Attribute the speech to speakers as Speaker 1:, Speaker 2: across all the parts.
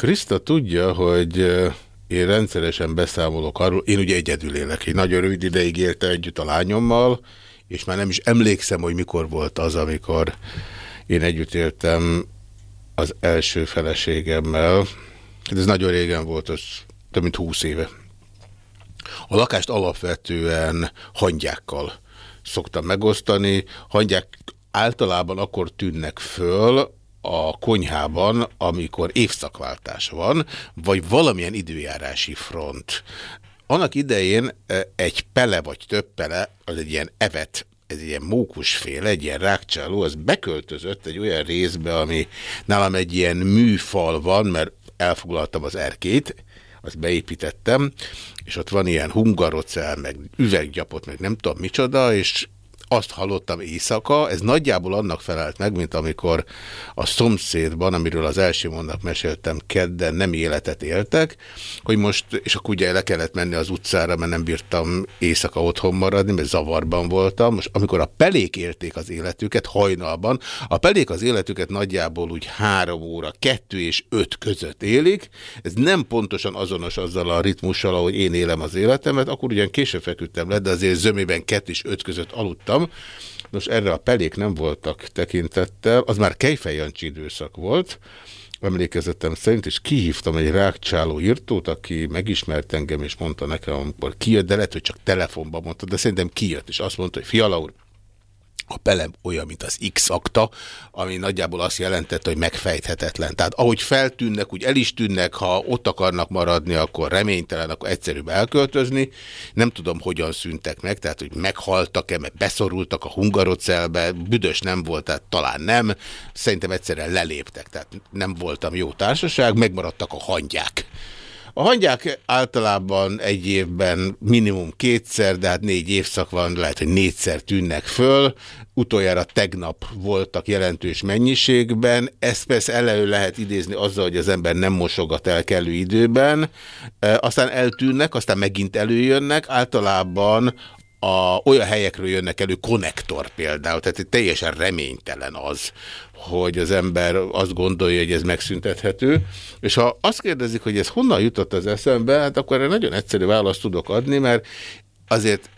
Speaker 1: Krista tudja, hogy én rendszeresen beszámolok arról, én ugye egyedül élek, egy nagyon rövid ideig élte együtt a lányommal, és már nem is emlékszem, hogy mikor volt az, amikor én együtt éltem az első feleségemmel. Hát ez nagyon régen volt, az több mint húsz éve. A lakást alapvetően hangyákkal szoktam megosztani. Hangyák általában akkor tűnnek föl, a konyhában, amikor évszakváltás van, vagy valamilyen időjárási front. Annak idején e, egy pele vagy több pele, az egy ilyen evet, ez ilyen mókusféle, egy ilyen rákcsáló, az beköltözött egy olyan részbe, ami nálam egy ilyen műfal van, mert elfoglaltam az erkét, azt beépítettem, és ott van ilyen hungarocel, meg üveggyapot, meg nem tudom micsoda, és azt hallottam éjszaka, ez nagyjából annak felelt meg, mint amikor a szomszédban, amiről az első mondat meséltem kedden, nem életet éltek, hogy most, és akkor ugye le kellett menni az utcára, mert nem bírtam éjszaka otthon maradni, mert zavarban voltam. Most amikor a pelék élték az életüket hajnalban, a pelék az életüket nagyjából úgy három óra, kettő és öt között élik, ez nem pontosan azonos azzal a ritmussal, ahogy én élem az életemet, akkor ugyan később feküdtem le, de azért zömében kettő és öt között aludtam, voltam. Nos, erre a pelék nem voltak tekintettel, az már Kejfejancsi időszak volt, emlékezetem szerint, és kihívtam egy rákcsáló írtót, aki megismert engem, és mondta nekem, amikor kijött, de lehet, hogy csak telefonban mondta, de szerintem kijött, és azt mondta, hogy Fiala úr, a pelem olyan, mint az X-akta, ami nagyjából azt jelentette, hogy megfejthetetlen. Tehát ahogy feltűnnek, úgy el is tűnnek, ha ott akarnak maradni, akkor reménytelen, akkor egyszerűbb elköltözni. Nem tudom, hogyan szűntek meg, tehát hogy meghaltak-e, mert beszorultak a hungarocelbe, büdös nem volt, tehát talán nem. Szerintem egyszerűen leléptek, tehát nem voltam jó társaság, megmaradtak a hangyák. A hangyák általában egy évben minimum kétszer, de hát négy évszak van, lehet, hogy négyszer tűnnek föl. Utoljára tegnap voltak jelentős mennyiségben. Ezt persze elő lehet idézni azzal, hogy az ember nem mosogat el kellő időben. E, aztán eltűnnek, aztán megint előjönnek. Általában a, olyan helyekről jönnek elő, konnektor például, tehát teljesen reménytelen az, hogy az ember azt gondolja, hogy ez megszüntethető, és ha azt kérdezik, hogy ez honnan jutott az eszembe, hát akkor nagyon egyszerű választ tudok adni, mert azért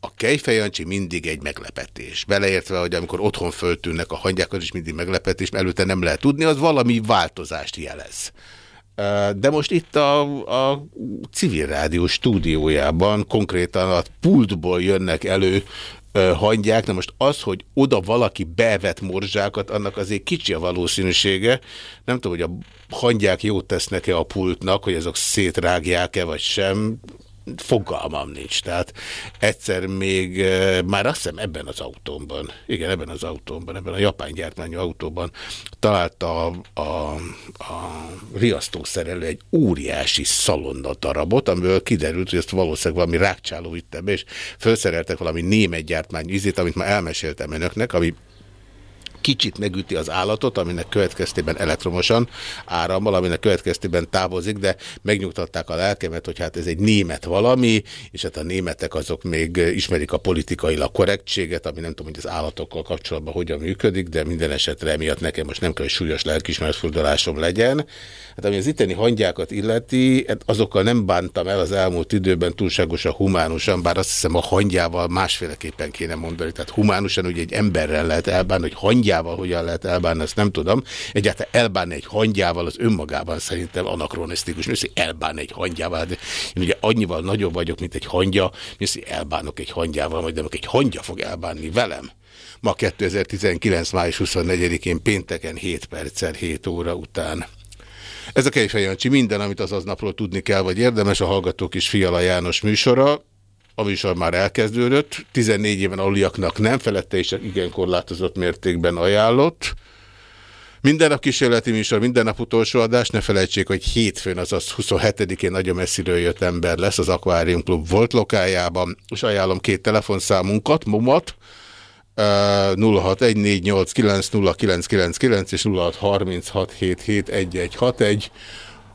Speaker 1: a kejfejancsi mindig egy meglepetés. Beleértve, hogy amikor otthon föltűnnek a hangyák, az is mindig meglepetés, mert előtte nem lehet tudni, az valami változást jelez. De most itt a, a civil rádió stúdiójában konkrétan a pultból jönnek elő hangyák, na most az, hogy oda valaki bevet morzsákat, annak azért kicsi a valószínűsége. Nem tudom, hogy a hangyák jót tesznek-e a pultnak, hogy azok szétrágják-e vagy sem fogalmam nincs. Tehát egyszer még, már azt hiszem ebben az autómban, igen, ebben az autómban, ebben a japán gyártmányú autóban találta a, a, a riasztószerelő egy óriási szalonna darabot, amiből kiderült, hogy ezt valószínűleg valami rákcsáló vitte be, és felszereltek valami német gyártmányú ízét, amit már elmeséltem önöknek, ami kicsit megüti az állatot, aminek következtében elektromosan árammal, aminek következtében távozik, de megnyugtatták a lelkemet, hogy hát ez egy német valami, és hát a németek azok még ismerik a politikailag korrektséget, ami nem tudom, hogy az állatokkal kapcsolatban hogyan működik, de minden esetre emiatt nekem most nem kell, hogy súlyos lelkismeretfordulásom legyen. Hát ami az itteni hangyákat illeti, hát azokkal nem bántam el az elmúlt időben túlságosan humánusan, bár azt hiszem a hangyával másféleképpen kéne mondani. Tehát humánusan ugye egy emberrel lehet elbánni, hogy hangyával hogyan lehet elbánni, ezt nem tudom. Egyáltalán elbánni egy hangyával az önmagában szerintem anakronisztikus. Mi hogy elbánni egy hangyával? De én ugye annyival nagyobb vagyok, mint egy hangya, mi hogy elbánok egy hangyával, majd egy hangya fog elbánni velem. Ma 2019. május 24-én pénteken 7 perccel 7 óra után. Ez a Kejfej minden, amit az aznapról tudni kell, vagy érdemes, a Hallgatók is Fiala János műsora. A műsor már elkezdődött, 14 éven aluliaknak nem felette és igen korlátozott mértékben ajánlott. Minden nap kísérleti műsor, minden nap utolsó adás, ne felejtsék, hogy hétfőn, azaz 27-én nagyon messziről jött ember lesz az Aquarium Club volt lokájában, és ajánlom két telefonszámunkat, momat, 0614890999 és 0636771161.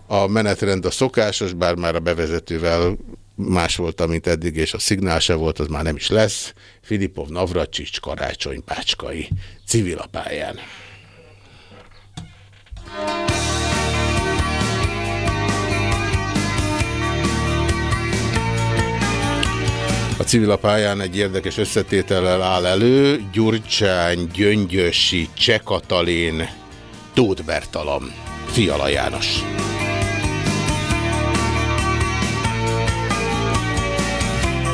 Speaker 1: A menetrend a szokásos, bár már a bevezetővel más volt, mint eddig, és a szignál se volt, az már nem is lesz. Filipov Navracsics Karácsony Pácskai civil a pályán. Egy érdekes összetétellel áll elő. Gyurcsány, Gyöngyösi, Csekatalin, Tóth Bertalan, Fiala János.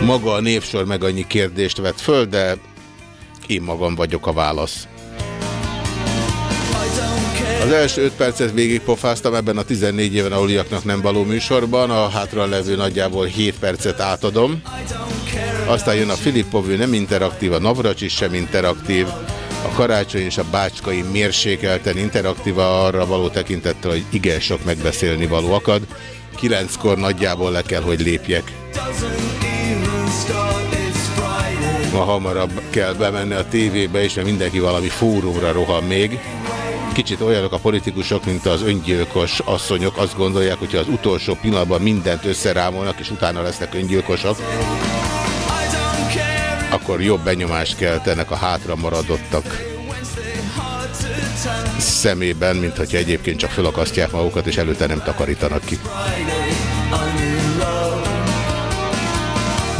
Speaker 1: Maga a népsor meg annyi kérdést vett föl, de én magam vagyok a válasz. Az első 5 percet végigpofáztam ebben a 14 éven aluliaknak nem való műsorban, a hátra levő nagyjából 7 percet átadom. Aztán jön a Filippov, ő nem interaktív, a Navracs is sem interaktív, a Karácsony és a Bácskai mérsékelten interaktív arra való tekintettel, hogy igen sok megbeszélni való akad. Kilenckor nagyjából le kell, hogy lépjek. Ma hamarabb kell bemenni a tévébe, és mert mindenki valami fórumra rohan még. Kicsit olyanok a politikusok, mint az öngyilkos asszonyok. Azt gondolják, hogyha az utolsó pillanatban mindent összerámolnak, és utána lesznek öngyilkosok, akkor jobb benyomást keltenek a hátra maradottak szemében, mint hogyha egyébként csak felakasztják magukat, és előtte nem takarítanak ki.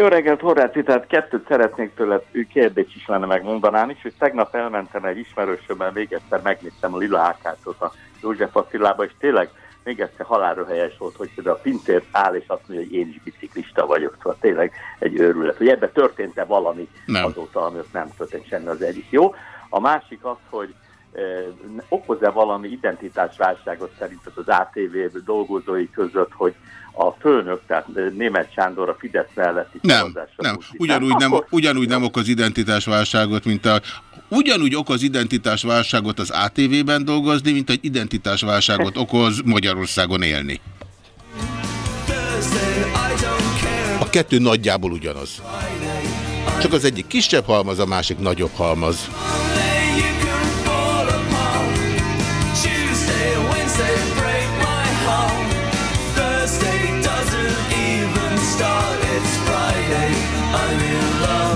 Speaker 2: Jó reggelt, Horváth tehát kettőt szeretnék tőle, ő kérdés is lenne megmondanán is, hogy tegnap elmentem egy ismerősömmel, még egyszer megnéztem a Lila Ákácsot a József Attilába, és tényleg még egyszer halálra helyes volt, hogy például a Pintér áll, és azt mondja, hogy én is biciklista vagyok, szóval tényleg egy őrület. Hogy ebbe történt-e valami nem. azóta, ami ott nem történt semmi az egyik. Jó. A másik az, hogy eh, okoz-e valami identitásválságot szerinted az ATV dolgozói között, hogy a főnök, tehát német Sándor a Fidesz melletti
Speaker 1: Nem, nem. Ugyanúgy, nem, ugyanúgy nem okoz identitásválságot, mint a Ugyanúgy okoz identitásválságot az ATV-ben dolgozni, mint egy identitásválságot okoz Magyarországon élni. A kettő nagyjából ugyanaz. Csak az egyik kisebb halmaz, a másik nagyobb halmaz.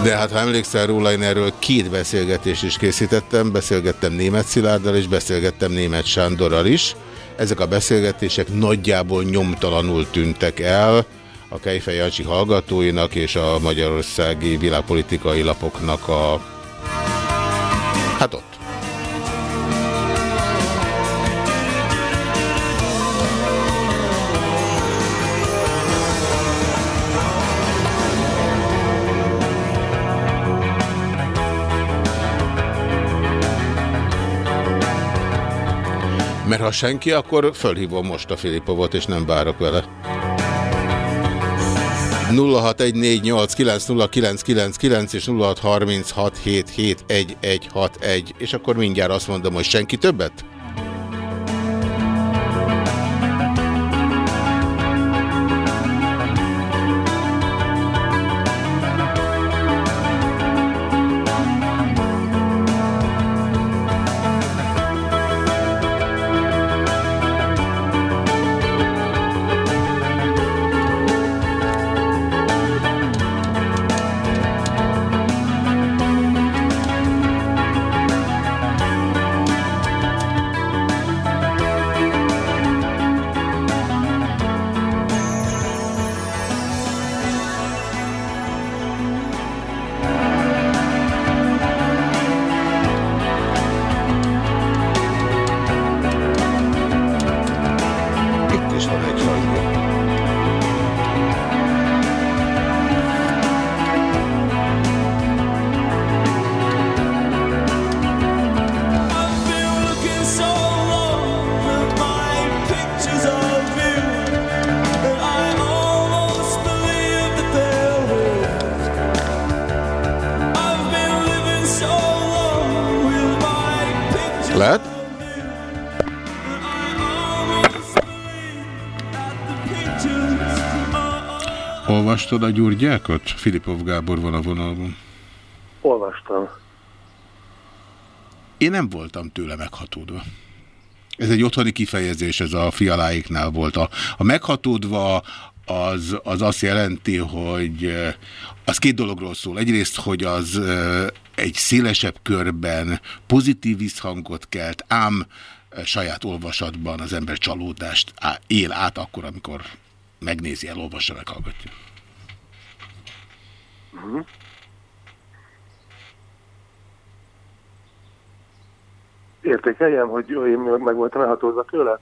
Speaker 1: De hát ha emlékszel róla, én erről két beszélgetést is készítettem. Beszélgettem német Szilárddal, és beszélgettem német Sándorral is. Ezek a beszélgetések nagyjából nyomtalanul tűntek el a Kejfej Jancsi hallgatóinak és a magyarországi világpolitikai lapoknak a... Hát ott. Mert ha senki, akkor fölhívom most a Filipovot, és nem várok vele. 0614890999 és 0636771161 és akkor mindjárt azt mondom, hogy senki többet? Olvastad a Gyurgyákat? Filipov Gábor van a vonalban.
Speaker 3: Olvastam.
Speaker 1: Én nem voltam tőle meghatódva. Ez egy otthoni kifejezés, ez a fialáiknál volt. A, a meghatódva az, az azt jelenti, hogy az két dologról szól. Egyrészt, hogy az egy szélesebb körben pozitív visszhangot kelt, ám saját olvasatban az ember csalódást él át akkor, amikor megnézi, elolvassa, meghallgatja. Uh mhm. -huh.
Speaker 3: értékeljem, hogy én meg voltam elhatózva tőle?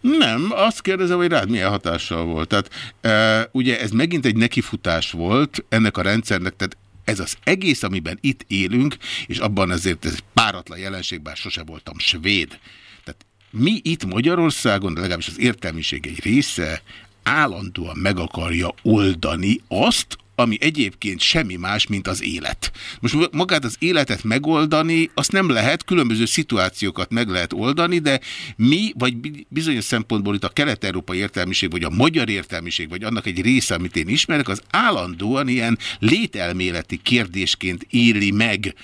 Speaker 1: Nem, azt kérdezem, hogy rád milyen hatással volt. Tehát e, ugye ez megint egy nekifutás volt ennek a rendszernek, tehát ez az egész, amiben itt élünk, és abban azért ez páratlan jelenség, bár sose voltam svéd. Tehát mi itt Magyarországon, de legalábbis az értelmiség egy része állandóan meg akarja oldani azt, ami egyébként semmi más, mint az élet. Most magát az életet megoldani, azt nem lehet, különböző szituációkat meg lehet oldani, de mi, vagy bizonyos szempontból itt a kelet-európai értelmiség, vagy a magyar értelmiség, vagy annak egy része, amit én ismerek, az állandóan ilyen lételméleti kérdésként éli meg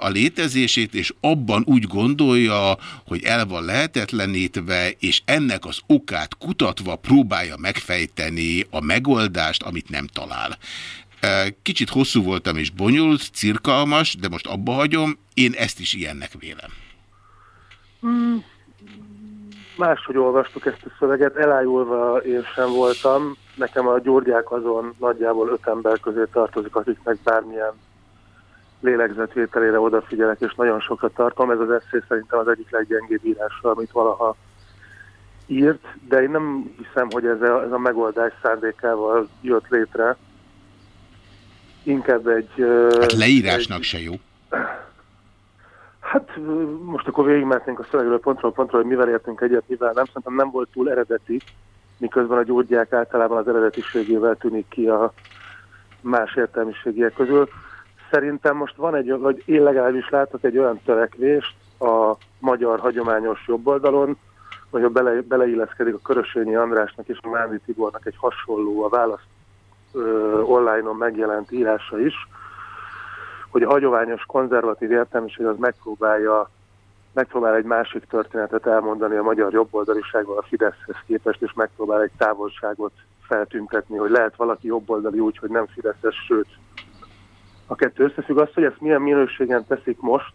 Speaker 1: a létezését, és abban úgy gondolja, hogy el van lehetetlenítve, és ennek az okát kutatva próbálja megfejteni a megoldást, amit nem talál. Kicsit hosszú voltam és bonyolult, cirkalmas, de most abba hagyom, én ezt is ilyennek vélem.
Speaker 3: Hmm. Máshogy olvastuk ezt a szöveget, elájulva én sem voltam. Nekem a gyógyák azon nagyjából öt ember közé tartozik, akiknek bármilyen lélegzetvételére odafigyelek, és nagyon sokat tartom. Ez az eszé szerintem az egyik leggyengébb írása, amit valaha írt, de én nem hiszem, hogy ez a, ez a megoldás szándékával jött létre. Inkább egy...
Speaker 1: Hát leírásnak egy, se jó.
Speaker 3: Hát most akkor végigmentnénk a szövegről pontról pontról, hogy mivel értünk egyet, mivel nem. Szerintem nem volt túl eredeti, miközben a gyógyják általában az eredetiségével tűnik ki a más értelmiségiek közül szerintem most van egy, vagy én legalábbis látok egy olyan törekvést a magyar hagyományos jobboldalon, hogy a bele, beleilleszkedik a Körösényi Andrásnak és a Mándi Tibornak egy hasonló a választ online-on megjelent írása is, hogy a hagyományos konzervatív értelmiség az megpróbálja megpróbál egy másik történetet elmondani a magyar jobboldalisággal a Fideszhez képest, és megpróbál egy távolságot feltüntetni, hogy lehet valaki jobboldali úgy, hogy nem Fideszes, sőt a kettő összefügg az, hogy ezt milyen minőségen teszik most,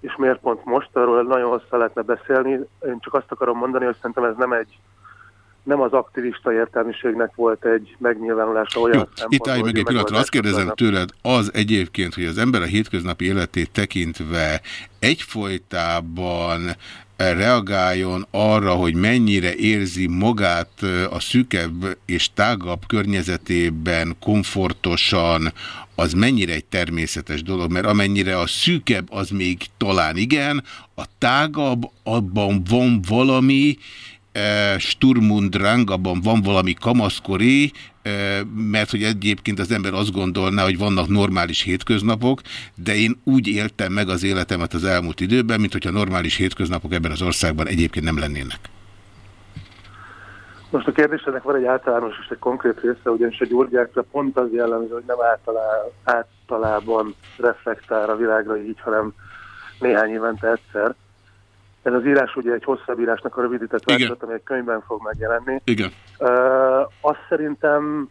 Speaker 3: és miért pont most, arról nagyon hosszá lehetne beszélni. Én csak azt akarom mondani, hogy szerintem ez nem egy nem az aktivista értelmiségnek volt egy megnyilvánulása olyan
Speaker 1: Jó, Itt állj meg egy pillanatra, azt kérdezem tőled, az egyébként, hogy az ember a hétköznapi életét tekintve egyfolytában reagáljon arra, hogy mennyire érzi magát a szűkebb és tágabb környezetében komfortosan, az mennyire egy természetes dolog, mert amennyire a szűkebb, az még talán igen, a tágabb, abban van valami, Sturmundrang, abban van valami kamaszkori, mert hogy egyébként az ember azt gondolná, hogy vannak normális hétköznapok, de én úgy éltem meg az életemet az elmúlt időben, mint hogyha normális hétköznapok ebben az országban egyébként nem lennének.
Speaker 3: Most a kérdésednek van egy általános és egy konkrét része, ugyanis a gyurgyákra pont az jellemző, hogy nem általá, általában reflektál a világra így, hanem néhány évente egyszer. Ez az írás ugye egy hosszabb írásnak a rövidített változat, ami egy könyvben fog megjelenni.
Speaker 1: Igen.
Speaker 3: Uh, azt szerintem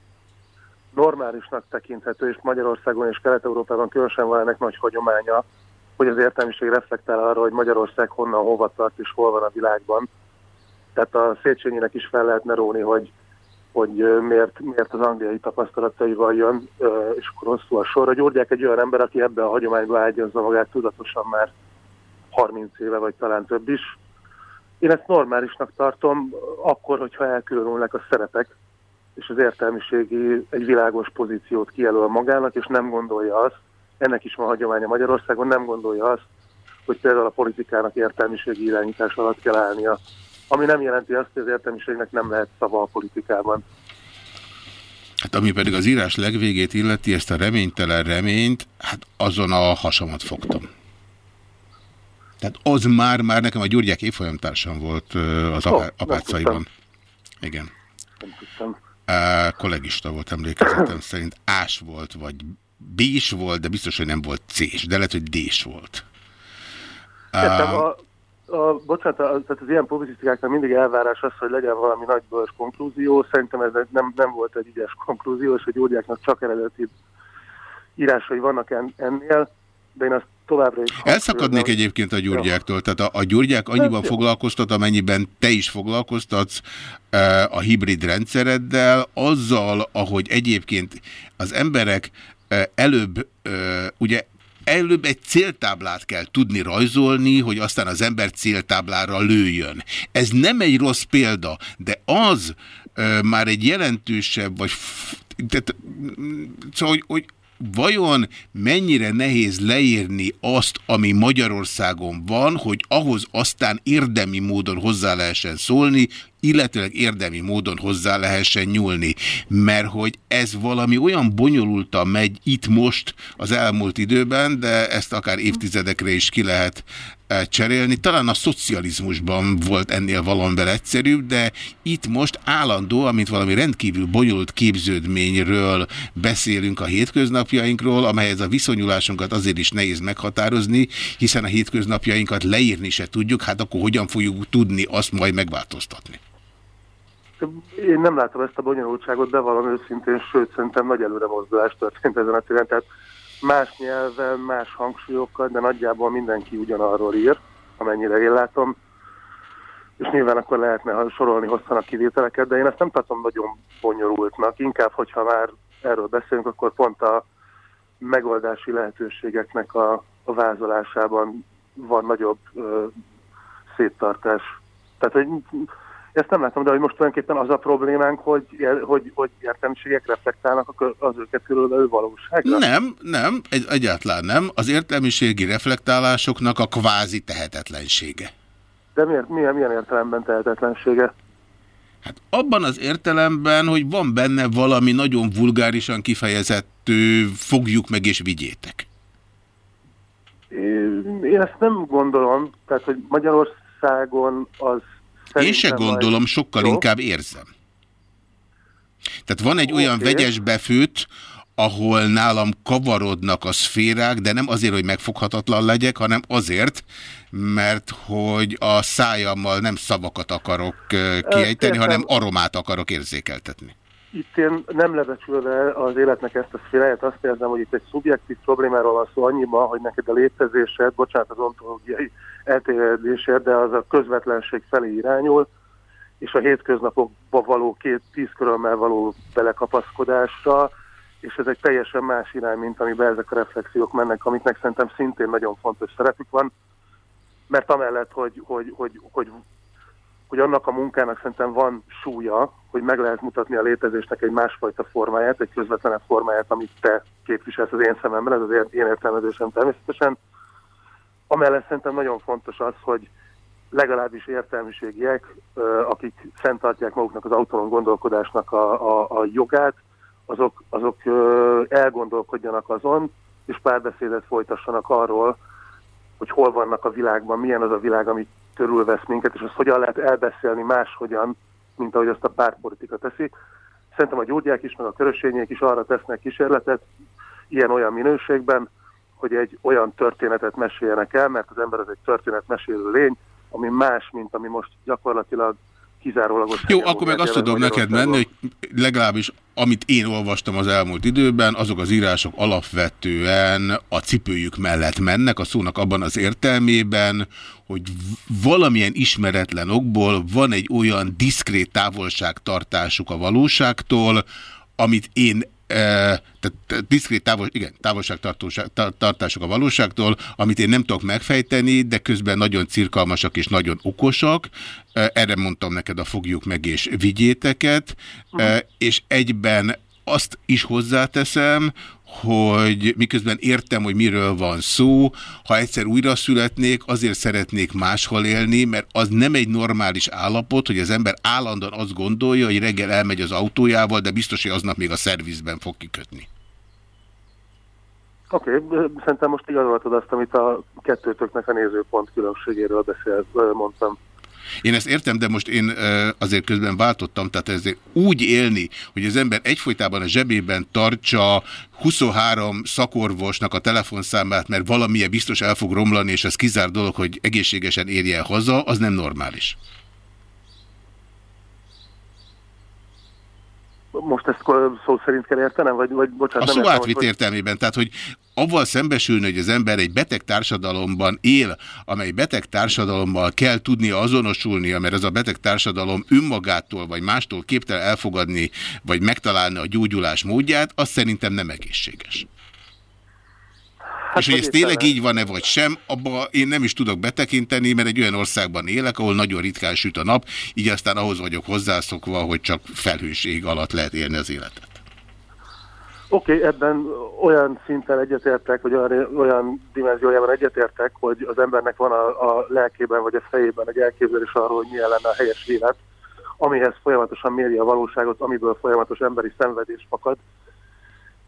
Speaker 3: normálisnak tekinthető, és Magyarországon és Kelet-Európában különösen van ennek nagy hagyománya, hogy az értelmiség reflektál arra, hogy Magyarország honnan, hova tart és hol van a világban. Tehát a Széchenyinek is fel lehetne róni, hogy, hogy miért, miért az angliai tapasztalataival jön, és akkor hosszú a sor. A Gyurgyák egy olyan ember, aki ebbe a hagyományba ágyazza magát tudatosan már 30 éve, vagy talán több is. Én ezt normálisnak tartom, akkor, hogyha elkülönülnek a szerepek, és az értelmiségi egy világos pozíciót kijelöl magának, és nem gondolja azt, ennek is van hagyománya Magyarországon, nem gondolja azt, hogy például a politikának értelmiségi irányítás alatt kell állnia. Ami nem jelenti azt, hogy az értelmiségnek nem lehet szava a politikában.
Speaker 1: Hát ami pedig az írás legvégét illeti, ezt a reménytelen reményt, hát azon a hasamat fogtam. Tehát az már, már nekem a Gyurgyák évfolyamtársam volt az oh, apácaiban. Igen. kollégista volt emlékezetem szerint, ás volt, vagy b volt, de biztos, hogy nem volt c de lehet, hogy d volt.
Speaker 3: Értem, a, a, bocsánat, a, tehát az ilyen publicisztikáknál mindig elvárás az, hogy legyen valami nagy bőrs konklúzió. Szerintem ez nem, nem volt egy ügyes konklúzió, és hogy Gyurgyáknak csak eredeti írásai vannak en, ennél, de én azt továbbra is...
Speaker 1: Elszakadnék nem... egyébként a gyurgyáktól, tehát a, a gyurgyák annyiban foglalkoztat, amennyiben te is foglalkoztatsz e, a hibrid rendszereddel, azzal, ahogy egyébként az emberek e, előbb, e, ugye előbb egy céltáblát kell tudni rajzolni, hogy aztán az ember céltáblára lőjön. Ez nem egy rossz példa, de az ö, már egy jelentősebb, vagy tehát, szóval, hogy, hogy vajon mennyire nehéz leírni azt, ami Magyarországon van, hogy ahhoz aztán érdemi módon hozzá lehessen szólni, illetőleg érdemi módon hozzá lehessen nyúlni. Mert hogy ez valami olyan bonyolultan megy itt most az elmúlt időben, de ezt akár évtizedekre is ki lehet cserélni. Talán a szocializmusban volt ennél valamivel egyszerűbb, de itt most állandó, amint valami rendkívül bonyolult képződményről beszélünk a hétköznapjainkról, amelyhez a viszonyulásunkat azért is nehéz meghatározni, hiszen a hétköznapjainkat leírni se tudjuk, hát akkor hogyan fogjuk tudni azt majd megváltoztatni?
Speaker 3: Én nem látom ezt a bonyolultságot, bevallom őszintén, sőt, szerintem nagy előre mozdulás történt ezen a téren. Tehát más nyelven, más hangsúlyokkal, de nagyjából mindenki ugyanarról ír, amennyire én látom. És nyilván akkor lehetne sorolni hosszan a kivételeket, de én ezt nem tartom nagyon bonyolultnak. Inkább, hogyha már erről beszélünk, akkor pont a megoldási lehetőségeknek a, a vázolásában van nagyobb ö, széttartás. Tehát, hogy ezt nem látom, de hogy most tulajdonképpen az a problémánk, hogy, hogy, hogy értelmiségek reflektálnak az őket körülbelül valóságra?
Speaker 1: Nem, nem, egy, egyáltalán nem. Az értelmiségi reflektálásoknak a kvázi tehetetlensége.
Speaker 3: De miért, milyen, milyen értelemben tehetetlensége?
Speaker 1: Hát abban az értelemben, hogy van benne valami nagyon vulgárisan kifejezett fogjuk meg és vigyétek.
Speaker 3: Én ezt nem gondolom, tehát hogy Magyarországon az
Speaker 1: én se gondolom, sokkal jó. inkább érzem. Tehát van egy okay. olyan vegyes befőt, ahol nálam kavarodnak a szférák, de nem azért, hogy megfoghatatlan legyek, hanem azért, mert hogy a szájammal nem szavakat akarok kiejteni, hanem aromát akarok érzékeltetni.
Speaker 3: Itt én nem lebecsülve az életnek ezt a szféráját, azt érzem, hogy itt egy szubjektív problémáról van szó annyiban, hogy neked a létezésed, bocsánat az ontológiai eltéredésért, de az a közvetlenség felé irányul, és a hétköznapokba való két tíz körömmel való belekapaszkodásra, és ez egy teljesen más irány, mint amiben ezek a reflexiók mennek, amiknek szerintem szintén nagyon fontos szerepük van, mert amellett, hogy, hogy, hogy, hogy, hogy annak a munkának szerintem van súlya, hogy meg lehet mutatni a létezésnek egy másfajta formáját, egy közvetlenebb formáját, amit te képviselsz az én szememben, ez az én értelmezésem természetesen, Amellett szerintem nagyon fontos az, hogy legalábbis értelmiségiek, akik fenntartják maguknak az autonóm gondolkodásnak a, a, a jogát, azok, azok elgondolkodjanak azon, és párbeszédet folytassanak arról, hogy hol vannak a világban, milyen az a világ, ami körülvesz minket, és azt hogyan lehet elbeszélni máshogyan, mint ahogy azt a pártpolitika teszi. Szerintem a gyógyák is, meg a körösények is arra tesznek kísérletet, ilyen-olyan minőségben, hogy egy olyan történetet meséljenek el, mert az ember az egy történetmesélő lény, ami más, mint ami most gyakorlatilag kizárólagos.
Speaker 1: Jó, akkor meg azt tudom neked menni, hogy legalábbis amit én olvastam az elmúlt időben, azok az írások alapvetően a cipőjük mellett mennek, a szónak abban az értelmében, hogy valamilyen ismeretlen okból van egy olyan diszkrét távolságtartásuk a valóságtól, amit én tehát diszkrét távol, igen, távolságtartások a valóságtól, amit én nem tudok megfejteni, de közben nagyon cirkalmasak és nagyon okosak. Erre mondtam neked a fogjuk meg és vigyéteket, uh -huh. és egyben azt is hozzáteszem, hogy miközben értem, hogy miről van szó, ha egyszer újra születnék, azért szeretnék máshol élni, mert az nem egy normális állapot, hogy az ember állandóan azt gondolja, hogy reggel elmegy az autójával, de biztos, hogy aznap még a szervizben fog kikötni.
Speaker 3: Oké, okay, szerintem most igazoltad azt, amit a kettőtöknek a nézőpont különbségéről beszél, mondtam.
Speaker 1: Én ezt értem, de most én azért közben váltottam, tehát ezért úgy élni, hogy az ember egyfolytában a zsebében tartsa 23 szakorvosnak a telefonszámát, mert valamilyen biztos el fog romlani, és ez kizár dolog, hogy egészségesen érjen haza, az nem normális.
Speaker 3: Most ezt szó szerint kell értenem, vagy, vagy bocsánat?
Speaker 1: A szó átvitt hogy... értelmében, tehát hogy avval szembesülni, hogy az ember egy beteg társadalomban él, amely beteg társadalommal kell tudnia azonosulnia, mert ez a beteg társadalom önmagától vagy mástól képtelen elfogadni, vagy megtalálni a gyógyulás módját, az szerintem nem egészséges. Hát, és hogy ez tényleg így van-e vagy sem, abba én nem is tudok betekinteni, mert egy olyan országban élek, ahol nagyon ritkán süt a nap, így aztán ahhoz vagyok hozzászokva, hogy csak felhőség alatt lehet élni az életet.
Speaker 3: Oké, okay, ebben olyan szinten egyetértek, vagy olyan, olyan dimenziójában egyetértek, hogy az embernek van a, a lelkében vagy a fejében egy elképzelés arról, hogy milyen lenne a helyes élet, amihez folyamatosan méri a valóságot, amiből folyamatos emberi szenvedés fakad,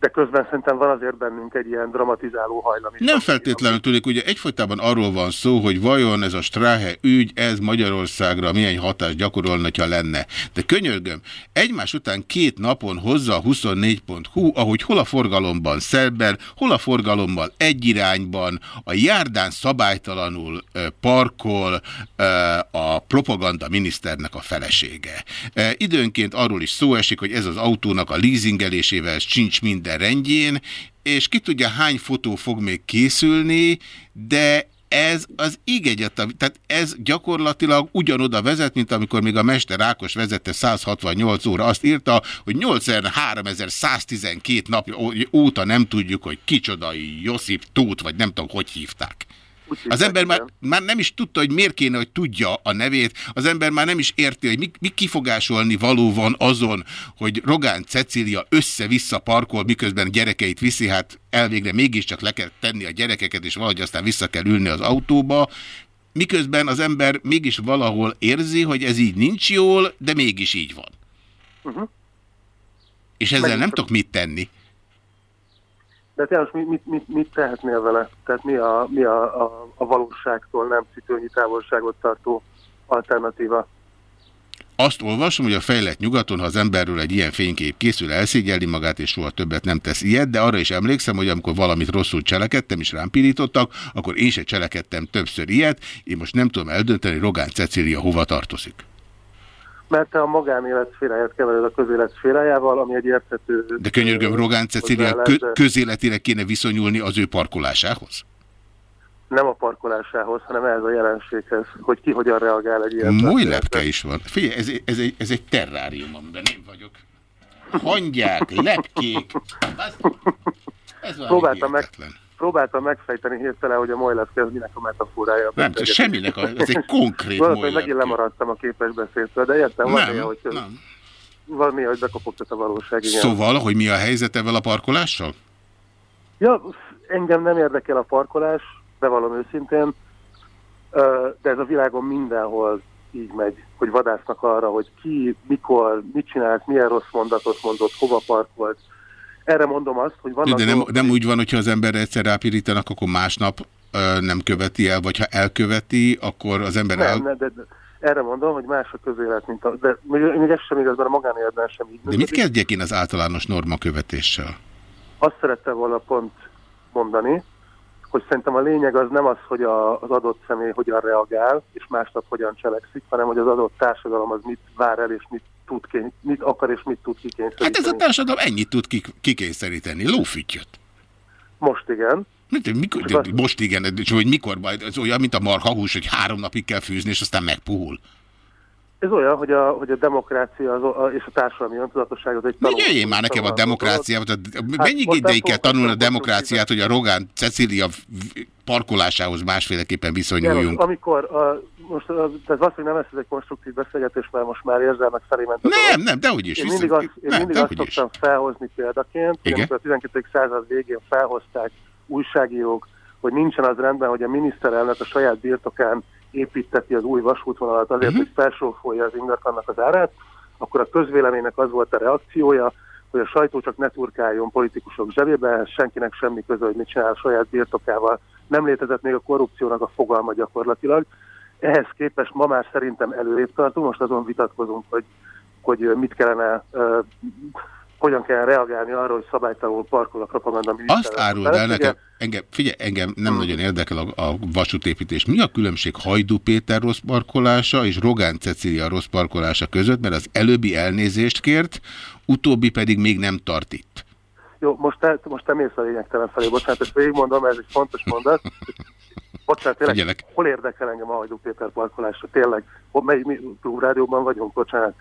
Speaker 3: de közben szerintem van azért bennünk egy ilyen dramatizáló hajlam.
Speaker 1: Nem feltétlenül tudik, ugye egyfolytában arról van szó, hogy vajon ez a Strahe ügy, ez Magyarországra milyen hatást gyakorolna, ha lenne. De könyörgöm, egymás után két napon hozza a 24.hu, ahogy hol a forgalomban szerben, hol a forgalomban egy irányban, a járdán szabálytalanul parkol a propaganda miniszternek a felesége. Időnként arról is szó esik, hogy ez az autónak a leasingelésével sincs minden minden rendjén, és ki tudja hány fotó fog még készülni, de ez az ég egyetem, tehát ez gyakorlatilag ugyanoda vezet, mint amikor még a Mester Ákos vezette 168 óra. Azt írta, hogy 83112 nap óta nem tudjuk, hogy kicsoda Josip Tóth, vagy nem tudom, hogy hívták. Az ember már, már nem is tudta, hogy miért kéne, hogy tudja a nevét. Az ember már nem is érti, hogy mi, mi kifogásolni való van azon, hogy Rogán Cecília össze-vissza parkol, miközben gyerekeit viszi, hát elvégre mégiscsak le kell tenni a gyerekeket, és valahogy aztán vissza kell ülni az autóba. Miközben az ember mégis valahol érzi, hogy ez így nincs jól, de mégis így van. Uh -huh. És ezzel Meg nem tudok mit tenni.
Speaker 3: De János, mit, mit, mit, mit tehetnél vele? Tehát mi a, mi a, a, a valóságtól nem cipőnyi távolságot tartó alternatíva?
Speaker 1: Azt olvasom, hogy a fejlett nyugaton, ha az emberről egy ilyen fénykép készül, elszégyelni magát, és soha többet nem tesz ilyet, de arra is emlékszem, hogy amikor valamit rosszul cselekedtem, és rám pirítottak, akkor én se cselekedtem többször ilyet, én most nem tudom eldönteni, Rogán Cecília hova tartozik
Speaker 3: mert te a magánélet szféráját kevered a közélet szférájával, ami egy érthető...
Speaker 1: De könyörgöm, Rogán Cecília kö közéletileg kéne viszonyulni az ő parkolásához?
Speaker 3: Nem a parkolásához, hanem ez a jelenséghez, hogy ki hogyan reagál egy ilyen...
Speaker 1: Múj lepke is van. Figyelj, ez, ez, egy, ez egy terrárium, amiben én vagyok. Hangyák, lepkék. Ez
Speaker 3: Próbáltam meg, próbáltam megfejteni hirtelen, hogy a Mojleszke ez minek a metaforája.
Speaker 1: Nem, ez semminek, a, ez egy konkrét
Speaker 3: Valahogy megint lemaradtam a képesbeszédtől, de értem, van néha, hogy nem. néha, hogy bekopogtat a valóság. Igen.
Speaker 1: Szóval, hogy mi a helyzet ezzel a parkolással?
Speaker 3: Ja, engem nem érdekel a parkolás, bevallom őszintén, de ez a világon mindenhol így megy, hogy vadásznak arra, hogy ki, mikor, mit csinált, milyen rossz mondatot mondott, hova parkolt, erre mondom azt, hogy vannak...
Speaker 1: De nem, dolgok, nem úgy van, hogyha az ember egyszer rápirítanak, akkor másnap ö, nem követi el, vagy ha elköveti, akkor az ember
Speaker 3: nem,
Speaker 1: el...
Speaker 3: Nem, de, de erre mondom, hogy más a közélet, mint a... De még, még ez sem igaz, mert a magánéletben sem így.
Speaker 1: De mit kezdjek én az általános norma követéssel?
Speaker 3: Azt szerettem volna pont mondani, hogy szerintem a lényeg az nem az, hogy a, az adott személy hogyan reagál, és másnap hogyan cselekszik, hanem hogy az adott társadalom az mit vár el, és mit tud kény, mit akar és mit tud kikényszeríteni.
Speaker 1: Hát ez a társadalom ennyit tud kikényszeríteni. Lófütyöt.
Speaker 3: Most igen.
Speaker 1: Mit, mikor, de, most igen, és hogy mikor ez olyan, mint a marhahús, hogy három napig kell fűzni, és aztán megpuhul.
Speaker 3: Ez olyan, hogy a, hogy a demokrácia az, a, és a társadalmi öntudatoság az egy.
Speaker 1: Jöjjél már nekem a demokráciát. Hát, mennyi ideig kell tanulni a demokráciát, hogy a Rogán Cecília parkolásához másféleképpen viszonyuljunk? János,
Speaker 3: amikor a, most tehát az, hogy nem lesz ez egy konstruktív beszélgetés, mert most már érzelmek felé ment.
Speaker 1: Nem, nem, de úgy is.
Speaker 3: Én mindig azt, én nem, mindig azt szoktam felhozni példaként, hogy amikor a 12. század végén felhozták újságírók, hogy nincsen az rendben, hogy a miniszterelnök a saját birtokán építeti az új vasútvonalat azért, uh -huh. hogy felsófolja az ingatlannak az árát, akkor a közvéleménynek az volt a reakciója, hogy a sajtó csak ne turkáljon politikusok zsebébe, senkinek semmi köze, hogy mit csinál a saját birtokával. Nem létezett még a korrupciónak a fogalma gyakorlatilag. ehhez képest ma már szerintem előrébb tartunk, most azon vitatkozunk, hogy, hogy mit kellene hogyan kell reagálni arra, hogy szabálytalanul parkol a propaganda
Speaker 1: Azt árul el nekem, engem, figyelj, engem nem hmm. nagyon érdekel a, a vasútépítés. Mi a különbség Hajdú Péter rossz parkolása és Rogán Cecília rossz parkolása között, mert az előbbi elnézést kért, utóbbi pedig még nem tart itt.
Speaker 3: Jó, most te, most te mész a lényegtelen felé, bocsánat, ezt végigmondom, ez egy fontos mondat. Bocsánat, tényleg, Figyelek. hol érdekel engem a Hajdú Péter parkolása? Tényleg, mely mi klubrádióban vagyunk, bocsánat.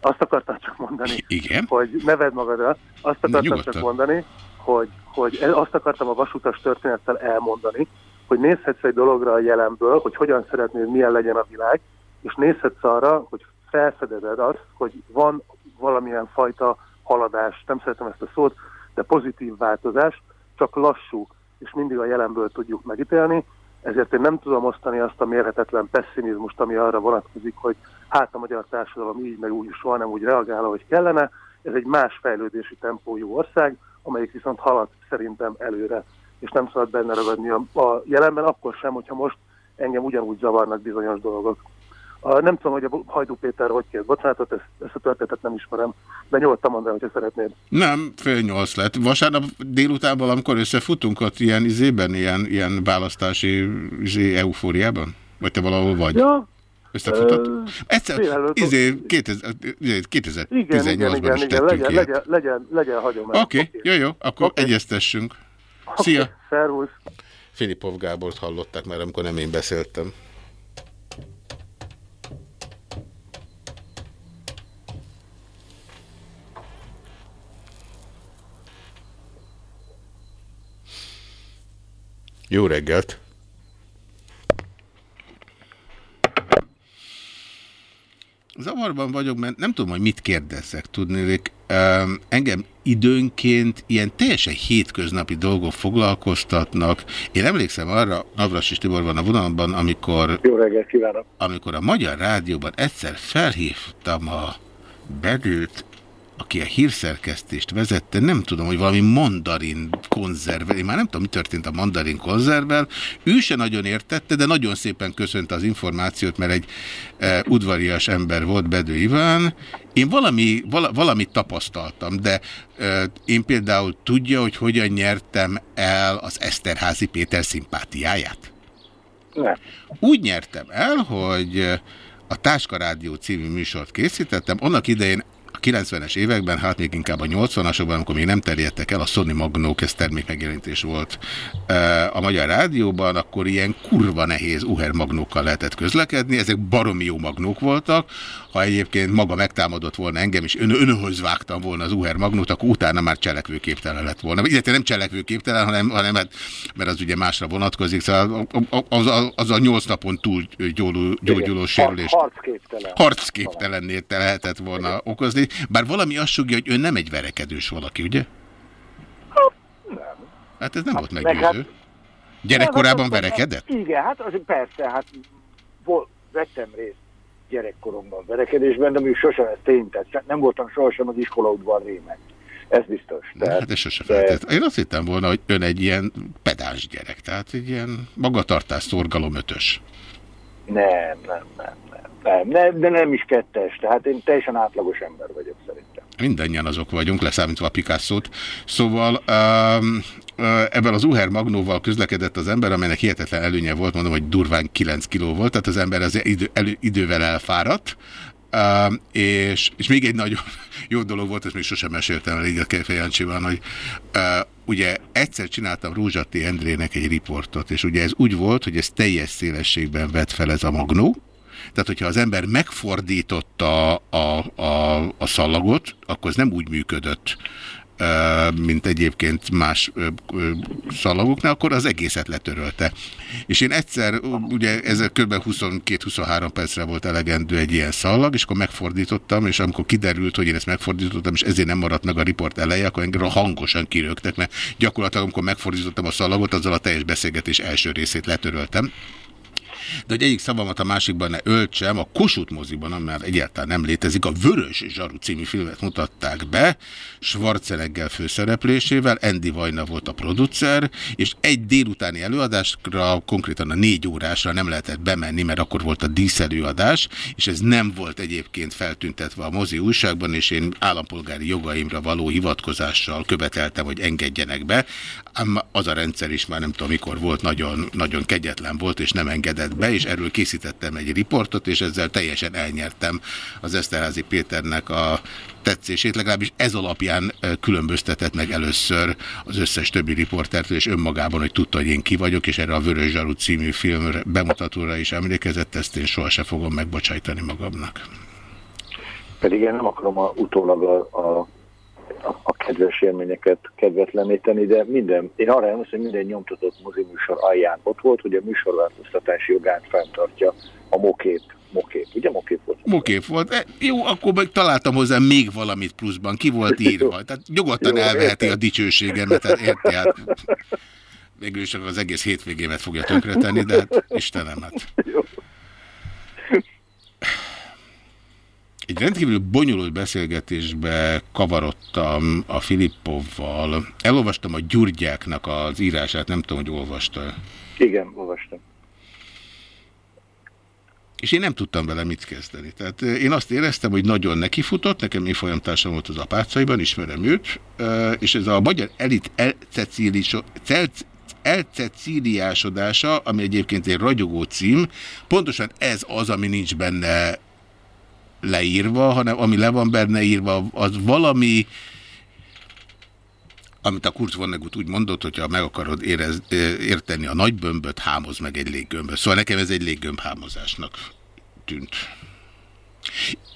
Speaker 3: Azt akartam csak mondani,
Speaker 1: Igen?
Speaker 3: hogy neved magadra, azt akartam csak mondani, hogy, hogy azt akartam a vasutas történettel elmondani, hogy nézhetsz egy dologra a jelenből, hogy hogyan szeretnéd, milyen legyen a világ, és nézhetsz arra, hogy felfedezed azt, hogy van valamilyen fajta haladás, nem szeretem ezt a szót, de pozitív változás, csak lassú, és mindig a jelenből tudjuk megítélni, ezért én nem tudom osztani azt a mérhetetlen pessimizmust, ami arra vonatkozik, hogy hát a magyar társadalom így meg úgy soha nem úgy reagál, ahogy kellene. Ez egy más fejlődési tempójú ország, amelyik viszont halad szerintem előre, és nem szabad benne ragadni a, a jelenben, akkor sem, hogyha most engem ugyanúgy zavarnak bizonyos dolgok. A, nem tudom, hogy a Hajdú Péter hogy kér bocsánatot, ezt, ezt a történetet nem ismerem, de nyugodtan mondani, hogyha szeretnéd.
Speaker 1: Nem, fél nyolc lett. Vasárnap délután valamikor összefutunk ott ilyen izében, ilyen, ilyen választási izé, eufóriában? Vagy te valahol vagy?
Speaker 3: Ja,
Speaker 1: Összefutott? Uh, Egyszer, izé, 2018-ban
Speaker 3: igen, igen, igen, igen, legyen, legyen, legyen, legyen hagyomány.
Speaker 1: Oké, okay, okay. jó, jó, akkor okay. egyeztessünk. Szia! Okay,
Speaker 3: szervusz!
Speaker 1: Filipov Gábort hallották már, amikor nem én beszéltem. Jó reggelt! Zavarban vagyok, mert nem tudom, hogy mit kérdezzek, tudni. Um, engem időnként ilyen teljesen hétköznapi dolgok foglalkoztatnak. Én emlékszem arra, Navras és Tibor van a vonalban, amikor,
Speaker 3: Jó reggelt kívánok.
Speaker 1: amikor a Magyar Rádióban egyszer felhívtam a bedőt, aki a hírszerkesztést vezette, nem tudom, hogy valami mandarin konzervvel, én már nem tudom, mi történt a mandarin konzervvel, ő se nagyon értette, de nagyon szépen köszönte az információt, mert egy e, udvarias ember volt Bedő Iván. Én valami, vala, valamit tapasztaltam, de e, én például tudja, hogy hogyan nyertem el az Eszterházi Péter szimpátiáját?
Speaker 3: Ne.
Speaker 1: Úgy nyertem el, hogy a Táska Rádió című műsort készítettem. Annak idején 90-es években, hát még inkább a 80-asokban, amikor még nem terjedtek el, a Sony Magnók, ez termékmegjelenítés volt a Magyar Rádióban, akkor ilyen kurva nehéz Uher magnókkal lehetett közlekedni, ezek baromi jó magnók voltak, ha egyébként maga megtámadott volna engem, és ön, önhöz vágtam volna az Uher magnót, akkor utána már cselekvőképtelen lett volna. Illetve nem cselekvőképtelen, hanem, hanem mert, mert az ugye másra vonatkozik, szóval az, az, az a nyolc napon túl gyógyuló, gyógyuló sérülést.
Speaker 3: Harcképtelen.
Speaker 1: Harcképtelenné lehetett volna okozni. Bár valami azt sugja, hogy ön nem egy verekedős valaki, ugye?
Speaker 3: Hát, nem.
Speaker 1: Hát ez nem hát, volt meggyőző. Hát, Gyerekkorában hát, verekedett?
Speaker 3: Igen, hát az persze, hát vol, vettem részt gyerekkoromban verekedésben, de még sosem ez tény, tehát nem voltam sohasem az iskolaudvar rémek. Ez biztos.
Speaker 1: Tehát, hát ez sose de... feltett. Én azt hittem volna, hogy ön egy ilyen pedás gyerek, tehát egy ilyen magatartás szorgalom ötös.
Speaker 3: Nem, nem, nem, nem, nem, de nem is kettes, tehát én teljesen átlagos ember vagyok szerintem.
Speaker 1: Mindennyian azok vagyunk, leszámítva a Picasso-t. Szóval um, ebben az Uher Magnóval közlekedett az ember, amelynek hihetetlen előnye volt, mondom, hogy durván 9 kiló volt, tehát az ember az idő, elő, idővel elfáradt, És, és még egy nagyon jó dolog volt, ezt még sosem meséltem el így a Kejfejancsiban, hogy ugye egyszer csináltam Rózsati Endrének egy riportot, és ugye ez úgy volt, hogy ez teljes szélességben vett fel ez a magnó, tehát, hogyha az ember megfordította a, a, a szallagot, akkor ez nem úgy működött, mint egyébként más szalagoknál, akkor az egészet letörölte. És én egyszer, ugye ez kb. 22-23 percre volt elegendő egy ilyen szalag, és akkor megfordítottam, és amikor kiderült, hogy én ezt megfordítottam, és ezért nem maradt meg a riport eleje, akkor engem hangosan kirögtek, mert gyakorlatilag amikor megfordítottam a szalagot, azzal a teljes beszélgetés első részét letöröltem De hogy egyik szavamat a másikban ne öltsem, a Kossuth moziban, amely egyáltalán nem létezik, a Vörös Zsaru című filmet mutatták be, Schwarzeneggel főszereplésével, Andy Vajna volt a producer, és egy délutáni előadásra, konkrétan a négy órásra nem lehetett bemenni, mert akkor volt a díszelőadás, és ez nem volt egyébként feltüntetve a mozi újságban, és én állampolgári jogaimra való hivatkozással követeltem, hogy engedjenek be. Ám az a rendszer is már nem tudom mikor volt, nagyon, nagyon kegyetlen volt, és nem engedett be, és erről készítettem egy riportot, és ezzel teljesen elnyertem az Eszterházi Péternek a tetszését, legalábbis ez alapján különböztetett meg először az összes többi riportertől, és önmagában, hogy tudta, hogy én ki vagyok, és erre a Vörös Zsaru című film bemutatóra is emlékezett, ezt én sohasem fogom megbocsájtani magamnak.
Speaker 4: Pedig én nem akarom a, utólag a, a a kedves élményeket kedvetleníteni, de minden, én arra emlékszem, hogy minden nyomtatott műsor alján ott volt, hogy a műsorváltoztatási jogát fenntartja a mokép. Mokép, ugye mokép volt?
Speaker 1: Mokép volt. E, jó, akkor meg találtam hozzá még valamit pluszban. Ki volt írva? Tehát nyugodtan jó, elveheti értem. a dicsőségemet. Tehát érti, hát végül is az egész hétvégémet fogja tönkretenni, de hát Istenem, hát. Jó. Egy rendkívül bonyolult beszélgetésbe kavarodtam a Filippovval. Elolvastam a Gyurgyáknak az írását, nem tudom, hogy olvasta.
Speaker 4: Igen, olvastam.
Speaker 1: És én nem tudtam vele mit kezdeni. Tehát én azt éreztem, hogy nagyon nekifutott, nekem én folyamtársam volt az apácaiban, ismerem őt, és ez a magyar elit elcecíliásodása, ami egyébként egy ragyogó cím, pontosan ez az, ami nincs benne leírva, hanem ami le van benne írva, az valami, amit a Kurt Vonnegut úgy mondott, hogyha meg akarod érez, érteni a nagybömböt, hámoz meg egy léggömböt. Szóval nekem ez egy léggömbhámozásnak tűnt.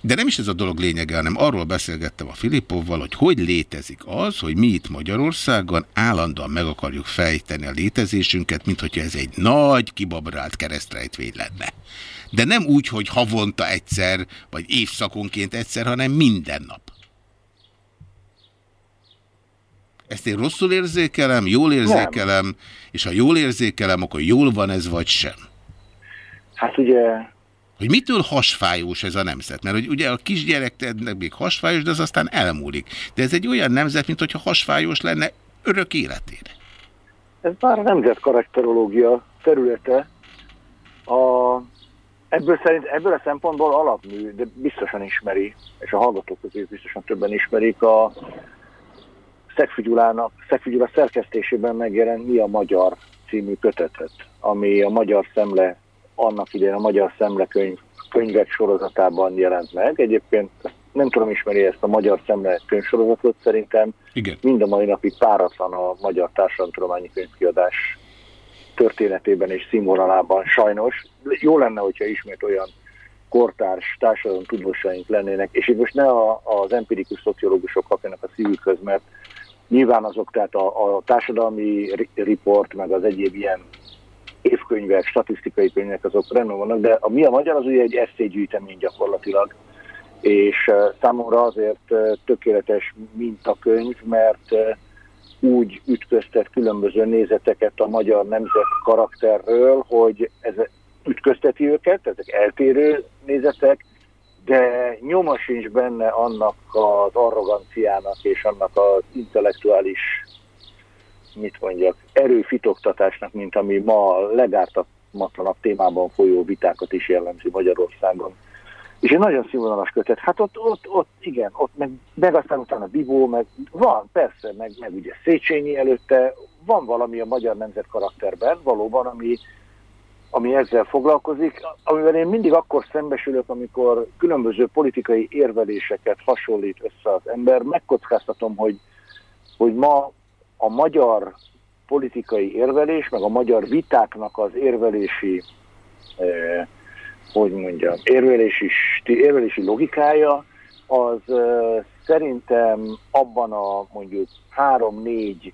Speaker 1: De nem is ez a dolog lényege, hanem arról beszélgettem a Filippovval, hogy hogy létezik az, hogy mi itt Magyarországon állandóan meg akarjuk fejteni a létezésünket, mint hogyha ez egy nagy, kibabrált keresztrejtvény lenne. De nem úgy, hogy havonta egyszer, vagy évszakonként egyszer, hanem minden nap. Ezt én rosszul érzékelem, jól érzékelem, nem. és ha jól érzékelem, akkor jól van ez, vagy sem?
Speaker 4: Hát ugye...
Speaker 1: Hogy mitől hasfájós ez a nemzet? Mert hogy ugye a kisgyereknek még hasfájós, de az aztán elmúlik. De ez egy olyan nemzet, mint hogyha hasfájós lenne örök életére.
Speaker 4: Ez már a nemzet karakterológia területe. A Ebből, szerint, ebből a szempontból alapmű, de biztosan ismeri, és a hallgatók közül biztosan többen ismerik a Szegfügyulának, Szegfügyula szerkesztésében megjelent Mi a Magyar című kötetet, ami a Magyar Szemle, annak idején a Magyar Szemle könyv, könyvek sorozatában jelent meg. Egyébként nem tudom ismeri ezt a Magyar Szemle könyvsorozatot, szerintem Igen. mind a mai napig páratlan a Magyar Társadalomtudományi Könyvkiadás történetében és színvonalában sajnos. Jó lenne, hogyha ismét olyan kortárs társadalom tudósaink lennének, és most ne a, az empirikus szociológusok kapjanak a szívükhöz, mert nyilván azok, tehát a, a társadalmi riport, meg az egyéb ilyen évkönyvek, statisztikai könyvek, azok rendben vannak, de a mi a magyar az ugye egy eszélygyűjtemény gyakorlatilag, és számomra azért tökéletes mintakönyv, mert úgy ütköztet különböző nézeteket a magyar nemzet karakterről, hogy ez ütközteti őket, ezek eltérő nézetek, de nyoma sincs benne annak az arroganciának és annak az intellektuális, mit mondjak, erőfitoktatásnak, mint ami ma a legártamatlanabb témában folyó vitákat is jellemzi Magyarországon. És egy nagyon színvonalas kötet. Hát ott, ott, ott igen, ott meg, meg aztán utána Bibó, meg van, persze, meg, meg ugye Széchenyi előtte, van valami a magyar nemzet karakterben, valóban, ami, ami ezzel foglalkozik, amivel én mindig akkor szembesülök, amikor különböző politikai érveléseket hasonlít össze az ember. Megkockáztatom, hogy, hogy ma a magyar politikai érvelés, meg a magyar vitáknak az érvelési eh, hogy mondjam, érvelési, érvelési logikája, az szerintem abban a mondjuk három-négy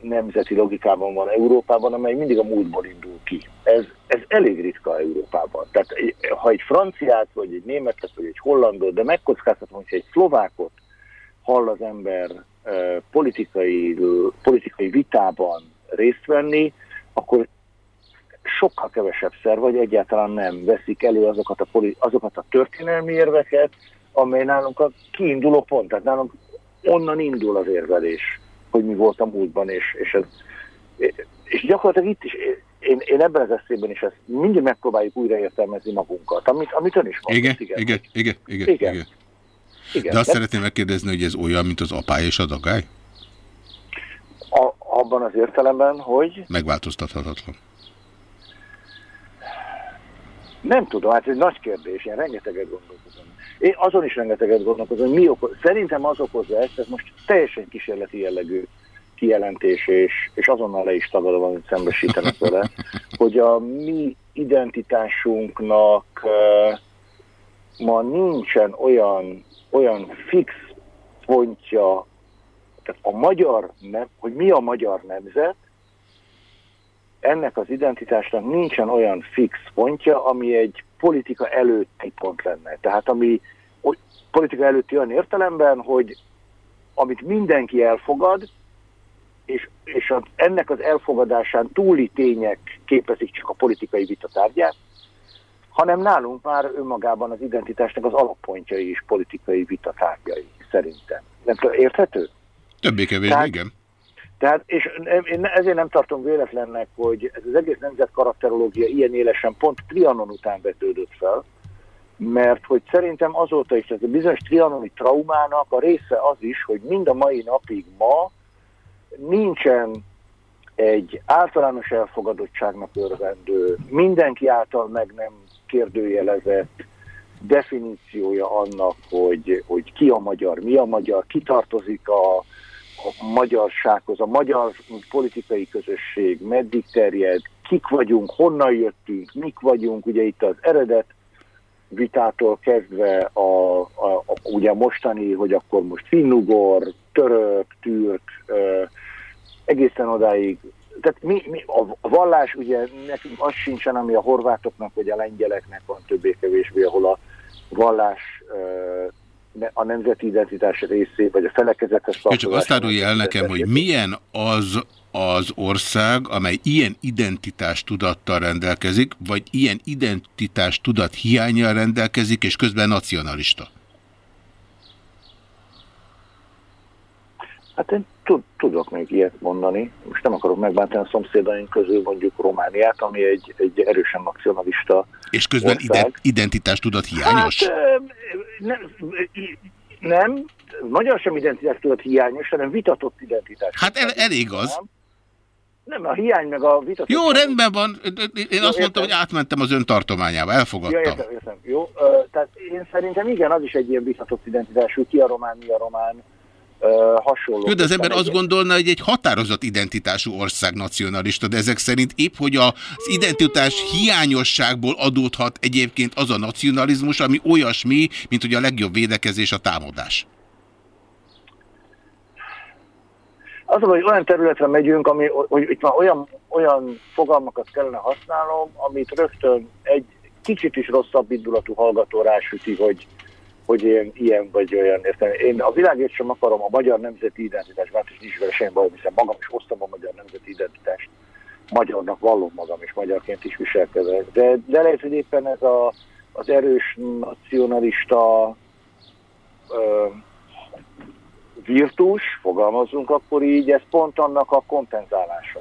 Speaker 4: nemzeti logikában van Európában, amely mindig a múltból indul ki. Ez, ez elég ritka Európában. Tehát ha egy franciát, vagy egy németet, vagy egy hollandot, de megkockáztatom, hogyha egy szlovákot hall az ember uh, politikai, politikai vitában részt venni, akkor sokkal kevesebb szer, vagy egyáltalán nem veszik elő azokat a, azokat a történelmi érveket, amely nálunk a kiinduló pont, tehát nálunk onnan indul az érvelés, hogy mi volt a múltban, és, és, ez, és gyakorlatilag itt is, én, én ebben az eszében is ezt mindig megpróbáljuk újraértelmezni magunkat, amit, amit ön is
Speaker 1: mondott. Igen, igen, igen, igen, igen, igen. igen. igen. De azt de... szeretném megkérdezni, hogy ez olyan, mint az apály és a dagály?
Speaker 4: A, abban az értelemben, hogy...
Speaker 1: Megváltoztathatatlan.
Speaker 4: Nem tudom, hát ez egy nagy kérdés, én rengeteget gondolkozom. Én azon is rengeteget gondolkozom, hogy mi okoz. Szerintem az okozza ezt, ez most teljesen kísérleti jellegű kijelentés, és, és azonnal le is tagadom, amit szembesítenek vele, hogy a mi identitásunknak uh, ma nincsen olyan, olyan fix pontja, tehát a magyar, nem, hogy mi a magyar nemzet, ennek az identitásnak nincsen olyan fix pontja, ami egy politika előtti pont lenne. Tehát ami politika előtti olyan értelemben, hogy amit mindenki elfogad, és, és az, ennek az elfogadásán túli tények képezik csak a politikai vitatárgyát, hanem nálunk már önmagában az identitásnak az alappontjai is politikai vitatárgyai, szerintem. Nem érthető?
Speaker 1: Többé-kevésbé, igen.
Speaker 4: Tehát, és én ezért nem tartom véletlennek, hogy ez az egész nemzet karakterológia ilyen élesen pont Trianon után vetődött fel, mert hogy szerintem azóta is ez a bizonyos trianoni traumának a része az is, hogy mind a mai napig ma nincsen egy általános elfogadottságnak örvendő, mindenki által meg nem kérdőjelezett definíciója annak, hogy, hogy ki a magyar, mi a magyar, ki tartozik a, a magyarsághoz, a magyar politikai közösség meddig terjed, kik vagyunk, honnan jöttünk, mik vagyunk, ugye itt az eredet vitától kezdve a, a, a, ugye mostani, hogy akkor most finnugor, török, türk, ö, egészen odáig. Tehát mi, mi, a vallás ugye nekünk az sincsen, ami a horvátoknak vagy a lengyeleknek van többé-kevésbé, ahol a vallás ö, a nemzeti identitás részé, vagy a felekezethez
Speaker 1: tartozás. Csak azt árulja el nekem, hogy milyen az az ország, amely ilyen identitás tudattal rendelkezik, vagy ilyen identitás tudat hiányjal rendelkezik, és közben nacionalista?
Speaker 4: Hát én tudok még ilyet mondani. Most nem akarok megbántani a szomszédaink közül mondjuk Romániát, ami egy, egy erősen nacionalista
Speaker 1: És közben ide, identitás tudat hiányos? Hát,
Speaker 4: nem, nem, magyar sem identitás tudat hiányos, hanem vitatott identitás.
Speaker 1: Hát el, elég az. Nem?
Speaker 4: Nem, a hiány meg a vitatott...
Speaker 1: Jó, rendben van. Én Jó, azt mondtam, hogy átmentem az ön tartományába, elfogadtam.
Speaker 4: Ja, értem, értem. Jó, tehát én szerintem igen, az is egy ilyen vitatott identitású, ki a román, mi a román, hasonló.
Speaker 1: Jó, de az ember azt gondolna, hogy egy határozott identitású ország nacionalista, de ezek szerint épp, hogy az identitás hiányosságból adódhat egyébként az a nacionalizmus, ami olyasmi, mint hogy a legjobb védekezés a támadás.
Speaker 4: Az, hogy olyan területre megyünk, ami, hogy itt már olyan, olyan fogalmakat kellene használnom, amit rögtön egy kicsit is rosszabb indulatú hallgató rásüti, hogy, hogy én ilyen vagy olyan értem. Én a világért sem akarom a magyar nemzeti identitást, mert is nincs vele semmi baj, hiszen magam is hoztam a magyar nemzeti identitást. Magyarnak vallom magam, és magyarként is viselkedek. De, de lehet, hogy éppen ez a, az erős nacionalista ö, virtus, fogalmazunk akkor így, ez pont annak a kompenzálása.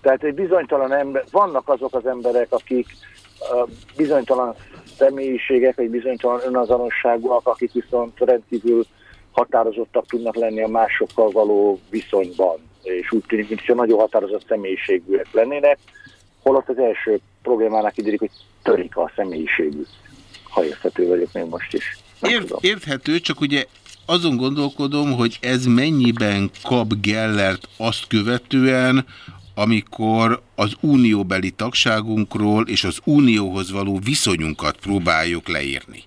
Speaker 4: Tehát egy bizonytalan ember, vannak azok az emberek, akik bizonytalan személyiségek, vagy bizonytalan önazonosságúak, akik viszont rendkívül határozottak tudnak lenni a másokkal való viszonyban, és úgy tűnik, mintha nagyon határozott személyiségűek lennének, holott az első problémának idelik, hogy törik a személyiségű. Ha érthető vagyok még most is.
Speaker 1: Ért, érthető, csak ugye azon gondolkodom, hogy ez mennyiben kap Gellert azt követően, amikor az unióbeli tagságunkról és az unióhoz való viszonyunkat próbáljuk leírni?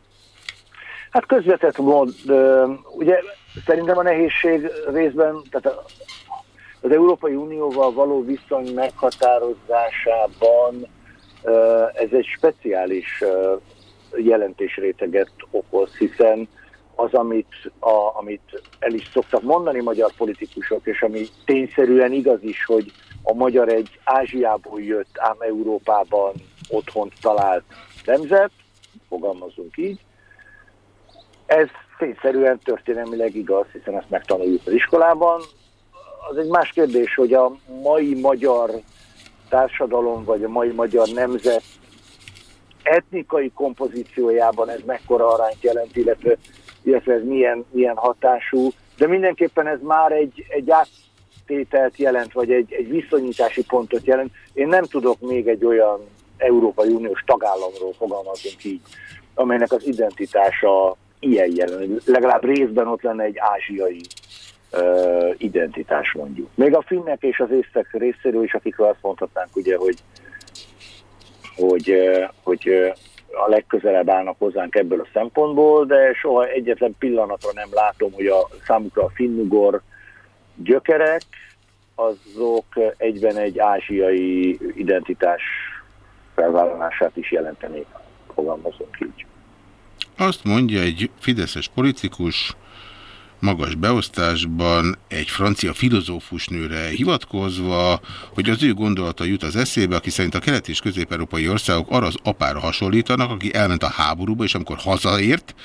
Speaker 4: Hát közvetett mód, ugye szerintem a nehézség részben, tehát az Európai Unióval való viszony meghatározásában ez egy speciális jelentésréteget okoz, hiszen az, amit, a, amit el is szoktak mondani magyar politikusok, és ami tényszerűen igaz is, hogy a magyar egy Ázsiából jött, ám Európában otthont talált nemzet, fogalmazunk így. Ez tényszerűen történelmileg igaz, hiszen ezt megtanuljuk az iskolában. Az egy más kérdés, hogy a mai magyar társadalom, vagy a mai magyar nemzet etnikai kompozíciójában ez mekkora arányt jelent, illetve, illetve ez milyen, milyen hatású, de mindenképpen ez már egy, egy áttételt jelent, vagy egy, egy viszonyítási pontot jelent. Én nem tudok még egy olyan Európai Uniós tagállamról fogalmazunk így, amelynek az identitása ilyen jelen, legalább részben ott lenne egy ázsiai uh, identitás mondjuk. Még a finnek és az észtek részéről is, akikről azt mondhatnánk ugye, hogy, hogy, uh, hogy uh, a legközelebb állnak hozzánk ebből a szempontból, de soha egyetlen pillanatra nem látom, hogy a számukra a finnugor gyökerek, azok egyben egy ázsiai identitás felvállalását is jelentenék, fogalmazunk így.
Speaker 1: Azt mondja egy fideszes politikus, magas beosztásban egy francia filozófus nőre hivatkozva, hogy az ő gondolata jut az eszébe, aki szerint a kelet- és közép-európai országok arra az apára hasonlítanak, aki elment a háborúba, és amikor hazaért,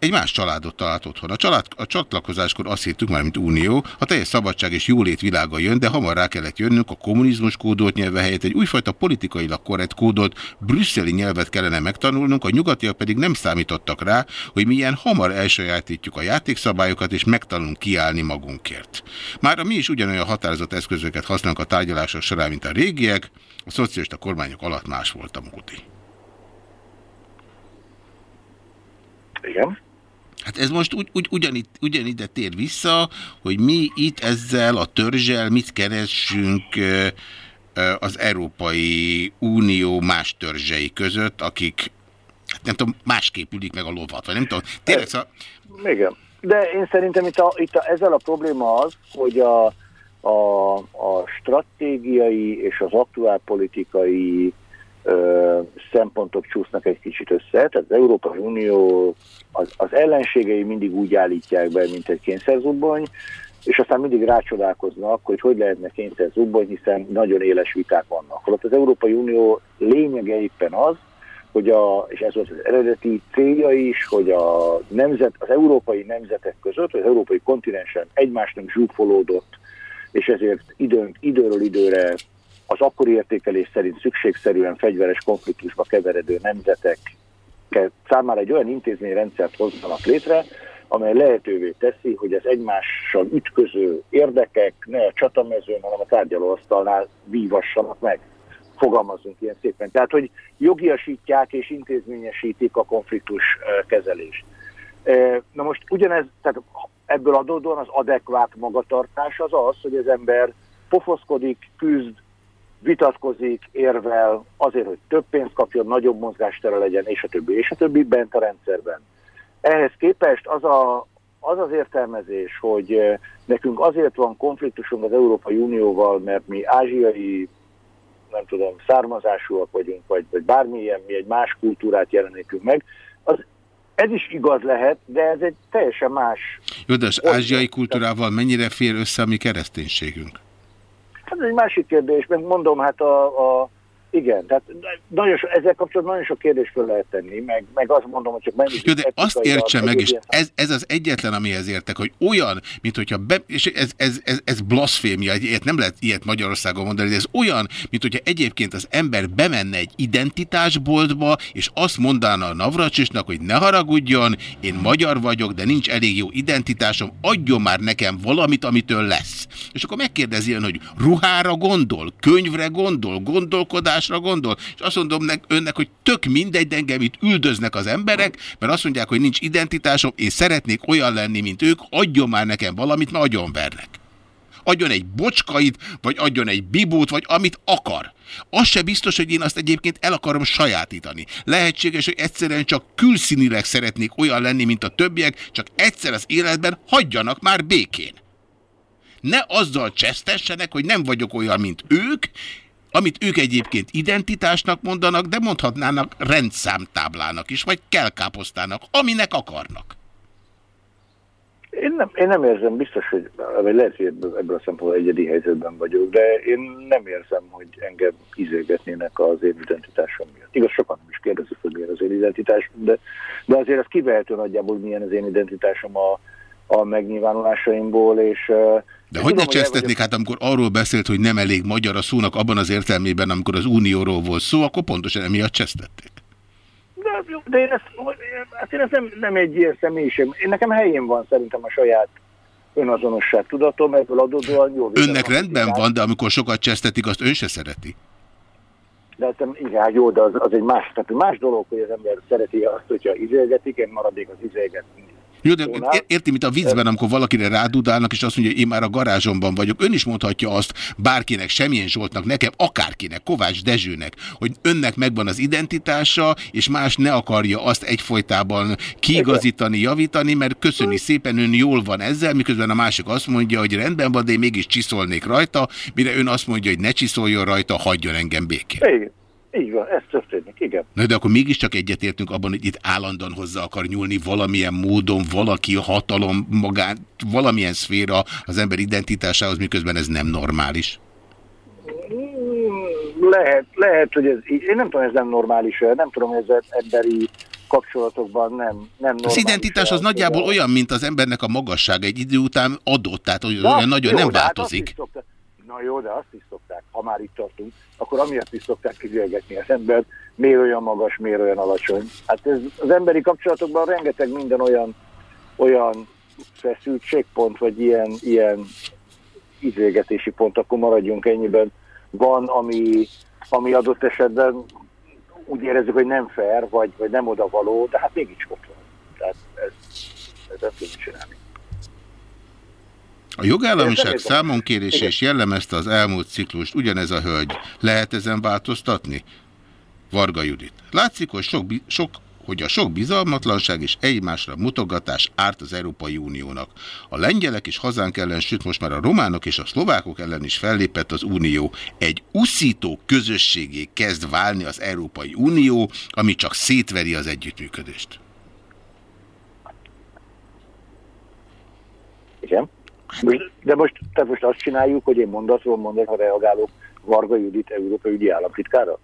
Speaker 1: egy más családot talált otthon. A, család, a csatlakozáskor azt hittük már, mint unió, a teljes szabadság és jólét világa jön, de hamar rá kellett jönnünk a kommunizmus kódolt nyelve helyett egy újfajta politikailag korrekt kódolt brüsszeli nyelvet kellene megtanulnunk, a nyugatiak pedig nem számítottak rá, hogy milyen hamar elsajátítjuk a játékszabályokat és megtanulunk kiállni magunkért. Már mi is ugyanolyan határozott eszközöket használunk a tárgyalások során, mint a régiek, a szocialista kormányok alatt más volt a módi.
Speaker 4: Igen.
Speaker 1: Hát ez most ugy, ugy, ugyanid, ugyanide tér vissza, hogy mi itt ezzel a törzsel mit keresünk az Európai Unió más törzsei között, akik hát nem tudom, másképp ülik meg a lovat, vagy nem tudom. Tényleg
Speaker 4: szóval... Igen. De én szerintem itt, a, itt a, ezzel a probléma az, hogy a, a, a stratégiai és az aktuálpolitikai szempontok csúsznak egy kicsit össze. Tehát az Európai Unió az, az ellenségei mindig úgy állítják be, mint egy kényszerzubbony, és aztán mindig rácsodálkoznak, hogy hogy lehetne kényszerzubbony, hiszen nagyon éles viták vannak. Holott az Európai Unió lényege éppen az, hogy a, és ez volt az eredeti célja is, hogy a nemzet, az európai nemzetek között, az európai kontinensen egymásnak zsúfolódott, és ezért időn, időről időre az akkori értékelés szerint szükségszerűen fegyveres konfliktusba keveredő nemzetek számára egy olyan intézményrendszert hozzanak létre, amely lehetővé teszi, hogy az egymással ütköző érdekek ne a csatamezőn, hanem a tárgyalóasztalnál vívassanak meg. Fogalmazunk ilyen szépen. Tehát, hogy jogiasítják és intézményesítik a konfliktus kezelést. Na most ugyanez, tehát ebből adódóan az adekvát magatartás az az, hogy az ember pofoszkodik, küzd, vitatkozik, érvel azért, hogy több pénzt kapjon, nagyobb mozgástere legyen, és a többi, és a többi bent a rendszerben. Ehhez képest az a, az, az értelmezés, hogy eh, nekünk azért van konfliktusunk az Európai Unióval, mert mi ázsiai, nem tudom, származásúak vagyunk, vagy, vagy bármilyen, mi egy más kultúrát jelenítunk meg, az ez is igaz lehet, de ez egy teljesen más...
Speaker 1: Jó, de az ázsiai kultúrával mennyire fér össze a mi kereszténységünk?
Speaker 4: Hát ez egy másik kérdés, meg mondom, hát a, a igen, tehát nagyon so, ezzel kapcsolatban nagyon sok kérdést fel lehet tenni, meg, meg azt mondom, hogy csak mennyit...
Speaker 1: Jó, de azt értse meg, és ez, ez az egyetlen, amihez értek, hogy olyan, mint hogyha, be, és ez, ez, ez, ez blaszfémia, ilyet nem lehet ilyet Magyarországon mondani, de ez olyan, mint hogyha egyébként az ember bemenne egy identitásboltba, és azt mondaná a Navracsisnak, hogy ne haragudjon, én magyar vagyok, de nincs elég jó identitásom, adjon már nekem valamit, amitől lesz. És akkor megkérdezi ön, hogy ruhára gondol, könyvre gondol, gondolkodás oktatásra gondol? És azt mondom önnek, hogy tök mindegy, de engem itt üldöznek az emberek, mert azt mondják, hogy nincs identitásom, én szeretnék olyan lenni, mint ők, adjon már nekem valamit, mert vernek. Adjon egy bocskait, vagy adjon egy bibót, vagy amit akar. Az se biztos, hogy én azt egyébként el akarom sajátítani. Lehetséges, hogy egyszerűen csak külszínileg szeretnék olyan lenni, mint a többiek, csak egyszer az életben hagyjanak már békén. Ne azzal csesztessenek, hogy nem vagyok olyan, mint ők, amit ők egyébként identitásnak mondanak, de mondhatnának rendszámtáblának is, vagy kelkáposztának, aminek akarnak.
Speaker 4: Én nem, én nem érzem, biztos, hogy vagy lehet, hogy ebből a szempontból egyedi helyzetben vagyok, de én nem érzem, hogy engem izélgetnének az én identitásom miatt. Igaz, sokan nem is kérdezik, hogy milyen az én identitásom, de, de azért az kivehető nagyjából, milyen az én identitásom a, a megnyilvánulásaimból, és
Speaker 1: de hogy ne csesztetnék, hát amikor arról beszélt, hogy nem elég magyar a szónak abban az értelmében, amikor az unióról volt szó, akkor pontosan emiatt csesztették.
Speaker 4: De, de én ezt, hát én ezt nem, nem egy ilyen személyiség. Én nekem helyén van szerintem a saját önazonosság tudatom, ebből adódóan jó.
Speaker 1: Önnek rendben van, de amikor sokat csesztetik, azt ön se szereti.
Speaker 4: De hát igen, hát jó, de az, az egy más, tehát más dolog, hogy az ember szereti azt, hogyha izélgetik, én maradék az izélgetni
Speaker 1: jó, de érti, mint a viccben, amikor valakire rádudálnak, és azt mondja, hogy én már a garázsomban vagyok. Ön is mondhatja azt bárkinek, semmilyen Zsoltnak, nekem, akárkinek, Kovács Dezsőnek, hogy önnek megvan az identitása, és más ne akarja azt egyfolytában kiigazítani, javítani, mert köszöni szépen, ön jól van ezzel, miközben a másik azt mondja, hogy rendben van, de én mégis csiszolnék rajta, mire ön azt mondja, hogy ne csiszoljon rajta, hagyjon engem békén.
Speaker 4: Igen. Így van, ez történik, igen.
Speaker 1: Na de akkor mégiscsak egyetértünk abban, hogy itt állandóan hozzá akar nyúlni valamilyen módon valaki hatalom magán, valamilyen szféra az ember identitásához, miközben ez nem normális.
Speaker 4: Lehet, lehet, hogy ez Én nem tudom, ez nem normális, nem tudom, hogy ez emberi kapcsolatokban nem, nem normális.
Speaker 1: Az identitás az nagyjából olyan, mint az embernek a magassága egy idő után adott, tehát olyan nagyon jó, nem hát változik. Hát
Speaker 4: Na jó, de azt is szokták, ha már itt tartunk, akkor amiatt is szokták kizélgetni az embert, miért olyan magas, miért olyan alacsony. Hát ez, az emberi kapcsolatokban rengeteg minden olyan, olyan feszültségpont, vagy ilyen, ilyen izélgetési pont, akkor maradjunk ennyiben. Van, ami, ami adott esetben úgy érezzük, hogy nem fair, vagy, vagy nem odavaló, de hát mégis ott van. Tehát ez, ez nem tudjuk csinálni.
Speaker 1: A jogállamiság számonkérése is jellemezte az elmúlt ciklust. Ugyanez a hölgy. Lehet ezen változtatni? Varga Judit. Látszik, hogy sok, sok hogy a sok bizalmatlanság és egymásra mutogatás árt az Európai Uniónak. A lengyelek is hazánk ellen, sőt most már a románok és a szlovákok ellen is fellépett az Unió. Egy uszító közösségé kezd válni az Európai Unió, ami csak szétveri az együttműködést.
Speaker 4: Igen. De most, tehát most azt csináljuk, hogy én mondatról mondatra reagálok Varga Judit Európai Ügyi Államtitkára?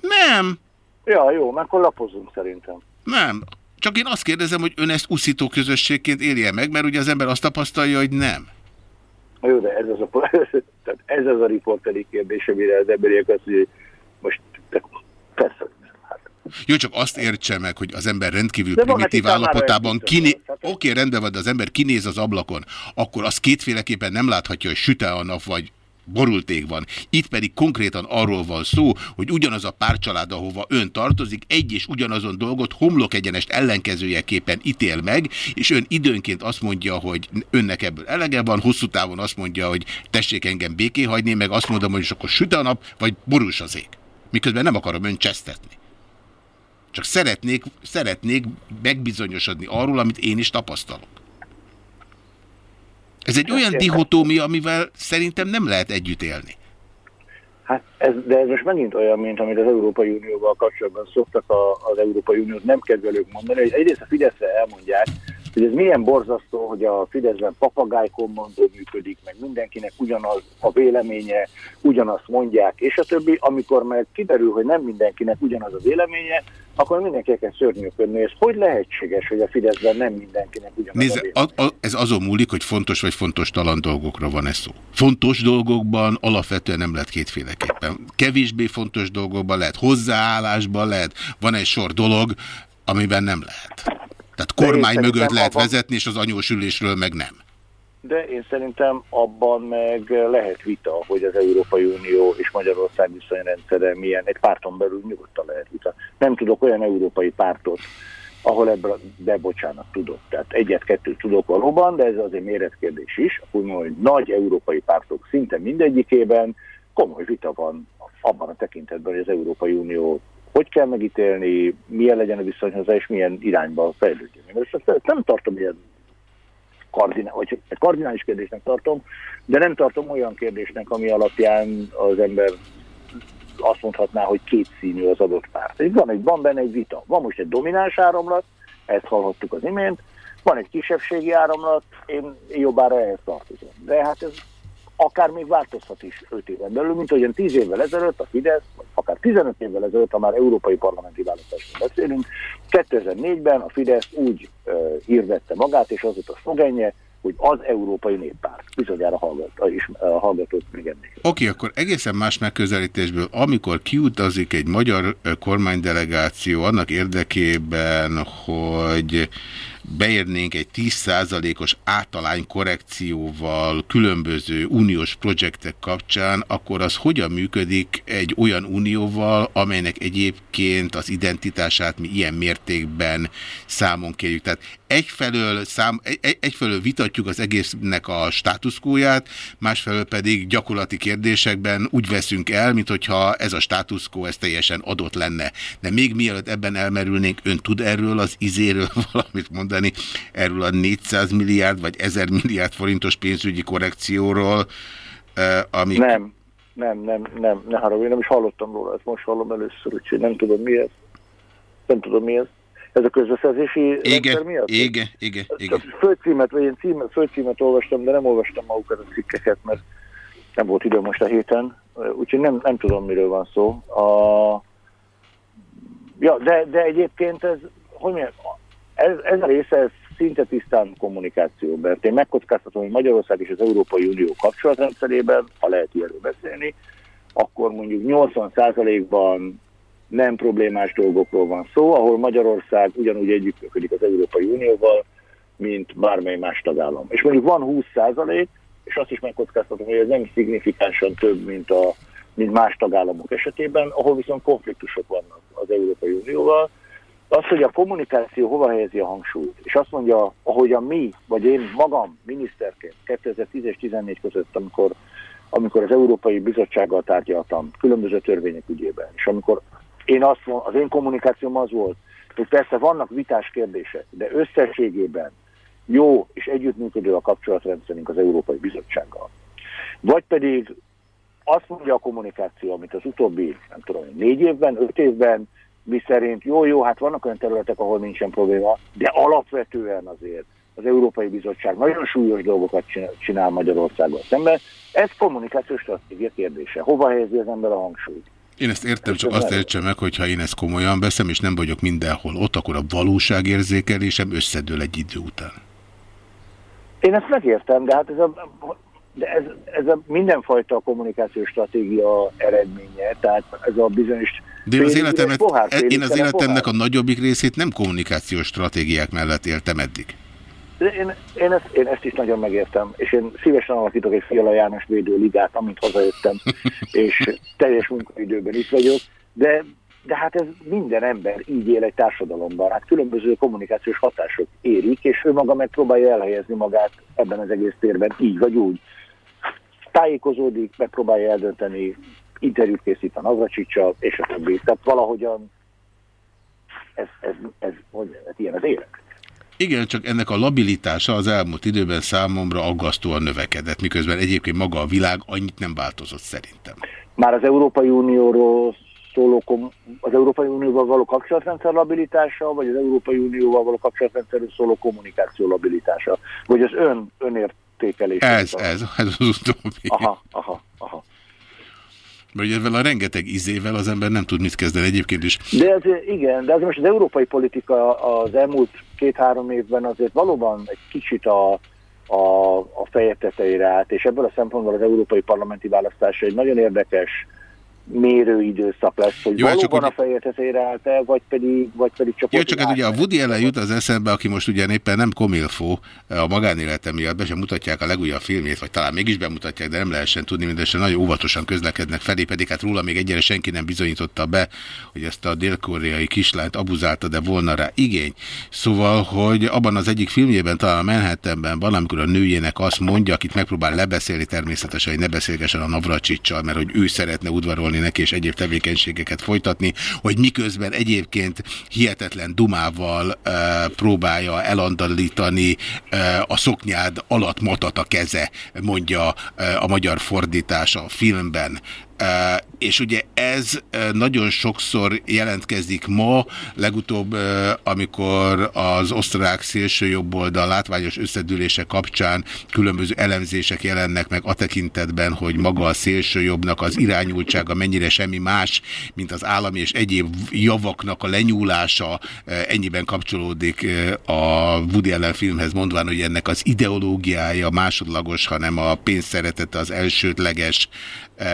Speaker 1: Nem.
Speaker 4: Ja, jó, akkor lapozunk szerintem.
Speaker 1: Nem. Csak én azt kérdezem, hogy ön ezt uszító közösségként élje meg, mert ugye az ember azt tapasztalja, hogy nem.
Speaker 4: Jó, de ez az a, tehát ez az a riporteri kérdés, amire az emberiek azt, hogy most persze,
Speaker 1: jó, csak azt értse meg, hogy az ember rendkívül de primitív állapotában kiné... Oké, okay, rendben van, de az ember kinéz az ablakon, akkor az kétféleképpen nem láthatja, hogy süte a nap, vagy borulték van. Itt pedig konkrétan arról van szó, hogy ugyanaz a párcsalád, ahova ön tartozik, egy és ugyanazon dolgot homlok egyenest ellenkezőjeképpen ítél meg, és ön időnként azt mondja, hogy önnek ebből elege van, hosszú távon azt mondja, hogy tessék engem béké hagyni, meg azt mondom, hogy akkor süt a nap, vagy borús az ég. Miközben nem akarom ön csesztetni. Csak szeretnék, szeretnék megbizonyosodni arról, amit én is tapasztalok. Ez egy olyan dihotómia, amivel szerintem nem lehet együtt élni.
Speaker 4: Hát ez, de ez most megint olyan, mint amit az Európai Unióval kapcsolatban szoktak a, az Európai Uniót nem kedvelők mondani, hogy egyrészt a Fideszre elmondják, hogy ez milyen borzasztó, hogy a Fideszben papagájkommandó működik, meg mindenkinek ugyanaz a véleménye, ugyanazt mondják, és a többi, amikor meg kiderül, hogy nem mindenkinek ugyanaz a véleménye, akkor mindenki kell szörnyűködni. Ez hogy lehetséges, hogy a Fideszben nem mindenkinek ugyanaz Nézze, a?
Speaker 1: A, a, ez azon múlik, hogy fontos vagy fontos talan dolgokra van ez szó. Fontos dolgokban alapvetően nem lehet kétféleképpen. Kevésbé fontos dolgokban lehet, hozzáállásban lehet, van egy sor dolog, amiben nem lehet. Tehát kormány mögött lehet abban... vezetni, és az anyósülésről meg nem.
Speaker 4: De én szerintem abban meg lehet vita, hogy az Európai Unió és Magyarország viszonyrendszere milyen, egy párton belül nyugodtan lehet vita. Nem tudok olyan európai pártot, ahol ebből, de bocsánat, tudok. Tehát egyet-kettőt tudok valóban, de ez azért méretkérdés is. Hogy nagy európai pártok szinte mindegyikében komoly vita van abban a tekintetben, hogy az Európai Unió hogy kell megítélni, milyen legyen a viszony hozzá, és milyen irányba fejlődjön. Én ezt nem tartom ilyen kardinál, vagy kardinális kérdésnek tartom, de nem tartom olyan kérdésnek, ami alapján az ember azt mondhatná, hogy kétszínű az adott párt. Van, egy, van benne egy vita. Van most egy domináns áramlat, ezt hallhattuk az imént, Van egy kisebbségi áramlat, én jobbára ehhez tartozom. De hát ez akár még változhat is 5 éven belül, mint ahogyan 10 évvel ezelőtt a Fidesz, vagy akár 15 évvel ezelőtt, ha már európai parlamenti választásról beszélünk, 2004-ben a Fidesz úgy uh, hirdette magát, és az volt a szlogenje, hogy az Európai Néppárt. Bizonyára hallgat, is, uh, hallgatót még ennél.
Speaker 1: Oké, okay, akkor egészen más megközelítésből, amikor kiutazik egy magyar kormánydelegáció annak érdekében, hogy beérnénk egy 10%-os általány korrekcióval különböző uniós projektek kapcsán, akkor az hogyan működik egy olyan unióval, amelynek egyébként az identitását mi ilyen mértékben számon kérjük. Tehát egyfelől, szám, egy, egyfelől vitatjuk az egésznek a státuszkóját, másfelől pedig gyakorlati kérdésekben úgy veszünk el, mint hogyha ez a státuszkó ez teljesen adott lenne. De még mielőtt ebben elmerülnénk, ön tud erről az izéről valamit mondani? Mondani erről a 400 milliárd vagy 1000 milliárd forintos pénzügyi korrekcióról,
Speaker 4: ami... Nem, nem, nem, nem, ne haragudj, nem is hallottam róla, ezt most hallom először, úgyhogy nem tudom mi ez. Nem tudom mi ez. Ez a közbeszerzési
Speaker 1: igen, miatt? Igen, igen, igen.
Speaker 4: Fölcímet, vagy én címet, fölcímet olvastam, de nem olvastam magukat a cikkeket, mert nem volt idő most a héten, úgyhogy nem, nem tudom, miről van szó. A... Ja, de, de egyébként ez, hogy mondjam, ez, ez a része ez szinte tisztán kommunikáció, mert én megkockáztatom, hogy Magyarország és az Európai Unió kapcsolatrendszerében, ha lehet ilyenről beszélni, akkor mondjuk 80%-ban nem problémás dolgokról van szó, ahol Magyarország ugyanúgy együttműködik az Európai Unióval, mint bármely más tagállam. És mondjuk van 20%, és azt is megkockáztatom, hogy ez nem szignifikánsan több, mint, a, mint más tagállamok esetében, ahol viszont konfliktusok vannak az Európai Unióval, az, hogy a kommunikáció hova helyezi a hangsúlyt, és azt mondja, ahogy a mi, vagy én magam miniszterként 2010 és 2014 között, amikor, amikor az Európai Bizottsággal tárgyaltam különböző törvények ügyében, és amikor én azt, az én kommunikációm az volt, hogy persze vannak vitás kérdések, de összességében jó és együttműködő a kapcsolatrendszerünk az Európai Bizottsággal. Vagy pedig azt mondja a kommunikáció, amit az utóbbi, nem tudom, négy évben, öt évben mi szerint jó-jó, hát vannak olyan területek, ahol nincsen probléma, de alapvetően azért az Európai Bizottság nagyon súlyos dolgokat csinál Magyarországgal szemben. Ez kommunikációs stratégia kérdése. Hova helyezi az ember a hangsúlyt?
Speaker 1: Én ezt értem, csak azt értsem meg, hogy ha én ezt komolyan veszem, és nem vagyok mindenhol ott, akkor a valóságérzékelésem összedől egy idő után.
Speaker 4: Én ezt megértem, de hát ez a de ez, ez a mindenfajta kommunikációs stratégia eredménye, tehát ez a bizonyos...
Speaker 1: De én az, életemet, én az életemnek a nagyobbik részét nem kommunikációs stratégiák mellett éltem eddig.
Speaker 4: De én, én, ezt, én ezt is nagyon megértem, és én szívesen alakítok egy Fiala János védőligát, amint hazajöttem, és teljes munkaidőben itt vagyok, de, de hát ez minden ember így él egy társadalomban. Hát különböző kommunikációs hatások érik, és ő maga megpróbálja elhelyezni magát ebben az egész térben, így vagy úgy tájékozódik, megpróbálja eldönteni, interjút készít a Navracsicsal, és a többi. Tehát valahogyan ez, ez, ez, hogy, ez ilyen az élet.
Speaker 1: Igen, csak ennek a labilitása az elmúlt időben számomra aggasztóan növekedett, miközben egyébként maga a világ annyit nem változott szerintem.
Speaker 4: Már az Európai Unióról szóló, az Európai Unióval való kapcsolatrendszer labilitása, vagy az Európai Unióval való kapcsolatrendszerről szóló kommunikáció labilitása, vagy az ön, önért értékelés.
Speaker 1: Ez, ez, ez az utóbbi.
Speaker 4: Aha, aha, aha.
Speaker 1: Mert ezzel a rengeteg izével az ember nem tud mit kezdeni egyébként is.
Speaker 4: De ez, igen, de az most az európai politika az elmúlt két-három évben azért valóban egy kicsit a, a, a feje tetejére állt, és ebből a szempontból az európai parlamenti választás egy nagyon érdekes mérőidőszak lesz, hogy Jó, valóban csak, a feje tetejére állt el, vagy pedig, vagy pedig csak...
Speaker 1: Jó, csak hát ugye a Woody ellen jut az eszembe, aki most ugye éppen nem komilfó a magánélete miatt, be sem mutatják a legújabb filmét, vagy talán mégis bemutatják, de nem lehessen tudni, mindesen nagyon óvatosan közlekednek felé, pedig hát róla még egyre senki nem bizonyította be, hogy ezt a dél-koreai kislányt abuzálta, de volna rá igény. Szóval, hogy abban az egyik filmjében, talán a Manhattanben van, amikor a nőjének azt mondja, akit megpróbál lebeszélni természetesen, hogy ne beszélgessen a Navracsicsal, mert hogy ő szeretne udvarolni gyakorolni neki, és egyéb tevékenységeket folytatni, hogy miközben egyébként hihetetlen dumával e, próbálja elandalítani e, a szoknyád alatt matat a keze, mondja e, a magyar fordítás a filmben. És ugye ez nagyon sokszor jelentkezik ma, legutóbb, amikor az osztrák szélső jobboldal látványos összedülése kapcsán különböző elemzések jelennek meg a tekintetben, hogy maga a szélső jobbnak az irányultsága mennyire semmi más, mint az állami és egyéb javaknak a lenyúlása, ennyiben kapcsolódik a Woody Allen filmhez mondván, hogy ennek az ideológiája másodlagos, hanem a pénzszeretete az elsődleges,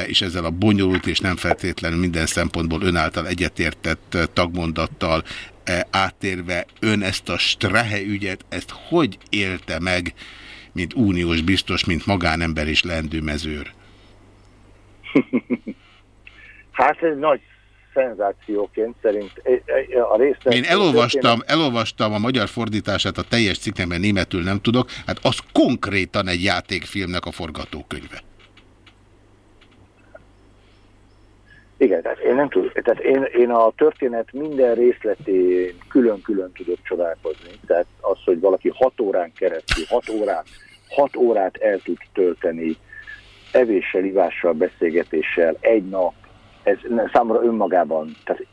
Speaker 1: és ezzel a bonyolult és nem feltétlenül minden szempontból ön által egyetértett e, tagmondattal e, áttérve ön ezt a Strahe ügyet, ezt hogy élte meg, mint uniós biztos, mint magánember és lendőmezőr?
Speaker 4: Hát ez nagy szenzációként szerint a részlet...
Speaker 1: Én elolvastam, elolvastam a magyar fordítását a teljes cikknek, mert németül nem tudok, hát az konkrétan egy játékfilmnek a forgatókönyve.
Speaker 4: Igen, tehát én nem tudom, tehát én, én a történet minden részletén külön-külön tudok csodálkozni. Tehát az, hogy valaki hat órán keresztül, hat órát, hat órát el tud tölteni evéssel, ivással, beszélgetéssel egy nap, ez számomra önmagában, tehát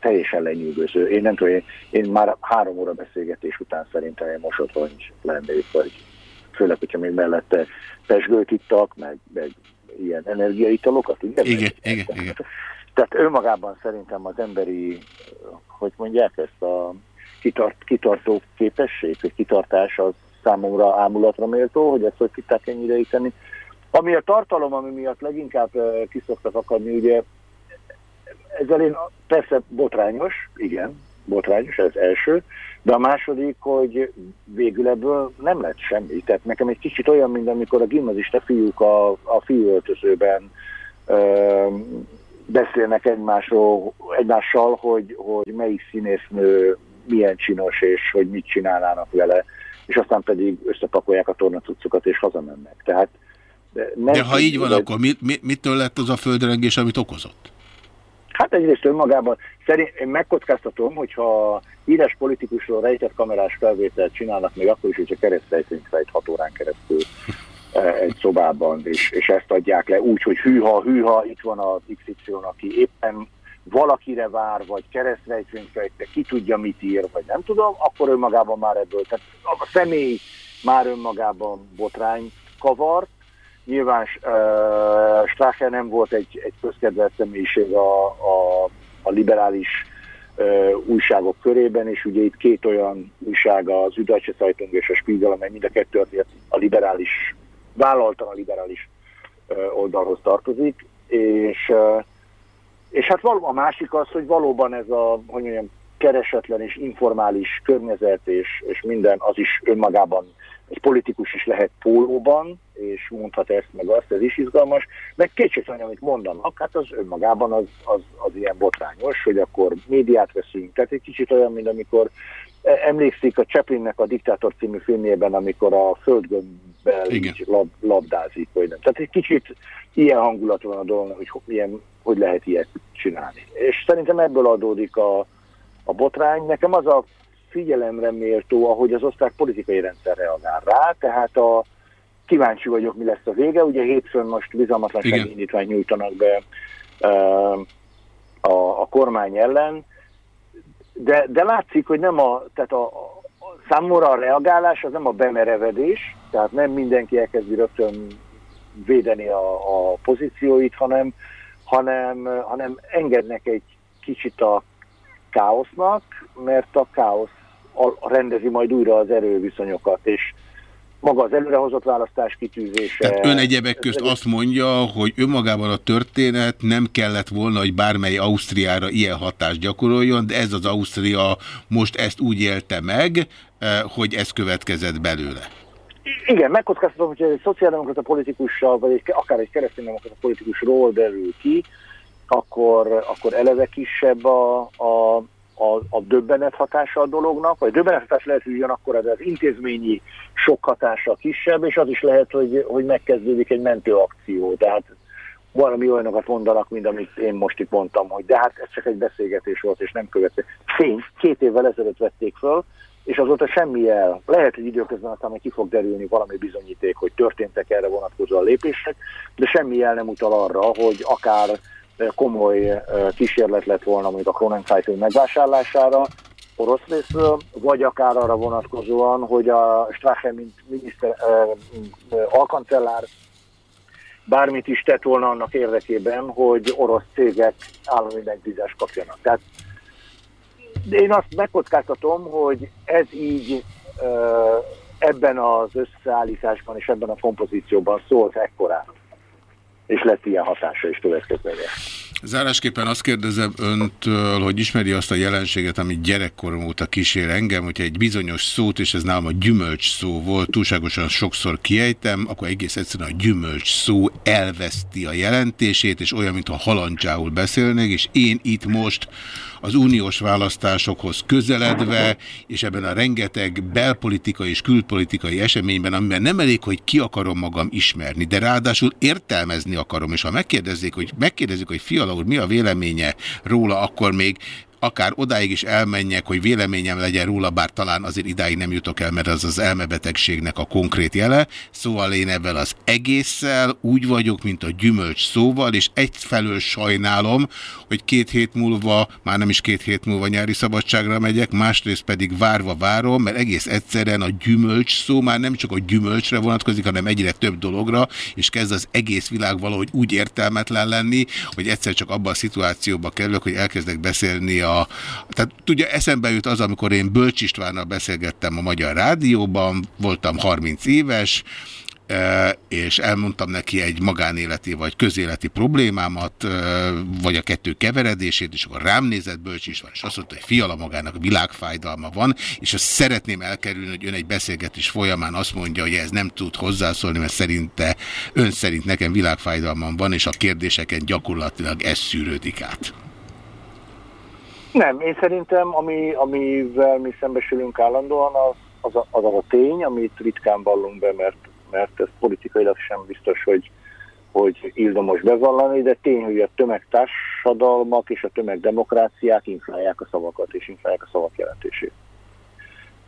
Speaker 4: teljesen lenyűgöző. Én nem tudom, én, én már három óra beszélgetés után szerintem én mosotony lennék, vagy főleg, hogyha még mellette pesgőt ittak, meg, meg ilyen energiaitalokat, ugye?
Speaker 1: Igen, igen, igen.
Speaker 4: Tehát önmagában szerintem az emberi, hogy mondják ezt, a kitart, kitartó képesség, vagy kitartás az számomra ámulatra méltó, hogy ezt hogy tudták ennyire íteni. Ami a tartalom, ami miatt leginkább kiszoktak akadni, ugye ezzel én persze botrányos, igen, botrányos, ez első, de a második, hogy végül ebből nem lett semmi. Tehát nekem egy kicsit olyan, mint amikor a gimnazista fiúk a, a fiúöltözőben ö, beszélnek egymásról, egymással, hogy, hogy melyik színésznő milyen csinos, és hogy mit csinálnának vele, és aztán pedig összepakolják a tornacuccokat, és hazamennek. Tehát
Speaker 1: nem De ha így van, de... akkor mit, mit, mitől lett az a földrengés, amit okozott?
Speaker 4: Hát egyrészt önmagában szerint én megkockáztatom, hogyha híres politikusról rejtett kamerás felvételt csinálnak, még akkor is, hogyha keresztrejtvényt fejt hat órán keresztül e, egy szobában, és, és ezt adják le úgy, hogy hűha, hűha, itt van az XY, aki éppen valakire vár, vagy keresztrejtvényt fejt, ki tudja, mit ír, vagy nem tudom, akkor önmagában már ebből, tehát a személy már önmagában botrány kavart, Nyilván uh, Strache nem volt egy, egy közkedvelt személyiség a, a, a liberális uh, újságok körében, és ugye itt két olyan újság, az Üdvacse Zeitung és a Spiegel, amely mind a kettő azért a liberális, vállaltan a liberális uh, oldalhoz tartozik, és, uh, és hát való, a másik az, hogy valóban ez a, hogy mondjam, keresetlen és informális környezet és, és minden az is önmagában egy politikus is lehet pólóban, és mondhat ezt meg azt, ez is izgalmas, meg kétségtelen, amit mondanak, hát az önmagában az, az, az ilyen botrányos, hogy akkor médiát veszünk. Tehát egy kicsit olyan, mint amikor e, emlékszik a Chaplinnek a Diktátor című filmjében, amikor a földgömbbel így lab, labdázik, vagy nem. Tehát egy kicsit ilyen hangulat van a dolog, hogy milyen, hogy lehet ilyet csinálni. És szerintem ebből adódik a, a botrány. Nekem az a figyelemre méltó, ahogy az osztrák politikai rendszer reagál rá, tehát a, kíváncsi vagyok, mi lesz a vége. Ugye hétfőn most bizalmatlansági indítványt nyújtanak be uh, a, a kormány ellen, de, de látszik, hogy nem a, tehát a, a számomra a reagálás az nem a bemerevedés, tehát nem mindenki elkezdi rögtön védeni a, a pozícióit, hanem, hanem, hanem engednek egy kicsit a káosznak, mert a káosz rendezi majd újra az erőviszonyokat, és maga az előrehozott választás kitűzése.
Speaker 1: Tehát ön egyebek közt azt mondja, hogy önmagában a történet nem kellett volna, hogy bármely Ausztriára ilyen hatást gyakoroljon, de ez az Ausztria most ezt úgy élte meg, eh, hogy ez következett belőle.
Speaker 4: Igen, megkockáztatom, hogy egy szociáldemokrata politikussal, vagy egy, akár egy kereszténydemokrata politikusról derül ki, akkor, akkor eleve kisebb a, a, a, a döbbenet hatása a dolognak, vagy a döbbenet hatás lehet, hogy ugyanakkor az intézményi sok hatása kisebb, és az is lehet, hogy, hogy megkezdődik egy mentőakció. Tehát valami olyanokat mondanak, mint amit én most itt mondtam, hogy de hát ez csak egy beszélgetés volt, és nem követő. Fény, két évvel ezelőtt vették föl, és azóta semmi el. Lehet, hogy időközben aztán ki fog derülni valami bizonyíték, hogy történtek erre vonatkozó lépések, de semmi el nem utal arra, hogy akár komoly kísérlet lett volna mondjuk a Kronenzeitung megvásárlására orosz részről, vagy akár arra vonatkozóan, hogy a Strache, mint miniszter, alkancellár bármit is tett volna annak érdekében, hogy orosz cégek állami megbízást kapjanak. Tehát én azt megkockáztatom, hogy ez így ebben az összeállításban és ebben a kompozícióban szólt ekkorát, és lett ilyen hatása és következménye.
Speaker 1: Zárásképpen azt kérdezem öntől, hogy ismeri azt a jelenséget, ami gyerekkorom óta kísér engem, hogyha egy bizonyos szót, és ez nálam a gyümölcs szó volt, túlságosan sokszor kiejtem, akkor egész egyszerűen a gyümölcs szó elveszti a jelentését, és olyan, mintha halandzsául beszélnék, és én itt most az uniós választásokhoz közeledve, és ebben a rengeteg belpolitikai és külpolitikai eseményben, amiben nem elég, hogy ki akarom magam ismerni, de ráadásul értelmezni akarom, és ha megkérdezzék, hogy megkérdezik, hogy Fiala úr mi a véleménye róla, akkor még akár odáig is elmenjek, hogy véleményem legyen róla, bár talán azért idáig nem jutok el, mert az az elmebetegségnek a konkrét jele. Szóval én ebben az egésszel úgy vagyok, mint a gyümölcs szóval, és egyfelől sajnálom, hogy két hét múlva, már nem is két hét múlva nyári szabadságra megyek, másrészt pedig várva várom, mert egész egyszerűen a gyümölcs szó már nem csak a gyümölcsre vonatkozik, hanem egyre több dologra, és kezd az egész világ valahogy úgy értelmetlen lenni, hogy egyszer csak abban a szituációba kerülök, hogy elkezdek beszélni a tehát tudja, eszembe jut az, amikor én Bölcs Istvánnal beszélgettem a Magyar Rádióban, voltam 30 éves, e, és elmondtam neki egy magánéleti vagy közéleti problémámat, e, vagy a kettő keveredését, és akkor rám nézett Bölcs István, és azt mondta, hogy fiala magának világfájdalma van, és azt szeretném elkerülni, hogy ön egy beszélgetés folyamán azt mondja, hogy ez nem tud hozzászólni, mert szerinte, ön szerint nekem világfájdalmam van, és a kérdéseken gyakorlatilag ez szűrődik át.
Speaker 4: Nem, én szerintem, ami, amivel mi szembesülünk állandóan, az az a, az a tény, amit ritkán vallunk be, mert, mert ez politikailag sem biztos, hogy, hogy ildomos bevallani, de tény, hogy a tömegtársadalmak és a tömegdemokráciák inflálják a szavakat, és inflálják a szavak jelentését.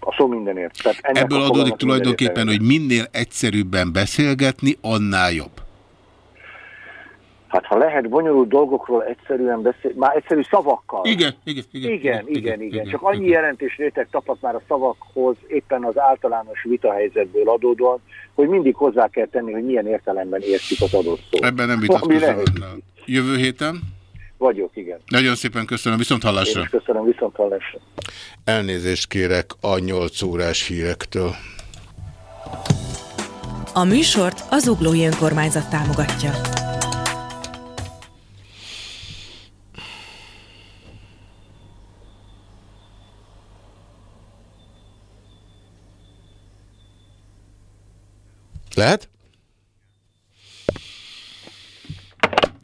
Speaker 4: A szó mindenért.
Speaker 1: Tehát Ebből adódik tulajdonképpen, hogy minél egyszerűbben beszélgetni, annál jobb.
Speaker 4: Hát ha lehet bonyolult dolgokról egyszerűen beszélni, már egyszerű szavakkal.
Speaker 1: Igen, igen,
Speaker 4: igen. Igen, igen, igen. igen. Csak annyi jelentés réteg tapad már a szavakhoz éppen az általános vitahelyzetből adódóan, hogy mindig hozzá kell tenni, hogy milyen értelemben értjük az adott szót.
Speaker 1: Ebben nem vitatkozom. Jövő héten?
Speaker 4: Vagyok, igen.
Speaker 1: Nagyon szépen köszönöm, viszont hallásra. Én
Speaker 4: is köszönöm, viszont hallásra.
Speaker 1: Elnézést kérek a 8 órás hírektől.
Speaker 5: A műsort az Uglói Önkormányzat támogatja.
Speaker 1: Lehet?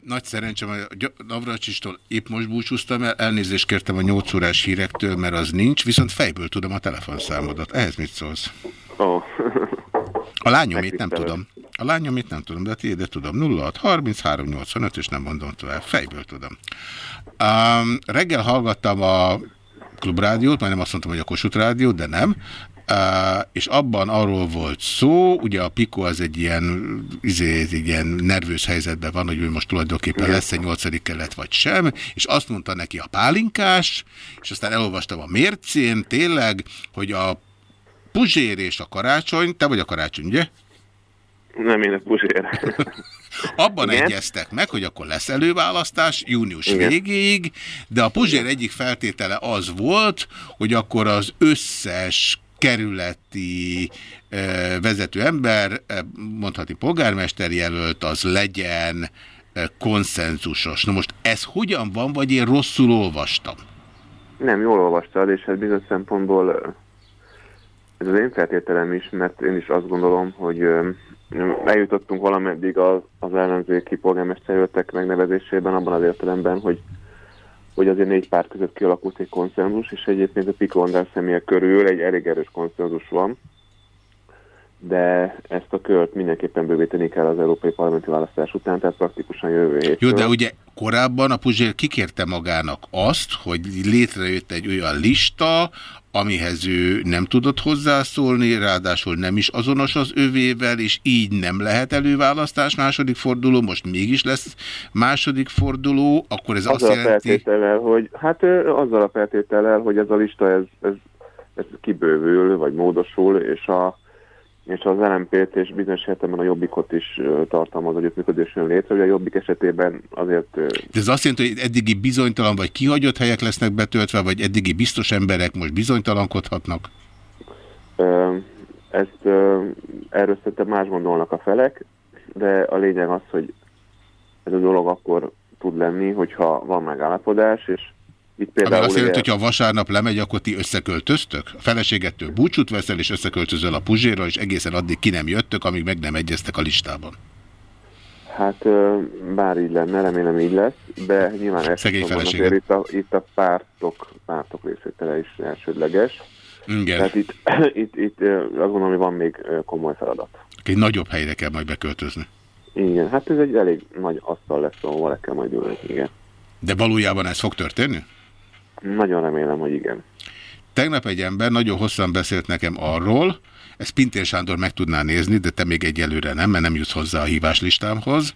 Speaker 1: Nagy szerencsém, a Navracsistól épp most búcsúztam el, elnézést kértem a 8 órás hírektől, mert az nincs, viszont fejből tudom a telefonszámodat. Ehhez mit szólsz?
Speaker 6: Oh.
Speaker 1: A lányomét nem tudom. A lányomét nem tudom, de a tiédet tudom. 06 33 85, és nem mondom tovább. Fejből tudom. Um, reggel hallgattam a klubrádiót, majdnem azt mondtam, hogy a Kossuth rádiót, de nem. És abban arról volt szó, ugye a Pico az egy ilyen, izé, egy ilyen nervős helyzetben van, hogy ő most tulajdonképpen lesz egy nyolcadik kelet vagy sem, és azt mondta neki a pálinkás, és aztán elolvastam a mércén, tényleg, hogy a Puzsér és a karácsony, te vagy a karácsony, ugye?
Speaker 6: Nem, én a Puzsér.
Speaker 1: Abban Igen. egyeztek meg, hogy akkor lesz előválasztás június Igen. végéig, de a Puzsér egyik feltétele az volt, hogy akkor az összes kerületi vezető ember, mondhatni polgármester jelölt, az legyen konszenzusos. Na most ez hogyan van, vagy én rosszul olvastam?
Speaker 6: Nem, jól olvastad, és hát bizonyos szempontból ez az én feltételem is, mert én is azt gondolom, hogy eljutottunk valameddig az, az ellenzéki polgármesterjöttek megnevezésében abban az értelemben, hogy hogy azért négy párt között kialakult egy konszenzus, és egyébként a Piko András személye körül egy elég erős konszenzus van. de ezt a kört mindenképpen bővíteni kell az európai parlamenti választás után, tehát praktikusan jövő hétről.
Speaker 1: Jó, de ugye korábban a Puzsér kikérte magának azt, hogy létrejött egy olyan lista, amihez ő nem tudott hozzászólni, ráadásul nem is azonos az övével, és így nem lehet előválasztás. Második forduló, most mégis lesz második forduló, akkor ez azzal azt jelenti...
Speaker 6: Feltétellel, hogy, hát azzal a feltétellel, hogy ez a lista ez, ez, ez kibővül, vagy módosul, és a és az LMP-t és bizonyos értelemben a Jobbikot is tartalmaz együttműködésön létre. Ugye a Jobbik esetében azért...
Speaker 1: De ez azt jelenti, hogy eddigi bizonytalan vagy kihagyott helyek lesznek betöltve, vagy eddigi biztos emberek most bizonytalankodhatnak?
Speaker 6: Ezt erről szerintem más gondolnak a felek, de a lényeg az, hogy ez a dolog akkor tud lenni, hogyha van megállapodás, és
Speaker 1: itt például Ami azt jelenti, hogy ha vasárnap lemegy, akkor ti összeköltöztök? A feleségettől búcsút veszel, és összeköltözöl a Puzsérra, és egészen addig ki nem jöttök, amíg meg nem egyeztek a listában.
Speaker 6: Hát bár így lenne, remélem így lesz, de nyilván
Speaker 1: Szegény
Speaker 6: azért itt a, itt a pártok, pártok részvétele is elsődleges.
Speaker 1: Igen.
Speaker 6: Tehát itt, itt, itt azt gondolom, hogy van még komoly feladat.
Speaker 1: Egy nagyobb helyre kell majd beköltözni.
Speaker 6: Igen, hát ez egy elég nagy asztal lesz, ahol le kell majd ülni, igen.
Speaker 1: De valójában ez fog történni?
Speaker 6: Nagyon remélem, hogy igen.
Speaker 1: Tegnap egy ember nagyon hosszan beszélt nekem arról, ezt Pintér Sándor meg tudná nézni, de te még egyelőre nem, mert nem jutsz hozzá a híváslistámhoz,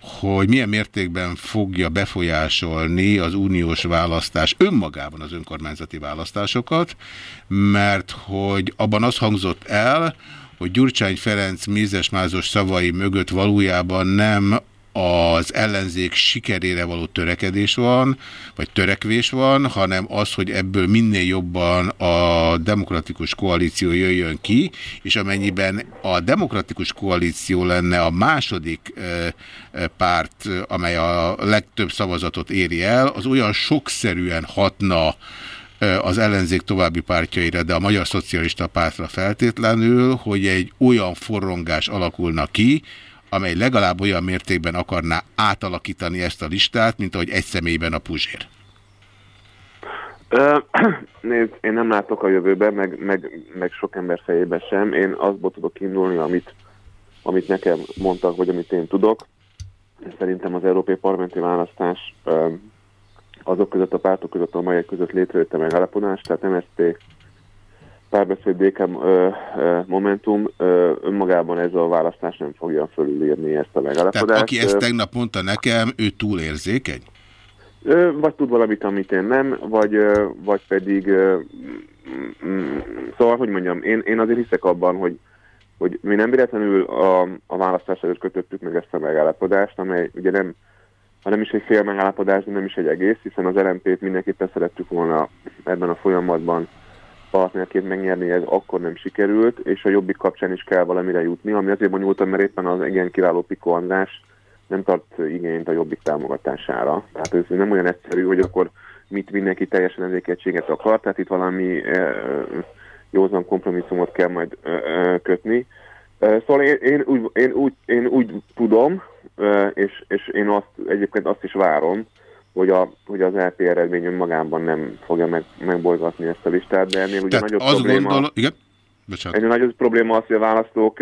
Speaker 1: hogy milyen mértékben fogja befolyásolni az uniós választás önmagában az önkormányzati választásokat, mert hogy abban az hangzott el, hogy Gyurcsány Ferenc mézesmázos szavai mögött valójában nem az ellenzék sikerére való törekedés van, vagy törekvés van, hanem az, hogy ebből minél jobban a demokratikus koalíció jöjjön ki, és amennyiben a demokratikus koalíció lenne a második párt, amely a legtöbb szavazatot éri el, az olyan sokszerűen hatna az ellenzék további pártjaira, de a Magyar Szocialista Pártra feltétlenül, hogy egy olyan forrongás alakulna ki, amely legalább olyan mértékben akarná átalakítani ezt a listát, mint ahogy egy személyben a Puzsér?
Speaker 6: Nézd, én nem látok a jövőben, meg, meg, meg sok ember fejében sem. Én azból tudok indulni, amit, amit nekem mondtak, vagy amit én tudok. Szerintem az európai parlamenti választás azok között a pártok között, amelyek között létrejött a megállapodás, tehát MSZP, párbeszéd DK Momentum önmagában ez a választás nem fogja fölülírni ezt a megállapodást. Tehát
Speaker 1: aki ezt tegnap mondta nekem, ő túlérzékeny?
Speaker 6: Vagy tud valamit, amit én nem, vagy, vagy pedig mm, szóval, hogy mondjam, én, én azért hiszek abban, hogy, hogy mi nem véletlenül a, a választás előtt kötöttük meg ezt a megállapodást, amely ugye nem, ha nem is egy fél megállapodás, de nem is egy egész, hiszen az LMP-t mindenképpen szerettük volna ebben a folyamatban partnerként megnyerni, ez akkor nem sikerült, és a jobbik kapcsán is kell valamire jutni, ami azért bonyolultam, mert éppen az igen kiváló Piko András nem tart igényt a jobbik támogatására. Tehát ez nem olyan egyszerű, hogy akkor mit mindenki teljesen ezékegységet akar, tehát itt valami e, józan kompromisszumot kell majd e, e, kötni. Szóval én, én, úgy, én, úgy, én úgy tudom, és, és én azt, egyébként azt is várom, hogy, a, hogy az LP eredmény önmagában nem fogja meg, megbolygatni ezt a listát, de ennél ugye nagyobb probléma... Gondol, igen? Bocsánat. Egy nagy probléma az, hogy a választók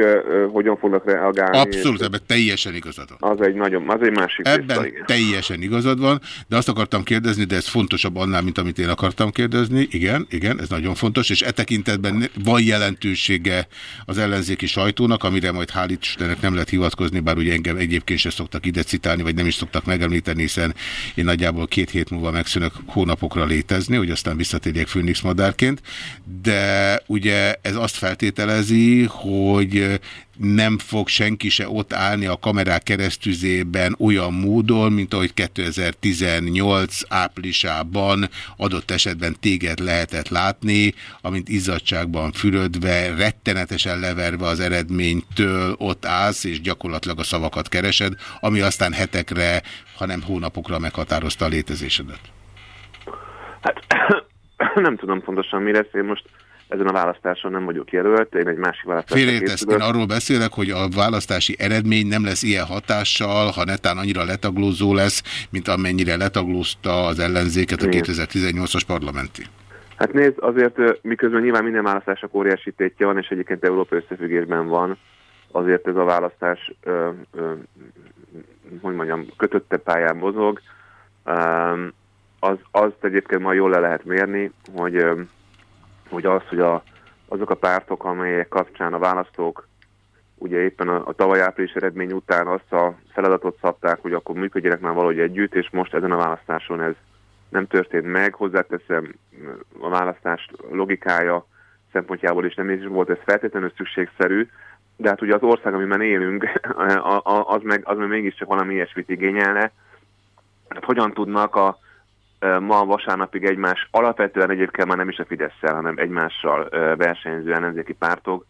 Speaker 6: hogyan fognak reagálni.
Speaker 1: Abszolút, ebben teljesen igazad
Speaker 6: van. Az egy, nagyon, az egy másik
Speaker 1: Ebben része, teljesen igazad van, de azt akartam kérdezni, de ez fontosabb annál, mint amit én akartam kérdezni. Igen, igen, ez nagyon fontos, és e tekintetben van jelentősége az ellenzéki sajtónak, amire majd hál' Istennek nem lehet hivatkozni, bár ugye engem egyébként sem szoktak ide citálni, vagy nem is szoktak megemlíteni, hiszen én nagyjából két hét múlva megszűnök hónapokra létezni, hogy aztán visszatérjek Főnix madárként, de ugye ez azt feltételezi, hogy nem fog senki se ott állni a kamerák keresztüzében olyan módon, mint ahogy 2018 áprilisában adott esetben téged lehetett látni, amint izzadságban fürödve, rettenetesen leverve az eredménytől ott állsz, és gyakorlatilag a szavakat keresed, ami aztán hetekre, hanem hónapokra meghatározta a létezésedet.
Speaker 6: Hát nem tudom pontosan mi lesz, én most ezen a választáson nem vagyok jelölt, én egy másik választáson
Speaker 1: Félértezt, én arról beszélek, hogy a választási eredmény nem lesz ilyen hatással, ha netán annyira letaglózó lesz, mint amennyire letaglózta az ellenzéket a 2018-as parlamenti.
Speaker 6: Hát nézd, azért miközben nyilván minden választások óriási tétje van, és egyébként Európa összefüggésben van, azért ez a választás, ö, ö, hogy mondjam, kötötte pályán mozog. Az, azt egyébként ma jól le lehet mérni, hogy, hogy az, hogy a, azok a pártok, amelyek kapcsán a választók ugye éppen a, a tavaly április eredmény után azt a feladatot szabták, hogy akkor működjenek már valahogy együtt, és most ezen a választáson ez nem történt meg. Hozzáteszem, a választás logikája szempontjából is nem is volt ez feltétlenül szükségszerű, de hát ugye az ország, amiben élünk, az meg, az meg mégiscsak valami ilyesmit igényelne. Hát hogyan tudnak a ma vasárnapig egymás, alapvetően egyébként már nem is a fidesz hanem egymással versenyző ellenzéki pártok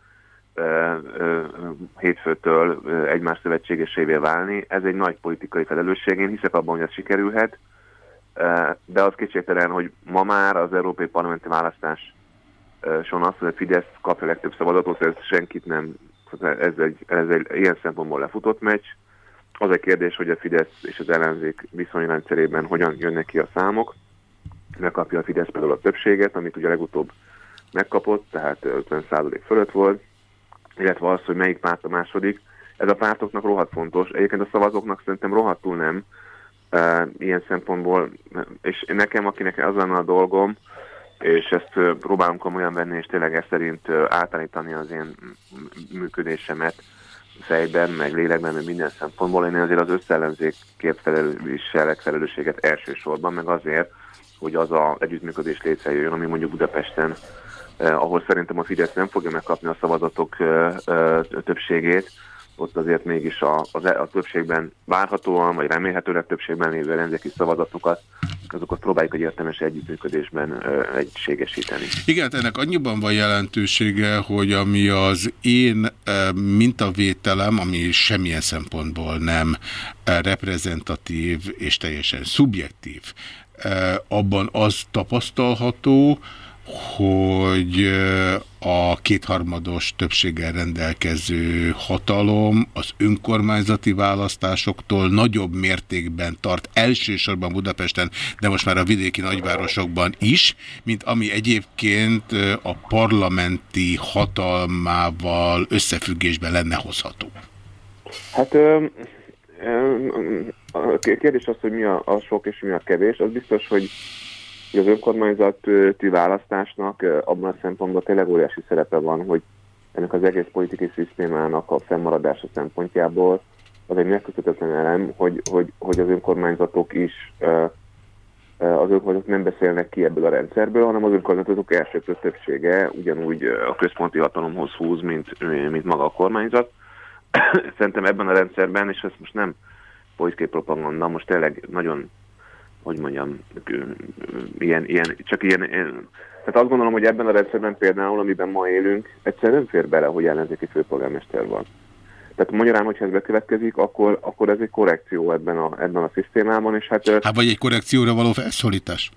Speaker 6: hétfőtől egymás szövetségesévé válni. Ez egy nagy politikai felelősség. Én hiszek abban, hogy ez sikerülhet, de az kétségtelen, hogy ma már az európai parlamenti választás son az, hogy a Fidesz kapja legtöbb szavazatot, ez senkit nem, ez egy, ez egy ilyen szempontból lefutott meccs. Az a kérdés, hogy a Fidesz és az ellenzék viszonyrendszerében hogyan jönnek ki a számok. Megkapja a Fidesz például a többséget, amit ugye legutóbb megkapott, tehát 50% fölött volt, illetve az, hogy melyik párt a második. Ez a pártoknak rohadt fontos. Egyébként a szavazóknak szerintem rohadtul nem, e, ilyen szempontból, és nekem, akinek az lenne a dolgom, és ezt próbálom komolyan venni, és tényleg ezt szerint átállítani az én működésemet fejben, meg lélekben, meg minden szempontból. Én azért az összellenzékért felelősségek felelősséget elsősorban, meg azért, hogy az a együttműködés létrejöjjön, ami mondjuk Budapesten eh, ahol szerintem a Fidesz nem fogja megkapni a szavazatok eh, eh, többségét, ott azért mégis a, a, a többségben várhatóan, vagy remélhetőleg többségben lévő ellenzéki szavazatokat, azokat próbáljuk egy értelmes együttműködésben ö, egységesíteni.
Speaker 1: Igen, ennek annyiban van jelentősége, hogy ami az én mintavételem, ami semmilyen szempontból nem reprezentatív és teljesen szubjektív, abban az tapasztalható, hogy a kétharmados többséggel rendelkező hatalom az önkormányzati választásoktól nagyobb mértékben tart elsősorban Budapesten, de most már a vidéki nagyvárosokban is, mint ami egyébként a parlamenti hatalmával összefüggésben lenne hozható.
Speaker 6: Hát ö, ö, a kérdés az, hogy mi a, a sok és mi a kevés. Az biztos, hogy az önkormányzati választásnak abban a szempontból tényleg óriási szerepe van, hogy ennek az egész politikai szisztémának a fennmaradása szempontjából az egy megkötetetlen elem, hogy, hogy, hogy az önkormányzatok is az önkormányzatok nem beszélnek ki ebből a rendszerből, hanem az önkormányzatok első többsége ugyanúgy a központi hatalomhoz húz, mint, mint maga a kormányzat. Szerintem ebben a rendszerben, és ez most nem politikai propaganda, most tényleg nagyon hogy mondjam, ilyen, ilyen, csak ilyen, ilyen, tehát azt gondolom, hogy ebben a rendszerben például, amiben ma élünk, egyszerűen nem fér bele, hogy ellenzéki főpolgármester van. Tehát magyarán, hogyha ez bekövetkezik, akkor, akkor ez egy korrekció ebben a, ebben a szisztémában, és hát...
Speaker 1: Hát vagy egy korrekcióra való felszólítás?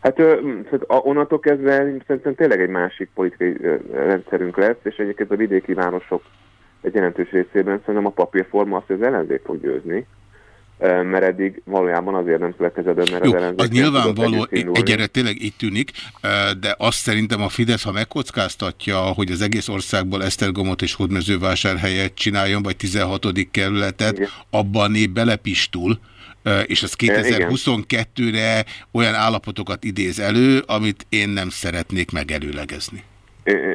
Speaker 6: Hát onnantól kezdve szerintem tényleg egy másik politikai rendszerünk lesz, és egyébként a vidéki városok egy jelentős részében szerintem a papírforma azt, hogy az ellenzék fog győzni mert eddig valójában azért nem születkezett, mert
Speaker 1: Jó, az, az nyilvánvaló, egyre tényleg így tűnik, de azt szerintem a Fidesz, ha megkockáztatja, hogy az egész országból Esztergomot és Hódmezővásárhelyet csináljon, vagy 16. kerületet, Igen. abban nép belepistul, és az 2022-re olyan állapotokat idéz elő, amit én nem szeretnék megelőlegezni.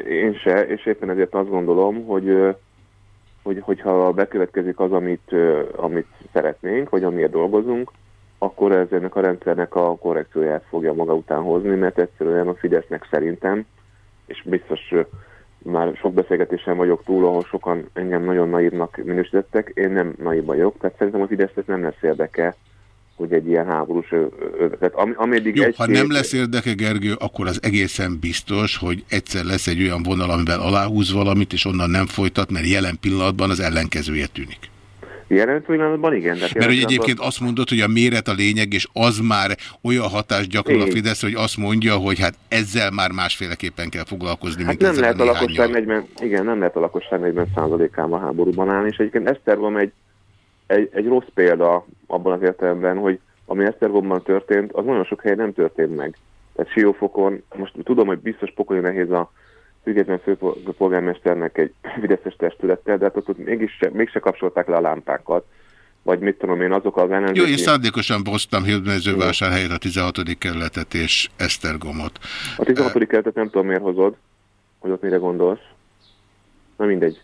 Speaker 6: Én se, és éppen ezért azt gondolom, hogy hogy, hogyha bekövetkezik az, amit, amit szeretnénk, vagy amiért dolgozunk, akkor ez ennek a rendszernek a korrekcióját fogja maga után hozni, mert egyszerűen a Fidesznek szerintem, és biztos már sok beszélgetésen vagyok túl, ahol sokan engem nagyon naívnak minősítettek, én nem naív vagyok, tehát szerintem a Fidesznek nem lesz érdeke hogy egy ilyen háborús övezet. Am, ameddig
Speaker 1: Jó, egy ha nem lesz érdeke, Gergő, akkor az egészen biztos, hogy egyszer lesz egy olyan vonal, amivel aláhúz valamit, és onnan nem folytat, mert jelen pillanatban az ellenkezője tűnik.
Speaker 6: Jelen pillanatban igen.
Speaker 1: De Mert hogy egyébként azt mondod, hogy a méret a lényeg, és az már olyan hatást gyakorol a Fidesz, hogy azt mondja, hogy hát ezzel már másféleképpen kell foglalkozni,
Speaker 6: hát mint nem lehet a, a lakosság 40, igen, nem lehet a lakosság 40 százalékában háborúban állni, és egyébként Esztergom egy egy, egy rossz példa abban az értelemben, hogy ami Esztergomban történt, az nagyon sok helyen nem történt meg. Tehát Siófokon, most tudom, hogy biztos pokolni nehéz a független főpolgármesternek egy videszes testülettel, de hát ott, ott mégis mégse kapcsolták le a lámpákat vagy mit tudom én, azok az ellenzéki...
Speaker 1: Jó, én szándékosan hoztam Hildmezővásárhelyet a 16. kerületet és Esztergomot.
Speaker 6: A 16. kerületet nem tudom miért hozod, hogy ott mire gondolsz. Na mindegy.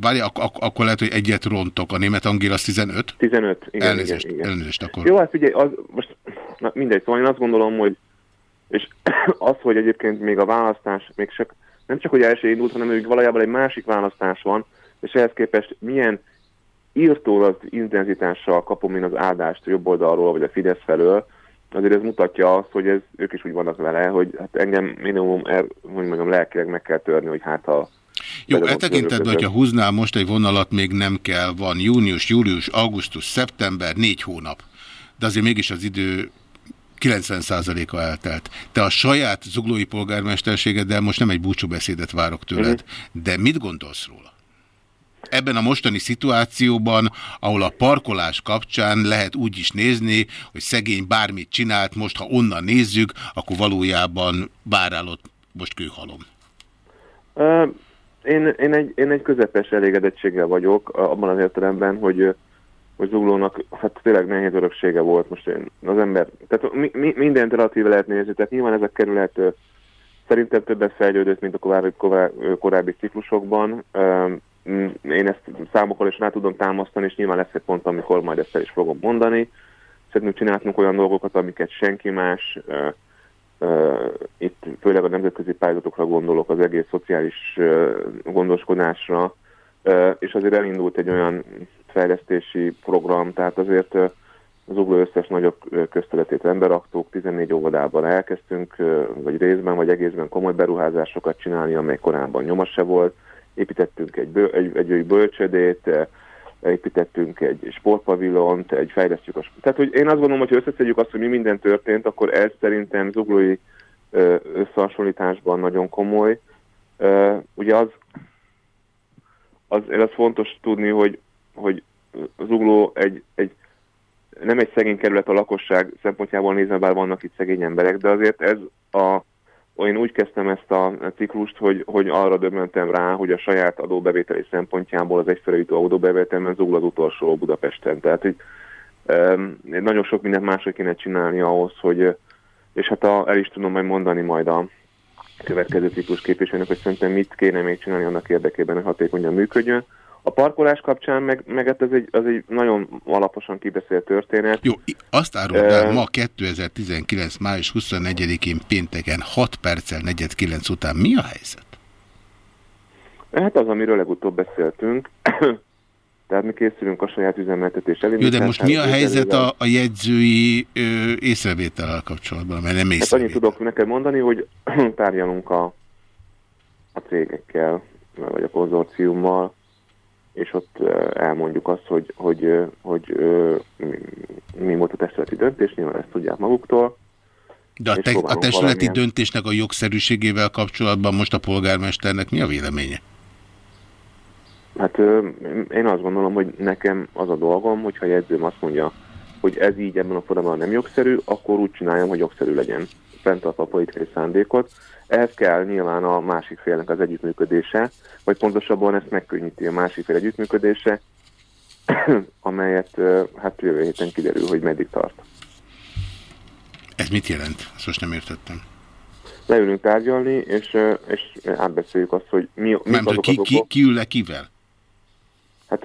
Speaker 1: Várj, ak ak akkor lehet, hogy egyet rontok. A német Angél az 15?
Speaker 6: 15,
Speaker 1: igen. Elnézést, igen, igen. elnézést akkor.
Speaker 6: Jó, hát figyelj, az, most na, mindegy, szóval én azt gondolom, hogy és az, hogy egyébként még a választás, még csak, nem csak, hogy első indult, hanem hogy valójában egy másik választás van, és ehhez képest milyen írtól az intenzitással kapom én az áldást jobb oldalról, vagy a Fidesz felől, azért ez mutatja azt, hogy ez, ők is úgy vannak vele, hogy hát engem minimum, er, hogy mondjam, lelkileg meg kell törni, hogy hát ha
Speaker 1: jó, e tekintetben, hogyha húznál most egy vonalat, még nem kell, van június, július, augusztus, szeptember, négy hónap. De azért mégis az idő 90%-a eltelt. Te a saját zuglói polgármesterségeddel most nem egy búcsúbeszédet várok tőled. -huh. de mit gondolsz róla? ebben a mostani szituációban, ahol a parkolás kapcsán lehet úgy is nézni, hogy szegény bármit csinált, most ha onnan nézzük, akkor valójában bárálott most kőhalom.
Speaker 6: Uh, én, én, egy, én egy közepes elégedettséggel vagyok, abban az értelemben, hogy hogy Zuglónak hát tényleg nehéz öröksége volt most én, az ember, tehát mi, mi, mindent relatíve lehet nézni, tehát nyilván ez a kerület szerintem többet fejlődött, mint a korábbi, korábbi ciklusokban. Én ezt számokkal is rá tudom támasztani, és nyilván lesz egy pont, amikor majd ezt el is fogom mondani. Szerintem csináltunk olyan dolgokat, amiket senki más, itt főleg a nemzetközi pályázatokra gondolok, az egész szociális gondoskodásra, és azért elindult egy olyan fejlesztési program, tehát azért az ugló összes nagyobb közteletét emberaktók, 14 óvodában elkezdtünk, vagy részben, vagy egészben komoly beruházásokat csinálni, amely korábban nyoma se volt. Építettünk egy, bő, egy, egy, bölcsödét, építettünk egy sportpavilont, egy fejlesztjük a... Tehát, hogy én azt gondolom, hogy ha összeszedjük azt, hogy mi minden történt, akkor ez szerintem zuglói összehasonlításban nagyon komoly. Ugye az, az, az fontos tudni, hogy, hogy Zugló egy, egy, nem egy szegény kerület a lakosság szempontjából nézve, bár vannak itt szegény emberek, de azért ez a én úgy kezdtem ezt a ciklust, hogy, hogy arra döbbentem rá, hogy a saját adóbevételi szempontjából az egyszerű jutó adóbevételben zúg az utolsó Budapesten. Tehát, hogy um, nagyon sok mindent máshogy kéne csinálni ahhoz, hogy, és hát a, el is tudom majd mondani majd a következő ciklus képviselőnek, hogy szerintem mit kéne még csinálni annak érdekében, hogy hatékonyan működjön. A parkolás kapcsán meg, meg hát ez egy, az egy nagyon alaposan kibeszélt történet.
Speaker 1: Jó, azt árulod el, ma 2019. május 24-én pénteken 6 perccel 49 után mi a helyzet?
Speaker 6: Hát az, amiről legutóbb beszéltünk. Tehát mi készülünk a saját üzemeltetés
Speaker 1: elindítására. Jó, de most mi a helyzet a, a jegyzői ö, észrevétellel kapcsolatban? Mert nem
Speaker 6: hát annyit tudok neked mondani, hogy tárgyalunk a, a cégekkel, vagy a konzorciummal, és ott elmondjuk azt, hogy, hogy, hogy, hogy mi volt a testületi döntés, nyilván ezt tudják maguktól.
Speaker 1: De a, te, a testületi valamilyen... döntésnek a jogszerűségével kapcsolatban most a polgármesternek mi a véleménye?
Speaker 6: Hát én azt gondolom, hogy nekem az a dolgom, hogyha jegyzőm azt mondja, hogy ez így ebben a formában nem jogszerű, akkor úgy csináljam, hogy jogszerű legyen. Fenntartva a politikai szándékot. Ehhez kell nyilván a másik félnek az együttműködése, vagy pontosabban ezt megkönnyíti a másik fél együttműködése, amelyet hát jövő héten kiderül, hogy meddig tart.
Speaker 1: Ez mit jelent? Ezt most nem értettem.
Speaker 6: Leülünk tárgyalni, és, és átbeszéljük azt, hogy mi, mi
Speaker 1: azok ki, ki, ki ül le kivel?
Speaker 6: Hát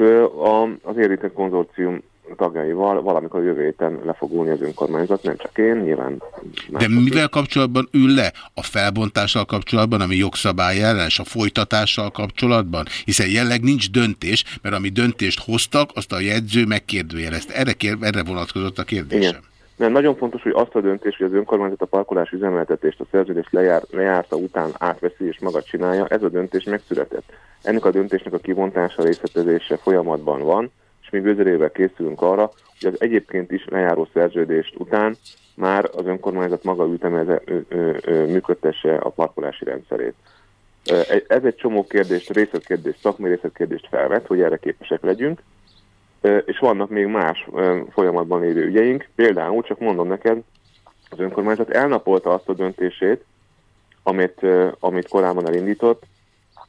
Speaker 6: az érintett konzorcium tagjaival valamikor jövő héten le fog ülni az önkormányzat, nem csak én, nyilván.
Speaker 1: De mivel kapcsolatban ül le? A felbontással kapcsolatban, ami jogszabály ellenes, a folytatással kapcsolatban? Hiszen jelleg nincs döntés, mert ami döntést hoztak, azt a jegyző megkérdőjelezte. Erre, kér, erre vonatkozott a kérdésem. Igen.
Speaker 6: Mert nagyon fontos, hogy azt a döntés, hogy az önkormányzat a parkolás üzemeltetést a szerződés lejár, lejárta után átveszi és maga csinálja, ez a döntés megszületett. Ennek a döntésnek a kivontása, részletezése folyamatban van, mi bőzerével készülünk arra, hogy az egyébként is lejáró szerződést után már az önkormányzat maga ütemeze, működtesse a parkolási rendszerét. Ez egy csomó kérdést, részletkérdést, szakmai részletkérdést felvet, hogy erre képesek legyünk, és vannak még más folyamatban lévő ügyeink. Például, csak mondom neked, az önkormányzat elnapolta azt a döntését, amit, amit korábban elindított,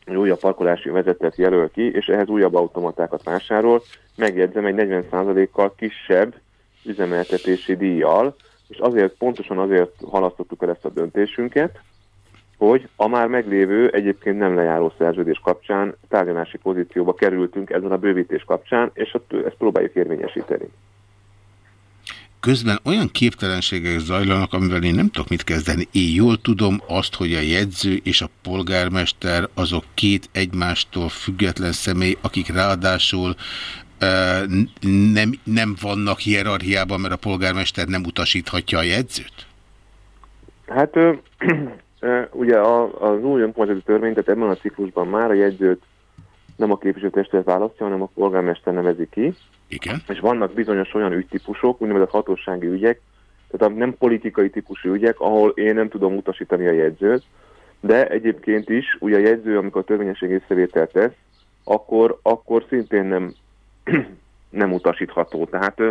Speaker 6: hogy újabb parkolási vezetet jelöl ki, és ehhez újabb automatákat vásárol, megjegyzem egy 40%-kal kisebb üzemeltetési díjjal, és azért, pontosan azért halasztottuk el ezt a döntésünket, hogy a már meglévő, egyébként nem lejáró szerződés kapcsán tárgyalási pozícióba kerültünk ezen a bővítés kapcsán, és ezt próbáljuk érvényesíteni.
Speaker 1: Közben olyan képtelenségek zajlanak, amivel én nem tudok mit kezdeni. Én jól tudom azt, hogy a jegyző és a polgármester azok két egymástól független személy, akik ráadásul nem, nem vannak hierarchiában, mert a polgármester nem utasíthatja a jegyzőt?
Speaker 6: Hát ugye az új önkormányzati törvény, tehát ebben a ciklusban már a jegyzőt nem a képviselőtestület választja, hanem a polgármester nevezi ki.
Speaker 1: Igen.
Speaker 6: És vannak bizonyos olyan ügytípusok, úgynevezett hatósági ügyek, tehát nem politikai típusú ügyek, ahol én nem tudom utasítani a jegyzőt, de egyébként is, ugye a jegyző, amikor a törvényesség észrevételt tesz, akkor, akkor szintén nem, nem utasítható. Tehát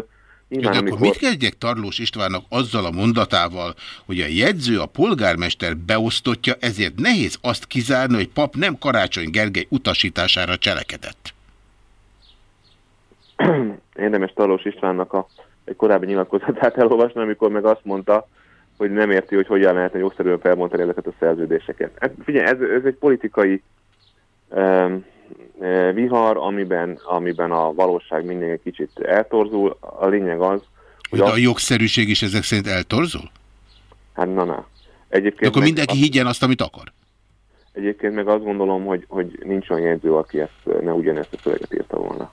Speaker 1: Nyilván, de amikor... akkor mit kezdjek Tarlós Istvánnak azzal a mondatával, hogy a jegyző a polgármester beosztotja, ezért nehéz azt kizárni, hogy pap nem Karácsony Gergely utasítására cselekedett?
Speaker 6: Érdemes Tarlós Istvánnak a, egy korábbi nyilatkozatát elolvasni, amikor meg azt mondta, hogy nem érti, hogy hogyan lehetne jogszerűen felmondani ezeket a szerződéseket. Hát figyelj, ez, ez egy politikai um, vihar, amiben, amiben a valóság mindig kicsit eltorzul. A lényeg az,
Speaker 1: hogy... De a jogszerűség is ezek szerint eltorzul?
Speaker 6: Hát na, na. Egyébként De
Speaker 1: akkor mindenki azt, higgyen azt, amit akar?
Speaker 6: Egyébként meg azt gondolom, hogy, hogy nincs olyan jegyző, aki ezt, ne ugyanezt a szöveget írta volna.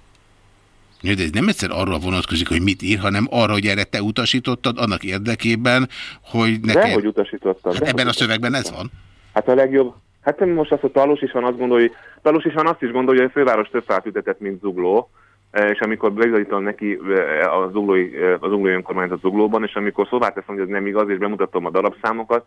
Speaker 1: Ja, de ez nem egyszer arra vonatkozik, hogy mit ír, hanem arra, hogy erre te utasítottad annak érdekében, hogy neked...
Speaker 6: De, hogy utasítottam.
Speaker 1: Hát ebben a szövegben ez van.
Speaker 6: Hát a legjobb, Hát most azt, hogy Talós is van, azt gondolja, Talós is van, azt is gondolja, hogy a főváros több fát ütetett, mint Zugló, e, és amikor bizonyítom neki e, a zuglói, e, a zuglói önkormányzat zuglóban, és amikor szóvá teszem, hogy ez nem igaz, és bemutatom a darabszámokat,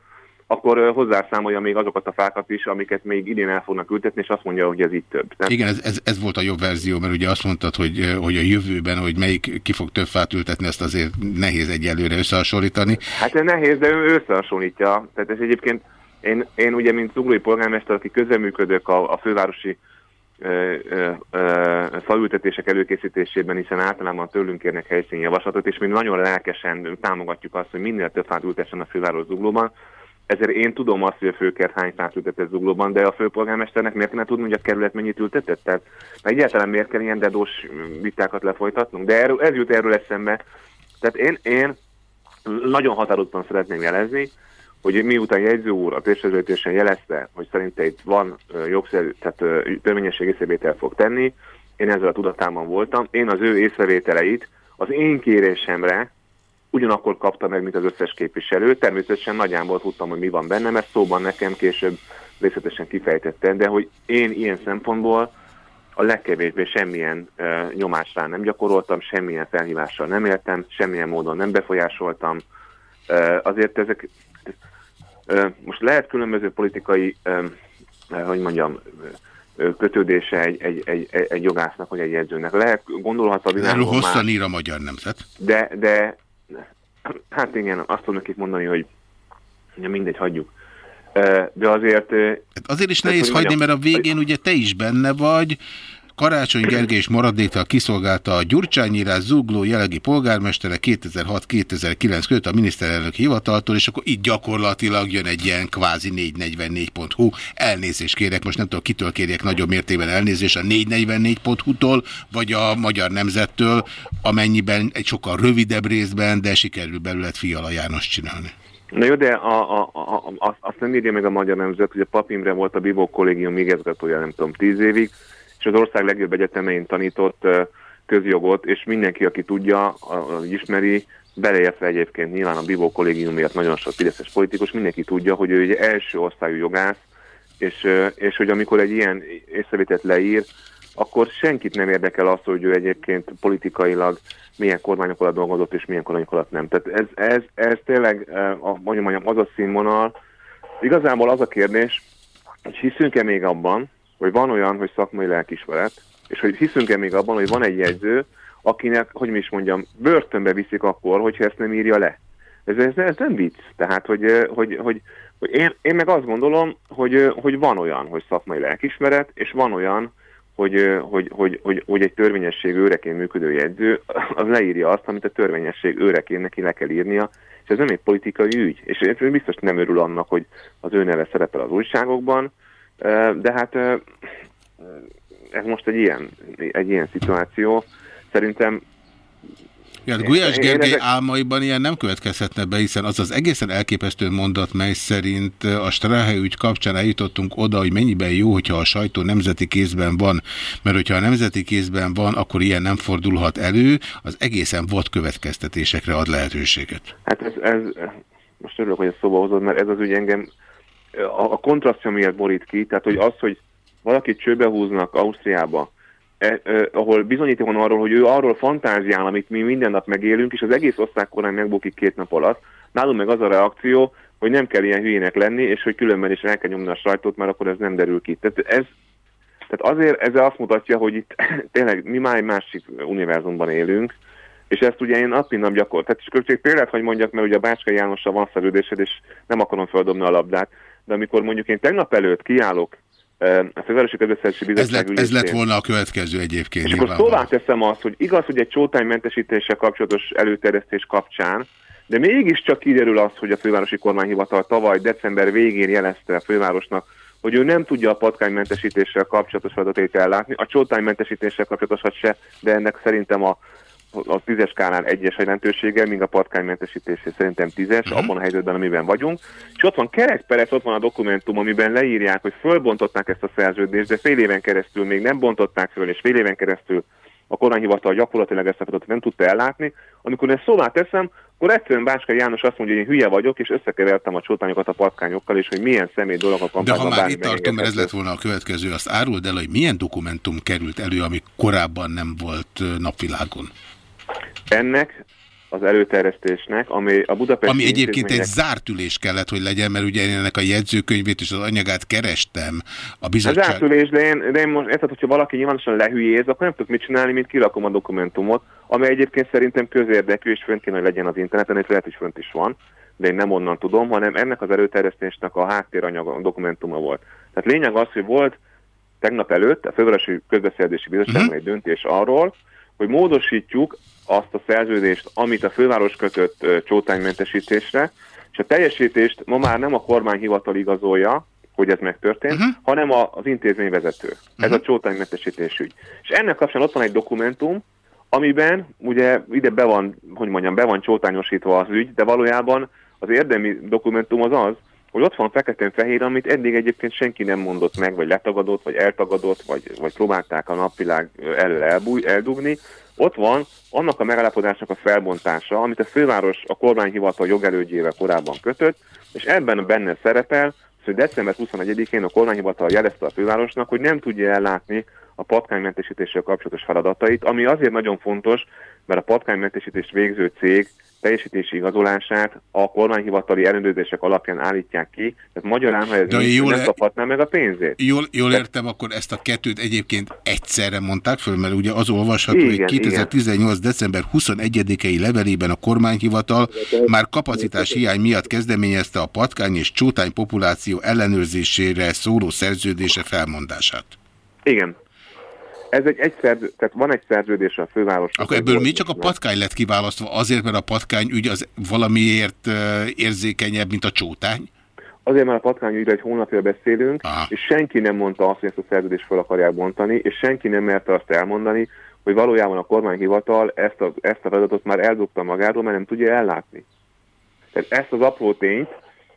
Speaker 6: akkor hozzászámolja még azokat a fákat is, amiket még idén el fognak ültetni, és azt mondja, hogy ez itt több.
Speaker 1: Nem? Igen, ez, ez, ez volt a jobb verzió, mert ugye azt mondtad, hogy, hogy a jövőben, hogy melyik ki fog több fát ültetni, ezt azért nehéz egyelőre összehasonlítani.
Speaker 6: Hát nehéz, de ő összehasonlítja. Tehát ez egyébként én, én ugye, mint zuglói polgármester, aki közreműködök a, a fővárosi falültetések előkészítésében, hiszen általában tőlünk kérnek helyszínjavaslatot, és mi nagyon lelkesen támogatjuk azt, hogy minél több fát ültessen a főváros zuglóban. Ezért én tudom azt, hogy a főkert hány fát ültetett zuglóban, de a főpolgármesternek miért ne tudni, hogy a kerület mennyit ültetett? Tehát egyáltalán miért kell ilyen dedós vitákat lefolytatnunk? De erről, ez jut erről eszembe. Tehát én, én nagyon határozottan szeretném jelezni, hogy miután jegyző úr a térszerződésen jelezte, hogy szerinte itt van jogszerű, tehát törvényesség észrevétel fog tenni, én ezzel a tudatában voltam, én az ő észrevételeit az én kérésemre ugyanakkor kapta meg, mint az összes képviselő. Természetesen nagyjából tudtam, hogy mi van benne, mert szóban nekem később részletesen kifejtette, de hogy én ilyen szempontból a legkevésbé semmilyen uh, nyomásra nem gyakoroltam, semmilyen felhívással nem éltem, semmilyen módon nem befolyásoltam. Uh, azért ezek most lehet különböző politikai, hogy mondjam, kötődése egy, egy, egy, egy jogásznak, vagy egy jegyzőnek. Lehet, gondolhat a világon
Speaker 1: Erről hosszan ír a magyar nemzet.
Speaker 6: De, de, hát igen, azt tudom nekik mondani, hogy mindegy, hagyjuk. De azért...
Speaker 1: Hát azért is nehéz hagyni, mert a végén ugye te is benne vagy, Karácsony Gergely és maradéktal kiszolgálta a Gyurcsányírás zugló jelegi polgármestere 2006-2009 között a miniszterelnök hivataltól, és akkor itt gyakorlatilag jön egy ilyen kvázi 444.hu. Elnézést kérek, most nem tudom, kitől kérjek nagyobb mértékben elnézést, a 444.hu-tól, vagy a Magyar Nemzettől, amennyiben egy sokkal rövidebb részben, de sikerül belőled Fiala János csinálni.
Speaker 6: Na jó, de a, a, a, azt nem írja meg a Magyar Nemzet, hogy a Papimre volt a Bibó kollégium igazgatója, nem tudom, tíz évig, és az ország legjobb egyetemein tanított közjogot, és mindenki, aki tudja, ismeri, beleértve egyébként nyilván a Bibó kollégium miatt nagyon sok fideszes politikus, mindenki tudja, hogy ő egy első osztályú jogász, és, és hogy amikor egy ilyen észrevételt leír, akkor senkit nem érdekel az, hogy ő egyébként politikailag milyen kormányok alatt dolgozott, és milyen kormányok alatt nem. Tehát ez, ez, ez tényleg, a, mondjam, mondjam, az a színvonal. Igazából az a kérdés, hogy hiszünk-e még abban, hogy van olyan, hogy szakmai lelkismeret, és hogy hiszünk-e még abban, hogy van egy jegyző, akinek, hogy mi is mondjam, börtönbe viszik akkor, hogyha ezt nem írja le. Ez, ez, ez nem vicc. Tehát, hogy, hogy, hogy, hogy én, én meg azt gondolom, hogy, hogy van olyan, hogy szakmai lelkismeret, és van olyan, hogy, hogy, hogy, hogy, hogy egy törvényesség őreként működő jegyző az leírja azt, amit a törvényesség őreként neki le kell írnia, és ez nem egy politikai ügy. És én biztos nem örül annak, hogy az ő neve szerepel az újságokban, de hát ez most egy ilyen, egy ilyen szituáció. Szerintem
Speaker 1: Ja, Gulyás Gergely ezek... álmaiban ilyen nem következhetne be, hiszen az az egészen elképesztő mondat, mely szerint a Strahe ügy kapcsán eljutottunk oda, hogy mennyiben jó, hogyha a sajtó nemzeti kézben van, mert hogyha a nemzeti kézben van, akkor ilyen nem fordulhat elő, az egészen volt következtetésekre ad lehetőséget.
Speaker 6: Hát ez, ez most örülök, hogy ezt szóba hozod, mert ez az ügy engem a, a kontrasztja miatt borít ki, tehát hogy az, hogy valakit csőbe húznak Ausztriába, eh, eh, ahol bizonyíték van arról, hogy ő arról fantáziál, amit mi minden nap megélünk, és az egész osztálykorán megbukik két nap alatt. Nálunk meg az a reakció, hogy nem kell ilyen hülyének lenni, és hogy különben is el kell nyomni a sajtót, mert akkor ez nem derül ki. Tehát, ez, tehát azért ez azt mutatja, hogy itt tényleg mi már egy másik univerzumban élünk, és ezt ugye én nap nap gyakor. Tehát is csak példát, hogy mondjak, mert ugye a Bácska Jánossal van szerződésed, és nem akarom feldobni a labdát, de amikor mondjuk én tegnap előtt kiállok a Fővárosi Közbeszerzési Bizottság
Speaker 1: ez lett, ez lett volna a következő egyébként.
Speaker 6: És akkor szóvá teszem azt, hogy igaz, hogy egy csótánymentesítéssel kapcsolatos előterjesztés kapcsán, de mégiscsak kiderül az, hogy a fővárosi kormányhivatal tavaly december végén jelezte a fővárosnak, hogy ő nem tudja a patkánymentesítéssel kapcsolatos adatait ellátni, a csótánymentesítéssel kapcsolatosat se, de ennek szerintem a a tízes skálán egyes jelentősége, míg a patkánymentesítésé szerintem tízes, uh-huh. abban a helyzetben, amiben vagyunk. És ott van kerekperec, ott van a dokumentum, amiben leírják, hogy fölbontották ezt a szerződést, de fél éven keresztül még nem bontották föl, és fél éven keresztül a kormányhivatal gyakorlatilag ezt a feladatot nem tudta ellátni. Amikor ezt szóvá teszem, akkor egyszerűen Bácska János azt mondja, hogy én hülye vagyok, és összekevertem a csótányokat a patkányokkal, és hogy milyen személy dolog a
Speaker 1: kampányban. De ha már itt tartom, mert ez lett volna a következő, azt áruld el, hogy milyen dokumentum került elő, ami korábban nem volt napvilágon.
Speaker 6: Ennek az előterjesztésnek, ami a Budapesti
Speaker 1: Ami egyébként egy zárt ülés kellett, hogy legyen, mert ugye én ennek a jegyzőkönyvét és az anyagát kerestem a bizottság...
Speaker 6: A zárt ülés, de én, de én most, érted, hogyha valaki nyilvánosan lehülyéz, akkor nem tudok mit csinálni, mint kirakom a dokumentumot, ami egyébként szerintem közérdekű, és fönt kéne, hogy legyen az interneten, és lehet, hogy fönt is van, de én nem onnan tudom, hanem ennek az előterjesztésnek a háttéranyaga, a dokumentuma volt. Tehát lényeg az, hogy volt tegnap előtt a Fővárosi Közbeszerzési Bizottságban uh mhm. -huh. egy döntés arról, hogy módosítjuk azt a szerződést, amit a főváros kötött csótánymentesítésre, és a teljesítést ma már nem a kormányhivatal igazolja, hogy ez megtörtént, uh -huh. hanem a, az intézményvezető. Uh -huh. Ez a mhm. csótánymentesítés ügy. És ennek kapcsán ott van egy dokumentum, amiben ugye ide be van, hogy mondjam, be van csótányosítva az ügy, de valójában az érdemi dokumentum az az, hogy ott van feketén-fehér, amit eddig egyébként senki nem mondott meg, vagy letagadott, vagy eltagadott, vagy, vagy próbálták a napvilág elől elbúj, eldugni. Ott van annak a megállapodásnak a felbontása, amit a főváros a kormányhivatal jogelődjével korábban kötött, és ebben benne szerepel, hogy december 21-én a kormányhivatal jelezte a fővárosnak, hogy nem tudja ellátni a patkánymentesítéssel kapcsolatos feladatait, ami azért nagyon fontos, mert a patkánymentesítést végző cég teljesítési igazolását a kormányhivatali ellenőrzések alapján állítják ki, tehát magyarán, ha ez De nincs, jól nem kaphatná meg a pénzét.
Speaker 1: Jól, jól értem, akkor ezt a kettőt egyébként egyszerre mondták föl, mert ugye az olvasható, igen, hogy 2018. Igen. december 21-i levelében a kormányhivatal már kapacitás hiány miatt kezdeményezte a patkány és csótány populáció ellenőrzésére szóló szerződése felmondását.
Speaker 6: Igen, ez egy, egy szerző, tehát van egy szerződés a főváros.
Speaker 1: Akkor ebből mi csak a patkány lett kiválasztva azért, mert a patkány ügy az valamiért érzékenyebb, mint a csótány?
Speaker 6: Azért, mert a patkány ügyre egy hónapja beszélünk, Aha. és senki nem mondta azt, hogy ezt a szerződést fel akarják bontani, és senki nem merte azt elmondani, hogy valójában a kormányhivatal ezt a, ezt a feladatot már eldugta magáról, mert nem tudja ellátni. Tehát ezt az apró tényt,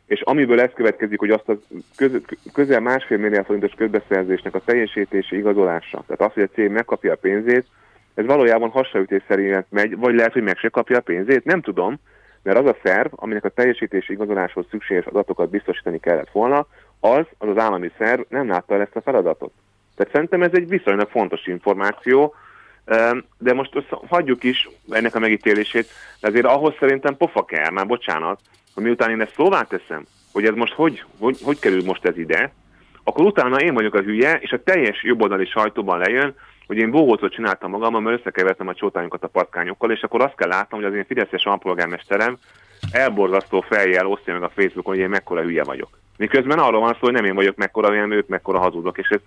Speaker 6: és amiből ez következik, hogy azt a köz, közel másfél milliárd forintos közbeszerzésnek a teljesítési igazolása, tehát az, hogy a cég megkapja a pénzét, ez valójában hasonlítés szerint megy, vagy lehet, hogy meg se kapja a pénzét, nem tudom, mert az a szerv, aminek a teljesítési igazoláshoz szükséges adatokat biztosítani kellett volna, az, az az állami szerv nem látta el ezt a feladatot. Tehát szerintem ez egy viszonylag fontos információ, de most hagyjuk is ennek a megítélését, de azért ahhoz szerintem pofa kell, már bocsánat, miután én ezt szóvá teszem, hogy ez most hogy, hogy, hogy kerül most ez ide, akkor utána én vagyok a hülye, és a teljes jobboldali sajtóban lejön, hogy én bógócot csináltam magammal, mert összekevertem a csótányokat a patkányokkal, és akkor azt kell látnom, hogy az én Fideszes alpolgármesterem elborzasztó feljel osztja meg a Facebookon, hogy én mekkora hülye vagyok. Miközben arról van szó, hogy nem én vagyok mekkora, hanem ők mekkora hazudok, és ez,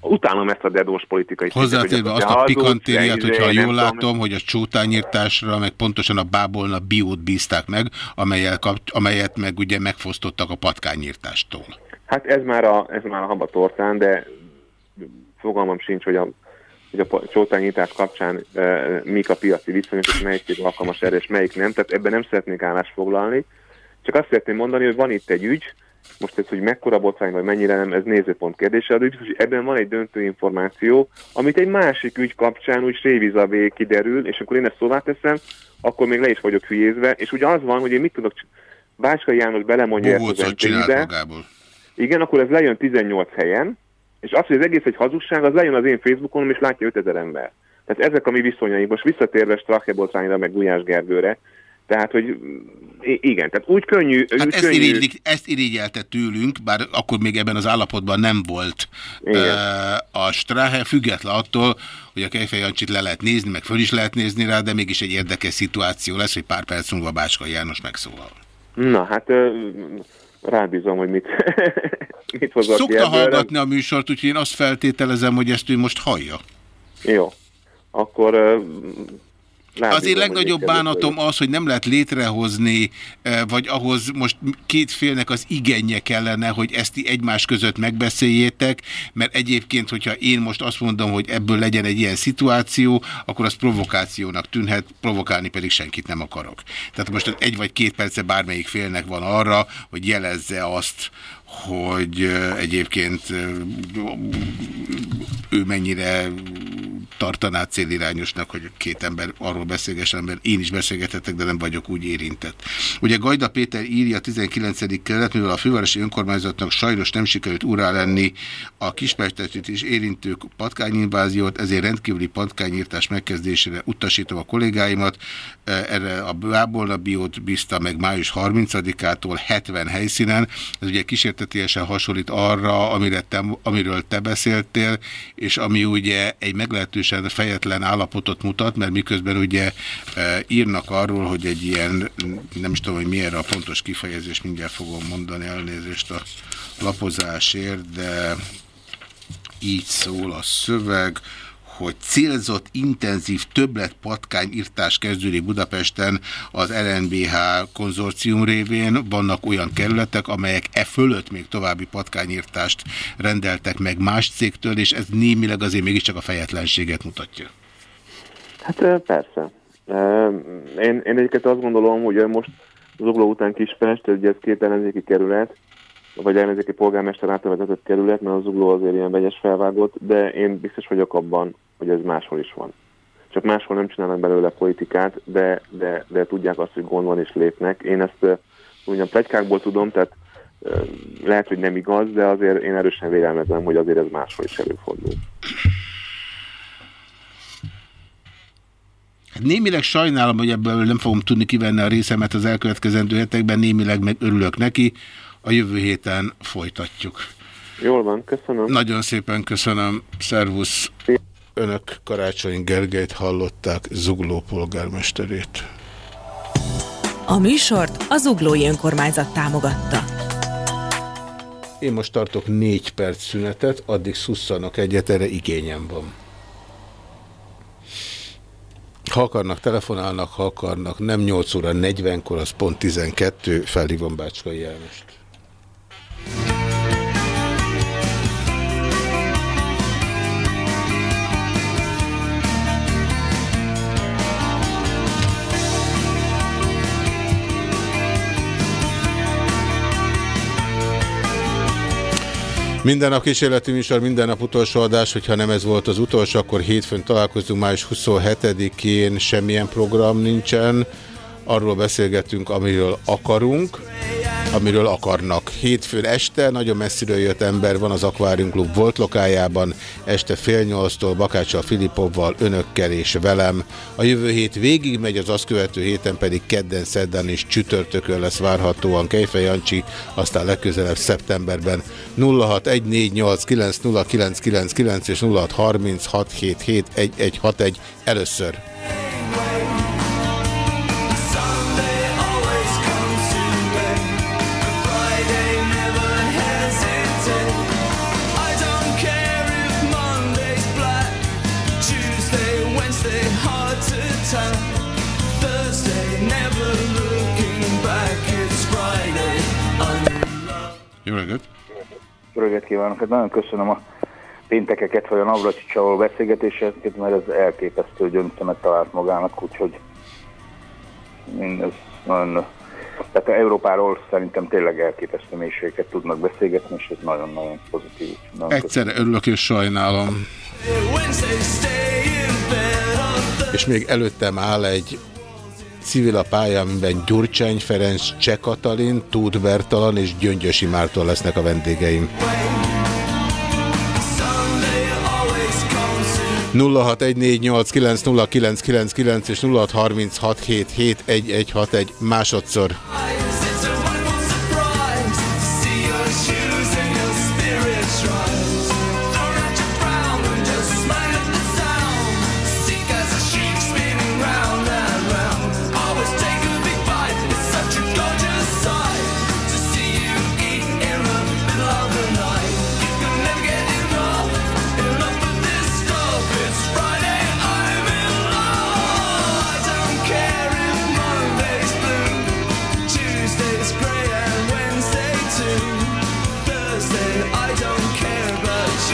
Speaker 6: utálom ezt a dedós politikai
Speaker 1: Hozzátéve azt a pikantériát, hogyha izé, jól látom, tudom, hogy a csótányírtásra, meg pontosan a bábolna biót bízták meg, amelyet, amelyet meg ugye megfosztottak a patkányírtástól.
Speaker 6: Hát ez már a, ez már a habatortán, de fogalmam sincs, hogy a, hogy a csótányítás kapcsán e, mik a piaci viszonyok, és melyik alkalmas erre, és melyik nem. Tehát ebben nem szeretnék állást foglalni. Csak azt szeretném mondani, hogy van itt egy ügy, most ez, hogy mekkora botrány, vagy mennyire nem, ez nézőpont kérdése, de biztos, hogy ebben van egy döntő információ, amit egy másik ügy kapcsán úgy sévizabé kiderül, és akkor én ezt szóvá teszem, akkor még le is vagyok hülyézve, és ugye az van, hogy én mit tudok, Bácska János belemondja ezt az igen, akkor ez lejön 18 helyen, és az, hogy az egész egy hazugság, az lejön az én Facebookonom, és látja 5000 ember. Tehát ezek a mi viszonyaink. Most visszatérve Strache botrányra, meg Gulyás Gergőre, tehát, hogy igen, tehát úgy könnyű...
Speaker 1: Hát
Speaker 6: úgy
Speaker 1: ezt,
Speaker 6: könnyű...
Speaker 1: Irigylik, ezt irigyelte tőlünk, bár akkor még ebben az állapotban nem volt igen. a Strahe, független attól, hogy a Kejfej Jancsit le lehet nézni, meg föl is lehet nézni rá, de mégis egy érdekes szituáció lesz, hogy pár perc múlva Bácska János megszólal.
Speaker 6: Na, hát rábízom, hogy mit, mit hozott
Speaker 1: Szokta ki hallgatni a műsort, úgyhogy én azt feltételezem, hogy ezt ő most hallja.
Speaker 6: Jó. Akkor
Speaker 1: Látom, Azért legnagyobb bánatom az, hogy nem lehet létrehozni, e, vagy ahhoz most két félnek az igenje kellene, hogy ezt egymás között megbeszéljétek, mert egyébként, hogyha én most azt mondom, hogy ebből legyen egy ilyen szituáció, akkor az provokációnak tűnhet, provokálni pedig senkit nem akarok. Tehát most egy vagy két perce bármelyik félnek van arra, hogy jelezze azt, hogy e, egyébként e, ő mennyire tartaná célirányosnak, hogy két ember arról beszélgessen, mert én is beszélgethetek, de nem vagyok úgy érintett. Ugye Gajda Péter írja a 19. kelet, mivel a fővárosi önkormányzatnak sajnos nem sikerült urá lenni a Kispestet is érintő patkányinváziót, ezért rendkívüli patkányírtás megkezdésére utasítom a kollégáimat. Erre a Bábolna Biót bízta meg május 30-ától 70 helyszínen. Ez ugye kísértetésen hasonlít arra, amire te, amiről te beszéltél, és ami ugye egy meglehetősen teljesen fejetlen állapotot mutat, mert miközben ugye e, írnak arról, hogy egy ilyen, nem is tudom, hogy milyen a pontos kifejezés, mindjárt fogom mondani elnézést a lapozásért, de így szól a szöveg, hogy célzott, intenzív többlet patkányírtás kezdődik Budapesten az LNBH konzorcium révén. Vannak olyan kerületek, amelyek e fölött még további patkányírtást rendeltek meg más cégtől, és ez némileg azért mégiscsak a fejetlenséget mutatja.
Speaker 6: Hát persze. Én, én egyébként azt gondolom, hogy most az Ugló után Kispest, ugye ez két ellenzéki kerület, vagy ellenzéki polgármester által vezetett kerület, mert az Ugló azért ilyen vegyes felvágott, de én biztos vagyok abban, hogy ez máshol is van. Csak máshol nem csinálnak belőle politikát, de, de, de tudják azt, hogy gond van és lépnek. Én ezt mondjam, plegykákból tudom, tehát lehet, hogy nem igaz, de azért én erősen vélelmezem, hogy azért ez máshol is előfordul.
Speaker 1: Hát némileg sajnálom, hogy ebből nem fogom tudni kivenni a részemet az elkövetkezendő hetekben, némileg meg örülök neki. A jövő héten folytatjuk.
Speaker 6: Jól van, köszönöm.
Speaker 1: Nagyon szépen köszönöm. Szervusz. Önök Karácsony Gergelyt hallották, Zugló polgármesterét.
Speaker 5: A műsort az Zuglói Önkormányzat támogatta.
Speaker 1: Én most tartok négy perc szünetet, addig szusszanak egyet, erre igényem van. Ha akarnak, telefonálnak, ha akarnak, nem 8 óra 40-kor, az pont 12, felhívom Bácskai Jánost. Minden nap kísérleti műsor, minden nap utolsó adás, hogyha nem ez volt az utolsó, akkor hétfőn találkozunk, május 27-én semmilyen program nincsen. Arról beszélgetünk, amiről akarunk amiről akarnak. Hétfőn este nagyon messziről jött ember van az Aquarium Club volt lokájában, este fél nyolctól Bakácsa Filipovval, önökkel és velem. A jövő hét végig megy, az azt követő héten pedig kedden, szedden és csütörtökön lesz várhatóan Kejfej Jancsi, aztán legközelebb szeptemberben 0614890999 és 0636771161 először. Reggelt!
Speaker 7: Jó reggelt kívánok! Hát nagyon köszönöm a péntekeket, vagy a Navracsicsával beszélgetéseket, mert ez elképesztő gyöngytemet talált magának, úgyhogy ez nagyon tehát Európáról szerintem tényleg elképesztő mélységeket tudnak beszélgetni, és ez nagyon-nagyon pozitív. Nagyon
Speaker 1: Egyszerre köszönöm. örülök és sajnálom. És még előttem áll egy civil a pálya, amiben Gyurcsány Ferenc, Cseh Katalin, Tóth Bertalan és Gyöngyösi Mártól lesznek a vendégeim. 0614890999 és 0636771161 másodszor.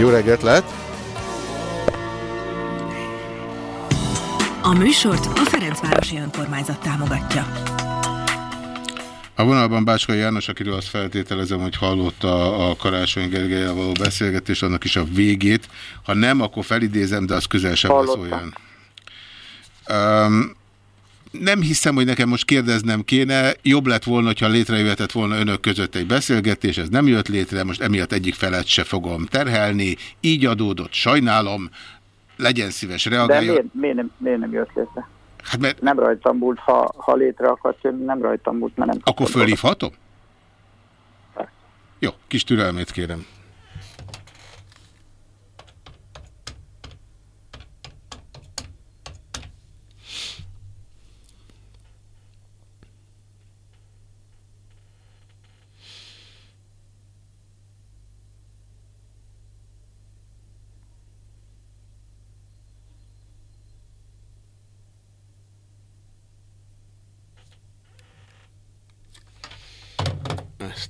Speaker 1: Jó reggelt lehet!
Speaker 5: A műsort a Ferencvárosi Önkormányzat támogatja.
Speaker 1: A vonalban Bácskai János, akiről azt feltételezem, hogy hallotta a Karácsony Gergelyel való beszélgetést, annak is a végét. Ha nem, akkor felidézem, de az közel sem lesz olyan. Um, nem hiszem, hogy nekem most kérdeznem kéne. Jobb lett volna, hogyha létrejöhetett volna önök között egy beszélgetés, ez nem jött létre, most emiatt egyik felet se fogom terhelni. Így adódott, sajnálom. Legyen szíves, reagáljon.
Speaker 8: De miért, miért, nem, miért nem jött létre? Hát mert... Nem rajtam múlt, ha, ha létre akarsz jönni, nem rajtam múlt, mert nem...
Speaker 1: Akkor fölhívhatom? Jó, kis türelmét kérem.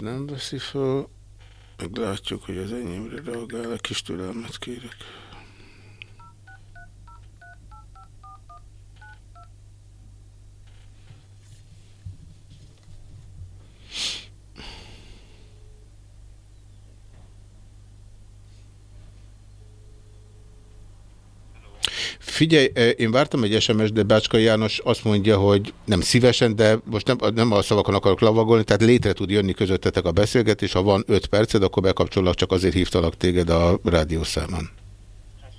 Speaker 1: Nem veszi fel. Meglátjuk, hogy az enyémre reagál. Kis türelmet kérek. Figyelj, én vártam egy SMS, de Bácska János azt mondja, hogy nem szívesen, de most nem, nem a szavakon akarok lavagolni, tehát létre tud jönni közöttetek a beszélgetés, ha van 5 perced, akkor bekapcsolok, csak azért hívtalak téged a rádiószámon. Hát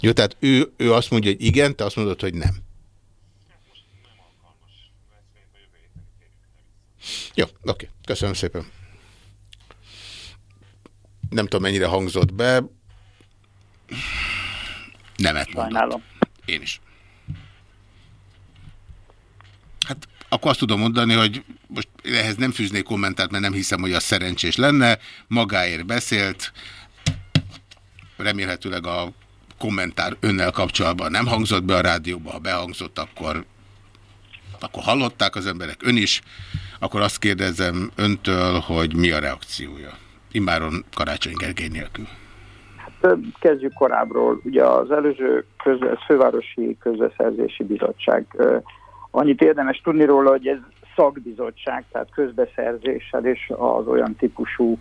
Speaker 1: Jó, tehát ő, ő azt mondja, hogy igen, te azt mondod, hogy nem. Jó, oké. Köszönöm szépen. Nem tudom, mennyire hangzott be. Nemet. Sajnálom. Én is. Hát akkor azt tudom mondani, hogy most ehhez nem fűznék kommentárt, mert nem hiszem, hogy az szerencsés lenne. Magáért beszélt. Remélhetőleg a kommentár önnel kapcsolatban nem hangzott be a rádióba. Ha behangzott, akkor, akkor hallották az emberek. Ön is akkor azt kérdezem öntől, hogy mi a reakciója. Immáron Karácsony Gergely nélkül.
Speaker 8: Hát, kezdjük korábbról. Ugye az előző közve, fővárosi közbeszerzési bizottság. Annyit érdemes tudni róla, hogy ez szakbizottság, tehát közbeszerzéssel és az olyan típusú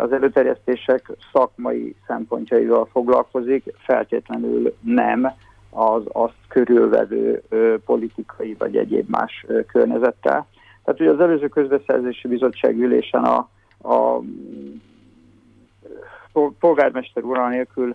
Speaker 8: az előterjesztések szakmai szempontjaival foglalkozik, feltétlenül nem az azt körülvevő politikai vagy egyéb más környezettel. Tehát ugye az előző közbeszerzési bizottság ülésen a, a polgármester ura nélkül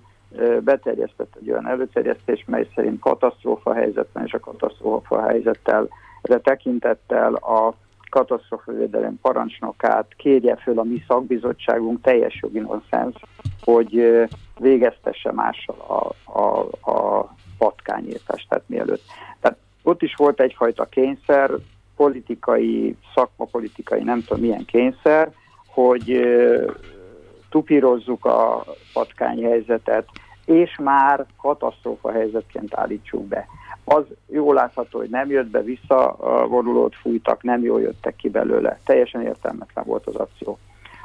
Speaker 8: beterjesztett egy olyan előterjesztés, mely szerint katasztrófa helyzetben és a katasztrófa helyzettel de tekintettel a katasztrofavédelem parancsnokát kérje föl a mi szakbizottságunk teljes jogi nonsens, hogy végeztesse mással a, a, a patkányírtást, tehát mielőtt. Tehát ott is volt egyfajta kényszer, politikai, szakmapolitikai, nem tudom milyen kényszer, hogy tupírozzuk a patkányhelyzetet, és már katasztrófa helyzetként állítsuk be. Az jól látható, hogy nem jött be, visszavonulót fújtak, nem jól jöttek ki belőle. Teljesen értelmetlen volt az akció.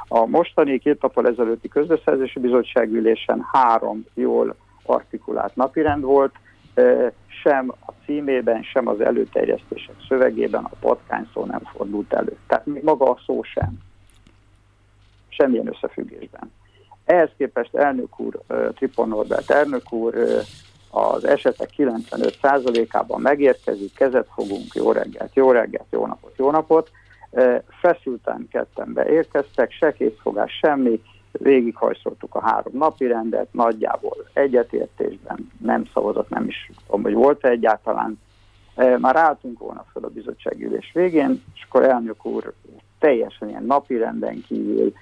Speaker 8: A mostani két nappal ezelőtti közbeszerzési bizottság ülésen három jól artikulált napirend volt, sem a címében, sem az előterjesztések szövegében a patkány szó nem fordult elő. Tehát még maga a szó sem. Semmilyen összefüggésben. Ehhez képest elnök úr, Tripon Norbert elnök úr az esetek 95%-ában megérkezik, kezet fogunk, jó reggelt, jó reggelt, jó napot, jó napot. Feszülten ketten beérkeztek, se készfogás, semmi, végighajszoltuk a három napi rendet, nagyjából egyetértésben nem szavazott, nem is tudom, hogy volt -e egyáltalán. Már álltunk volna fel a bizottságülés végén, és akkor elnök úr teljesen ilyen napi renden kívül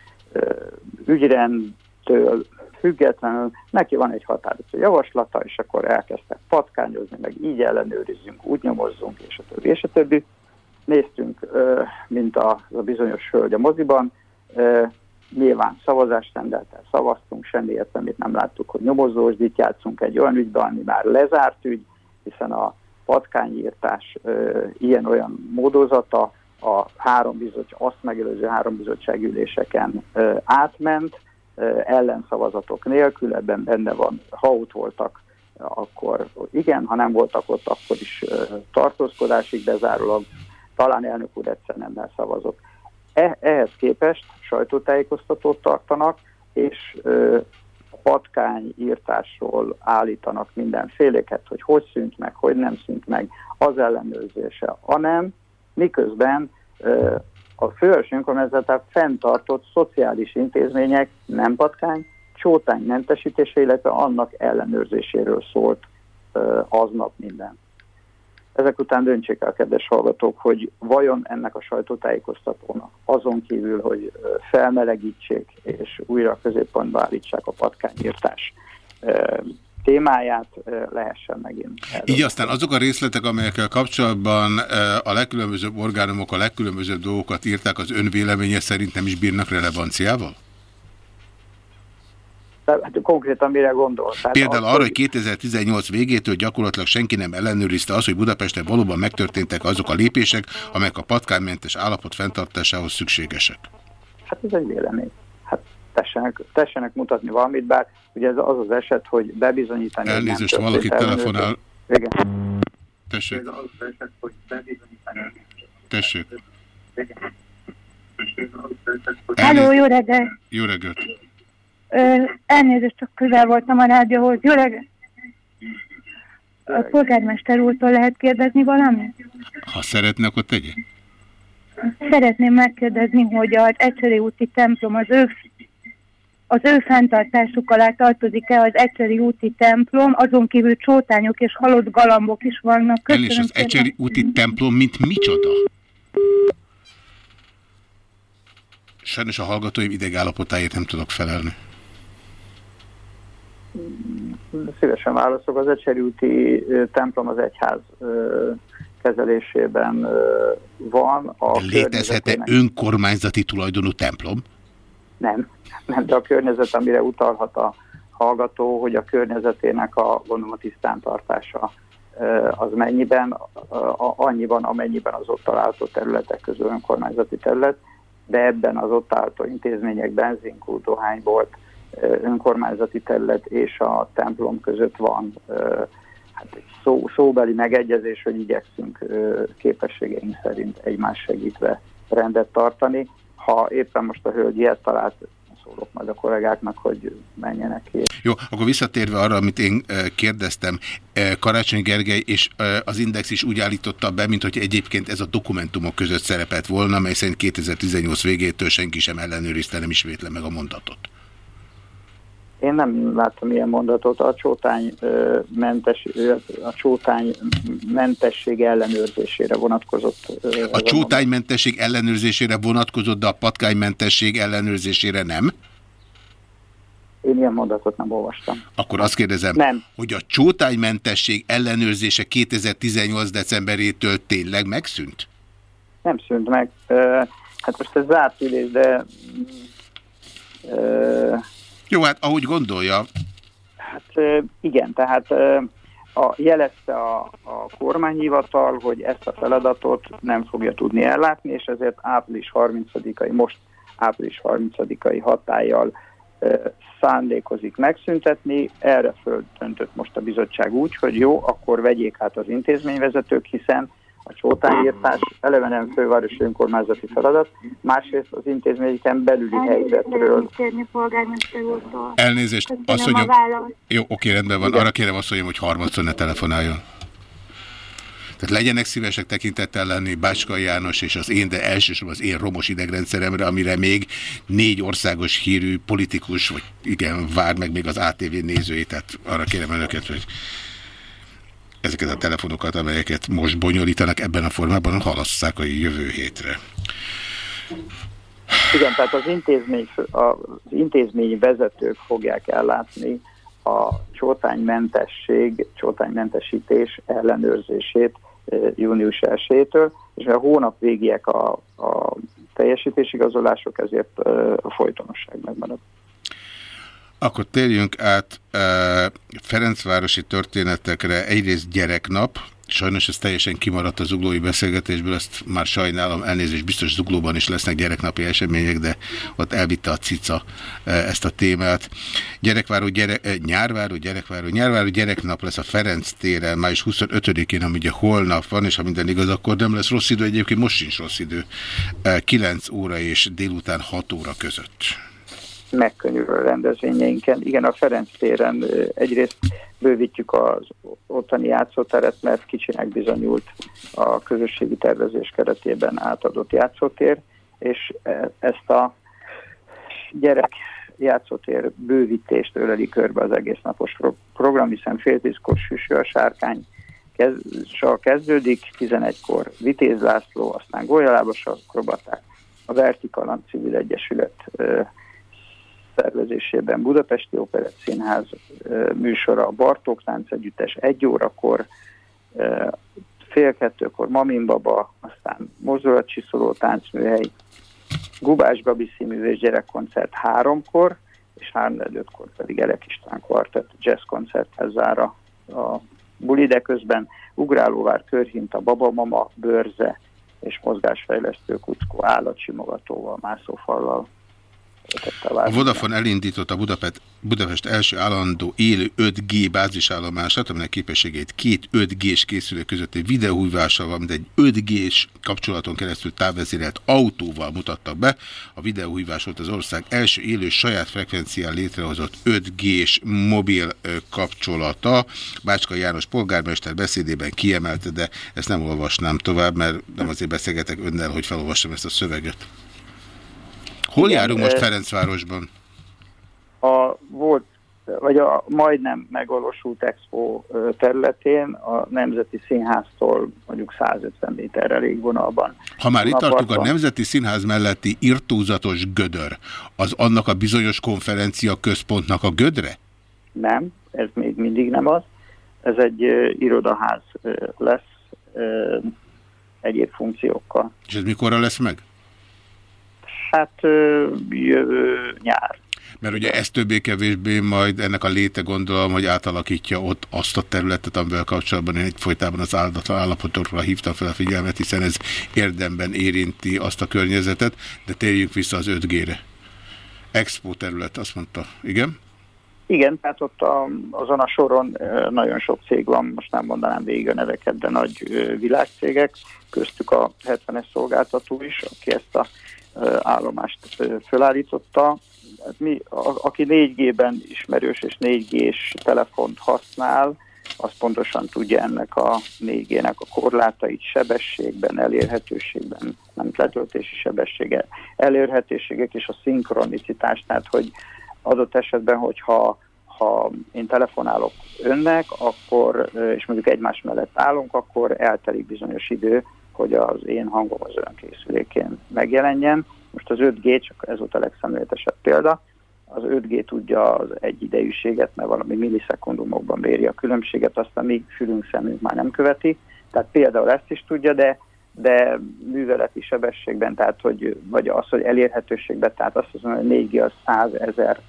Speaker 8: ügyrendtől függetlenül neki van egy határozó javaslata, és akkor elkezdtek patkányozni, meg így ellenőrizzünk, úgy nyomozzunk, és a többi, és a többi. Néztünk, mint a, a bizonyos hölgy a moziban, nyilván szavazást rendeltel szavaztunk, semmi értelmét nem láttuk, hogy nyomozósdit játszunk egy olyan ügyben, ami már lezárt ügy, hiszen a patkányírtás ilyen-olyan módozata a három bizottság, azt megelőző három bizottságüléseken átment, ellenszavazatok nélkül, ebben benne van, ha ott voltak, akkor igen, ha nem voltak ott, akkor is tartózkodásig bezárólag, talán elnök úr egyszer nem szavazott. E, ehhez képest sajtótájékoztatót tartanak, és a patkány írtásról állítanak mindenféleket, hogy hogy szűnt meg, hogy nem szűnt meg, az ellenőrzése, hanem miközben a főös önkormányzatát fenntartott szociális intézmények, nem patkány, csótány mentesítése, illetve annak ellenőrzéséről szólt aznap minden. Ezek után döntsék el, kedves hallgatók, hogy vajon ennek a sajtótájékoztatónak azon kívül, hogy felmelegítsék és újra a középpontba állítsák a patkányírtás témáját lehessen megint.
Speaker 1: Így aztán azok a részletek, amelyekkel kapcsolatban a legkülönbözőbb orgánumok a legkülönbözőbb dolgokat írták, az ön véleménye szerint nem is bírnak relevanciával?
Speaker 8: Hát konkrétan mire gondol?
Speaker 1: Tehát Például arra, hogy 2018 végétől gyakorlatilag senki nem ellenőrizte azt, hogy Budapesten valóban megtörténtek azok a lépések, amelyek a patkánymentes állapot fenntartásához szükségesek.
Speaker 8: Hát ez egy vélemény. Hát tessenek, tessenek mutatni valamit, bár ugye ez az az eset, hogy bebizonyítani...
Speaker 1: Elnézést, valaki telefonál.
Speaker 8: Igen.
Speaker 1: Tessék. Tessék.
Speaker 9: Halló, jó reggelt!
Speaker 1: Jó reggelt!
Speaker 9: Elnézést, csak közel voltam a rádióhoz. Jó reggelt! A polgármester úrtól lehet kérdezni valamit?
Speaker 1: Ha szeretne, akkor tegye.
Speaker 9: Szeretném megkérdezni, hogy az Ecseri úti templom az ő, az ő fenntartásuk alá tartozik-e az Ecseri úti templom, azon kívül csótányok és halott galambok is vannak.
Speaker 1: Köszönöm és az Ecseri úti templom, mint micsoda? Sajnos a hallgatóim idegállapotáért nem tudok felelni.
Speaker 8: Szívesen válaszok. Az Ecseri úti templom az egyház kezelésében van.
Speaker 1: A Létezhet-e önkormányzati tulajdonú templom?
Speaker 8: Nem, nem, de a környezet, amire utalhat a hallgató, hogy a környezetének a gondolom a tisztántartása az mennyiben, annyiban, amennyiben az ott található területek közül önkormányzati terület, de ebben az ott található intézmények benzinkút, dohánybolt, önkormányzati terület és a templom között van hát egy szó, szóbeli megegyezés, hogy igyekszünk képességeink szerint egymás segítve rendet tartani. Ha éppen most a hölgy ilyet talált, szólok majd a kollégáknak, hogy menjenek ki.
Speaker 1: Jó, akkor visszatérve arra, amit én kérdeztem, Karácsony Gergely és az Index is úgy állította be, mint hogy egyébként ez a dokumentumok között szerepelt volna, mely szerint 2018 végétől senki sem ellenőrizte, nem ismétle meg a mondatot.
Speaker 8: Én nem láttam ilyen mondatot. A csótány, mentes, a csótány mentesség ellenőrzésére vonatkozott.
Speaker 1: A csótánymentesség ellenőrzésére vonatkozott, de a patkánymentesség ellenőrzésére nem?
Speaker 8: Én ilyen mondatot nem olvastam.
Speaker 1: Akkor azt kérdezem,
Speaker 8: nem.
Speaker 1: hogy a csótánymentesség ellenőrzése 2018. decemberétől tényleg megszűnt?
Speaker 8: Nem szűnt meg. Hát most ez zárt ülés, de
Speaker 1: jó, hát ahogy gondolja.
Speaker 8: Hát igen, tehát a, jelezte a, a kormányhivatal, hogy ezt a feladatot nem fogja tudni ellátni, és ezért április 30-ai, most április 30-ai hatállyal szándékozik megszüntetni. Erre földöntött most a bizottság úgy, hogy jó, akkor vegyék át az intézményvezetők, hiszen a csótányírtás eleve nem fővárosi önkormányzati feladat, másrészt az intézményeken belüli helyzetről.
Speaker 1: Elnézést, azt mondjam, jó, oké, rendben van, arra kérem azt mondjam, hogy harmadszor ne telefonáljon. Tehát legyenek szívesek tekintettel lenni Bácska János és az én, de elsősorban az én romos idegrendszeremre, amire még négy országos hírű politikus, vagy igen, vár meg még az ATV nézői, tehát arra kérem önöket, hogy ezeket a telefonokat, amelyeket most bonyolítanak ebben a formában, halasszák a jövő hétre.
Speaker 8: Igen, tehát az intézmény, az intézmény vezetők fogják ellátni a csótánymentesség, csótánymentesítés ellenőrzését eh, június 1-től, és a hónap végiek a, a teljesítésigazolások, ezért eh, a folytonosság megmarad.
Speaker 1: Akkor térjünk át e, Ferencvárosi történetekre. Egyrészt gyereknap, sajnos ez teljesen kimaradt az zuglói beszélgetésből, ezt már sajnálom, elnézést, biztos zuglóban is lesznek gyereknapi események, de ott elvitte a cica e, ezt a témát. Gyerekváró, gyere, e, nyárváró, gyerekváró, nyárváró gyereknap lesz a Ferenc téren, május 25-én, ami ugye holnap van, és ha minden igaz, akkor nem lesz rossz idő, egyébként most sincs rossz idő. 9 óra és délután 6 óra között
Speaker 8: megkönyörül rendezvényeinken. Igen, a Ferenc téren egyrészt bővítjük az ottani játszóteret, mert kicsinek bizonyult a közösségi tervezés keretében átadott játszótér, és e, ezt a gyerek játszótér bővítést öleli körbe az egész napos program, hiszen fél tízkor süső a sárkány kez, kezdődik, 11-kor Vitéz László, aztán Golyalábas akrobaták, a Vertikalan Civil Egyesület szervezésében Budapesti Operett Színház műsora, a Bartók Tánc Együttes egy órakor, fél kettőkor Mamin Baba, aztán Mozdulatcsiszoló táncműhely, Gubás Gabi színművés gyerekkoncert háromkor, és három ötkor pedig Elek István kvartett jazzkoncerthez zár a, a buli, de közben Ugrálóvár Körhinta, Babamama, Bőrze és mozgásfejlesztő kuckó állatsimogatóval, mászófallal
Speaker 1: a Vodafone elindított a Budapest, Budapest első állandó élő 5G bázisállomását, aminek képességét két 5G-s készülő közötti videóhújvással, valamint egy 5G-s kapcsolaton keresztül távvezérelt autóval mutattak be. A videóhújvás volt az ország első élő saját frekvencián létrehozott 5G-s mobil kapcsolata. Bácska János polgármester beszédében kiemelte, de ezt nem olvasnám tovább, mert nem azért beszélgetek önnel, hogy felolvassam ezt a szöveget. Hol Igen, járunk most Ferencvárosban?
Speaker 8: A volt vagy a majdnem megvalósult expo területén a Nemzeti Színháztól mondjuk 150 méterrel légvonalban.
Speaker 1: Ha már itt tartunk, a Nemzeti Színház melletti irtózatos gödör, az annak a bizonyos konferencia központnak a gödre?
Speaker 8: Nem, ez még mindig nem az. Ez egy uh, irodaház uh, lesz uh, egyéb funkciókkal.
Speaker 1: És ez mikorra lesz meg?
Speaker 8: Hát jövő nyár.
Speaker 1: Mert ugye ez többé-kevésbé majd ennek a léte gondolom, hogy átalakítja ott azt a területet, amivel kapcsolatban én egyfolytában az áldatlan állapotokra hívtam fel a figyelmet, hiszen ez érdemben érinti azt a környezetet, de térjünk vissza az 5G-re. Expo terület, azt mondta. Igen?
Speaker 8: Igen, tehát ott a, azon a soron nagyon sok cég van, most nem mondanám végig a neveket, de nagy világcégek, köztük a 70-es szolgáltató is, aki ezt a állomást felállította. hát mi, aki 4G-ben ismerős és 4G-s telefont használ, az pontosan tudja ennek a 4G-nek a korlátait sebességben, elérhetőségben, nem letöltési sebessége, elérhetőségek és a szinkronicitás, tehát hogy adott esetben, hogyha ha én telefonálok önnek, akkor, és mondjuk egymás mellett állunk, akkor eltelik bizonyos idő, hogy az én hangom az ön készülékén megjelenjen. Most az 5G, csak ez volt a legszemléletesebb példa, az 5G tudja az egyidejűséget, mert valami millisekundumokban méri a különbséget, aztán még fülünk szemünk már nem követi. Tehát például ezt is tudja, de, de műveleti sebességben, tehát hogy, vagy az, hogy elérhetőségben, tehát azt mondom, hogy 4G az 100 ezer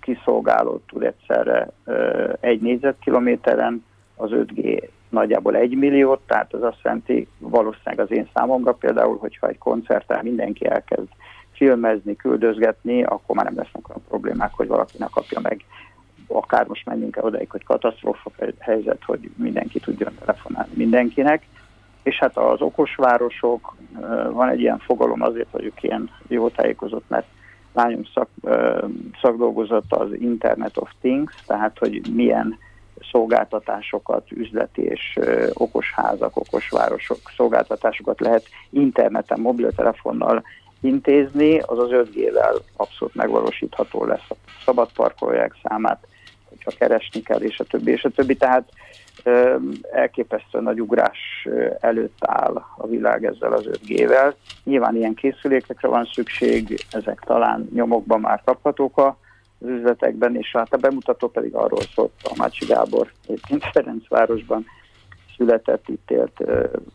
Speaker 8: kiszolgálót tud egyszerre egy négyzetkilométeren, az 5G nagyjából egy milliót, tehát az azt jelenti valószínűleg az én számomra például, hogyha egy koncerten mindenki elkezd filmezni, küldözgetni, akkor már nem lesznek olyan problémák, hogy valakinek kapja meg, akár most menjünk el odaig, hogy katasztrófa helyzet, hogy mindenki tudjon telefonálni mindenkinek. És hát az okosvárosok, van egy ilyen fogalom azért vagyok ilyen jó tájékozott, mert lányom szak, szakdolgozata az Internet of Things, tehát hogy milyen szolgáltatásokat, üzleti és okos házak, okos városok szolgáltatásokat lehet interneten, mobiltelefonnal intézni, az az 5G-vel abszolút megvalósítható lesz a szabad parkolóják számát, hogyha keresni kell, és a többi, és a többi. Tehát elképesztő nagy ugrás előtt áll a világ ezzel az 5G-vel. Nyilván ilyen készülékekre van szükség, ezek talán nyomokban már kaphatók a az üzletekben, és hát a bemutató pedig arról szólt a Mácsi Gábor, egyébként Ferencvárosban született, itt élt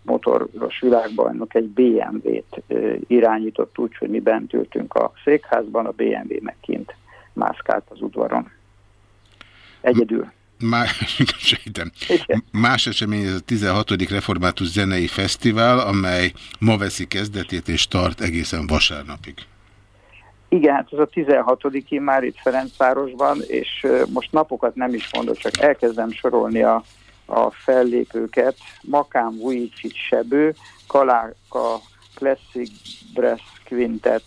Speaker 8: motoros világbajnok, egy BMW-t irányított úgy, hogy mi bent ültünk a székházban, a BMW meg kint mászkált az udvaron. Egyedül.
Speaker 1: Más, Más esemény ez a 16. Református Zenei Fesztivál, amely ma veszi kezdetét és tart egészen vasárnapig.
Speaker 8: Igen, hát ez a 16 én már itt Ferencvárosban, és most napokat nem is mondok, csak elkezdem sorolni a, a fellépőket. Makám Vujicic Sebő, Kaláka Classic Brass Quintet,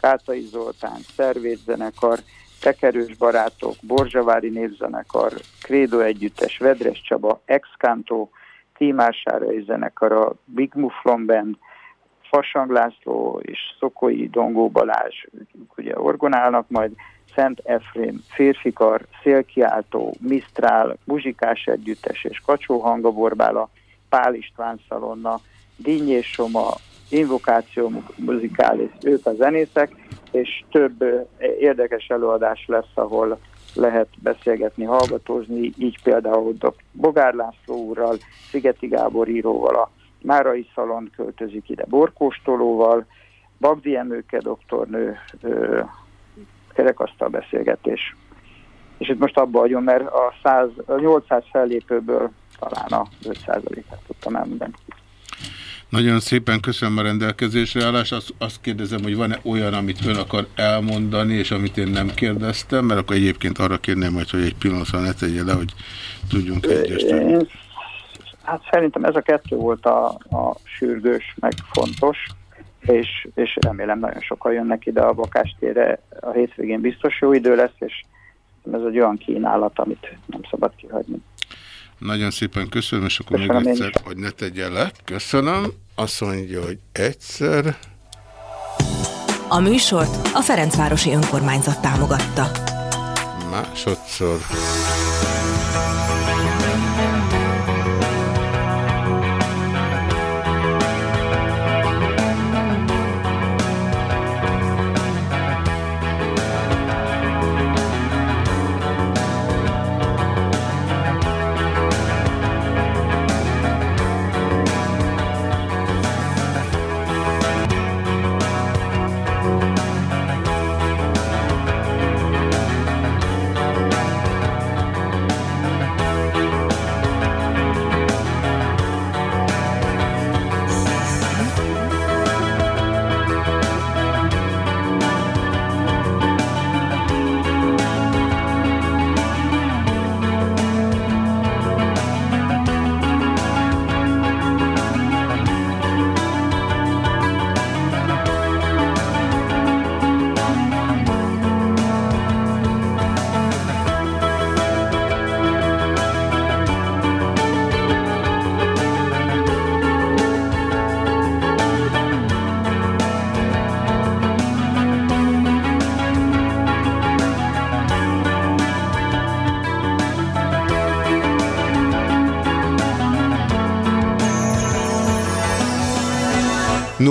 Speaker 8: Kátai Zoltán, Szervédzenekar, Tekerős Barátok, Borzsavári Népzenekar, Krédo Együttes, Vedres Csaba, Exkanto, Tímására zenekar, a Big Mufflon Band, Fasang László és Szokoi Dongó Balázs ugye orgonálnak, majd Szent Efrém, Férfikar, Szélkiáltó, Misztrál, Muzsikás Együttes és Kacsó Hangaborbála, Pál István Szalonna, Díny és Soma, Invokáció Muzikális, ők a zenészek, és több érdekes előadás lesz, ahol lehet beszélgetni, hallgatózni, így például Bogár László úrral, Szigeti Gábor íróval, a Márai Szalon költözik ide borkóstolóval, Bagdi Emőke doktornő ö, kerekasztal beszélgetés. És itt most abba vagyunk, mert a, 100, a 800 fellépőből talán a 5%-át tudtam elmondani.
Speaker 1: Nagyon szépen köszönöm a rendelkezésre állást. Azt, azt kérdezem, hogy van-e olyan, amit ön akar elmondani, és amit én nem kérdeztem, mert akkor egyébként arra kérném majd, hogy egy pillanatra ne tegye le, hogy tudjunk egyesíteni.
Speaker 8: Hát szerintem ez a kettő volt a, a sürgős, meg fontos, és, és remélem nagyon sokan jönnek ide a bakástére. A hétvégén biztos jó idő lesz, és ez egy olyan kínálat, amit nem szabad kihagyni.
Speaker 1: Nagyon szépen köszönöm, és akkor köszönöm még egyszer, hogy ne tegye le. Köszönöm. Azt mondja, hogy egyszer.
Speaker 5: A műsort a Ferencvárosi Önkormányzat támogatta.
Speaker 1: Másodszor.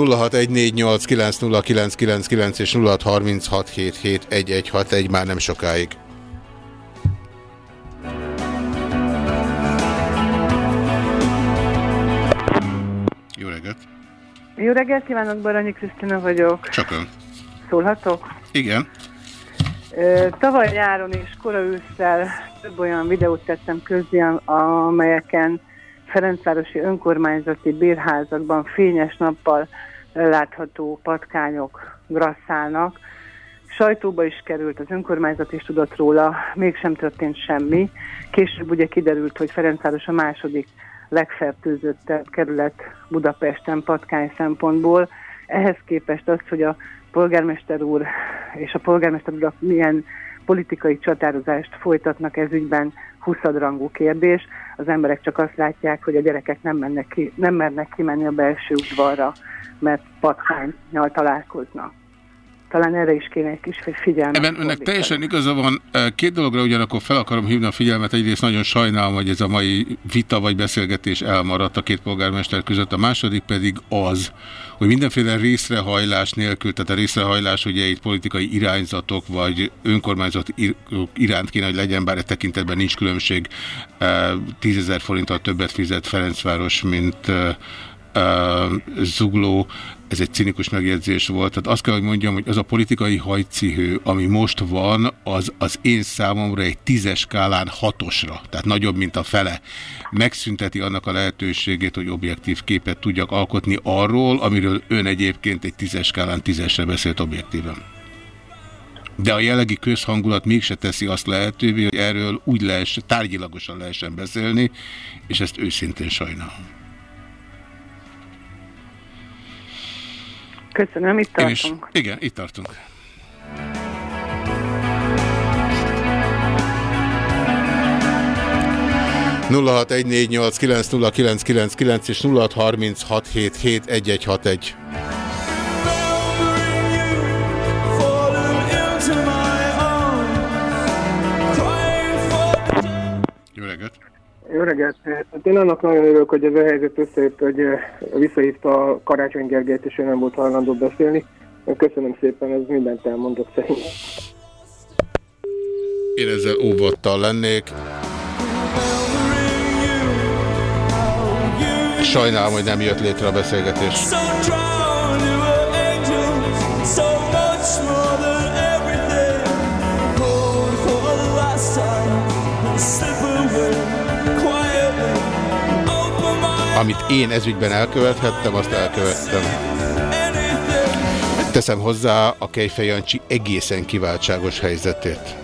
Speaker 1: 0614890999 és 0636771161 már nem sokáig. Jó reggelt!
Speaker 10: Jó reggelt kívánok, Baranyi Krisztina vagyok.
Speaker 1: Csak ön.
Speaker 10: Szólhatok?
Speaker 1: Igen.
Speaker 10: Tavaly nyáron és kora ősszel több olyan videót tettem közé, amelyeken Ferencvárosi önkormányzati bérházakban fényes nappal látható patkányok grasszálnak. Sajtóba is került, az önkormányzat is tudott róla, mégsem történt semmi. Később ugye kiderült, hogy Ferencváros a második legfertőzöttebb kerület Budapesten patkány szempontból. Ehhez képest az, hogy a polgármester úr és a polgármester úr milyen politikai csatározást folytatnak ez ügyben, huszadrangú kérdés. Az emberek csak azt látják, hogy a gyerekek nem, mennek ki, nem mernek kimenni a belső udvarra, mert patkányjal találkoznak talán erre is kéne egy kis figyelmet.
Speaker 1: Ebben önnek teljesen igaza van. Két dologra ugyanakkor fel akarom hívni a figyelmet. Egyrészt nagyon sajnálom, hogy ez a mai vita vagy beszélgetés elmaradt a két polgármester között. A második pedig az, hogy mindenféle részrehajlás nélkül, tehát a részrehajlás ugye itt politikai irányzatok vagy önkormányzat iránt kéne, hogy legyen, bár e tekintetben nincs különbség. Tízezer forinttal többet fizet Ferencváros, mint Zugló, ez egy cinikus megjegyzés volt. Tehát azt kell, hogy mondjam, hogy az a politikai hajcihő, ami most van, az az én számomra egy tízes skálán hatosra, tehát nagyobb, mint a fele, megszünteti annak a lehetőségét, hogy objektív képet tudjak alkotni arról, amiről ön egyébként egy tízes skálán tízesre beszélt objektíven. De a jellegi közhangulat mégse teszi azt lehetővé, hogy erről úgy lehessen, tárgyilagosan lehessen beszélni, és ezt őszintén sajnálom.
Speaker 10: Köszönöm, itt tartunk.
Speaker 1: Is, igen, itt tartunk. nulla hat egy Jó reggelt!
Speaker 11: Hát én annak nagyon örülök, hogy ez a helyzet összejött, hogy eh, visszahívta Karácsony Gergelyt, és ő nem volt hajlandó beszélni. Köszönöm szépen, ez mindent elmondok szerintem.
Speaker 1: Én ezzel óvattal lennék. Sajnálom, hogy nem jött létre a beszélgetés. Amit én ezügyben elkövethettem, azt elkövettem. Teszem hozzá a Kejfej Jancsi egészen kiváltságos helyzetét.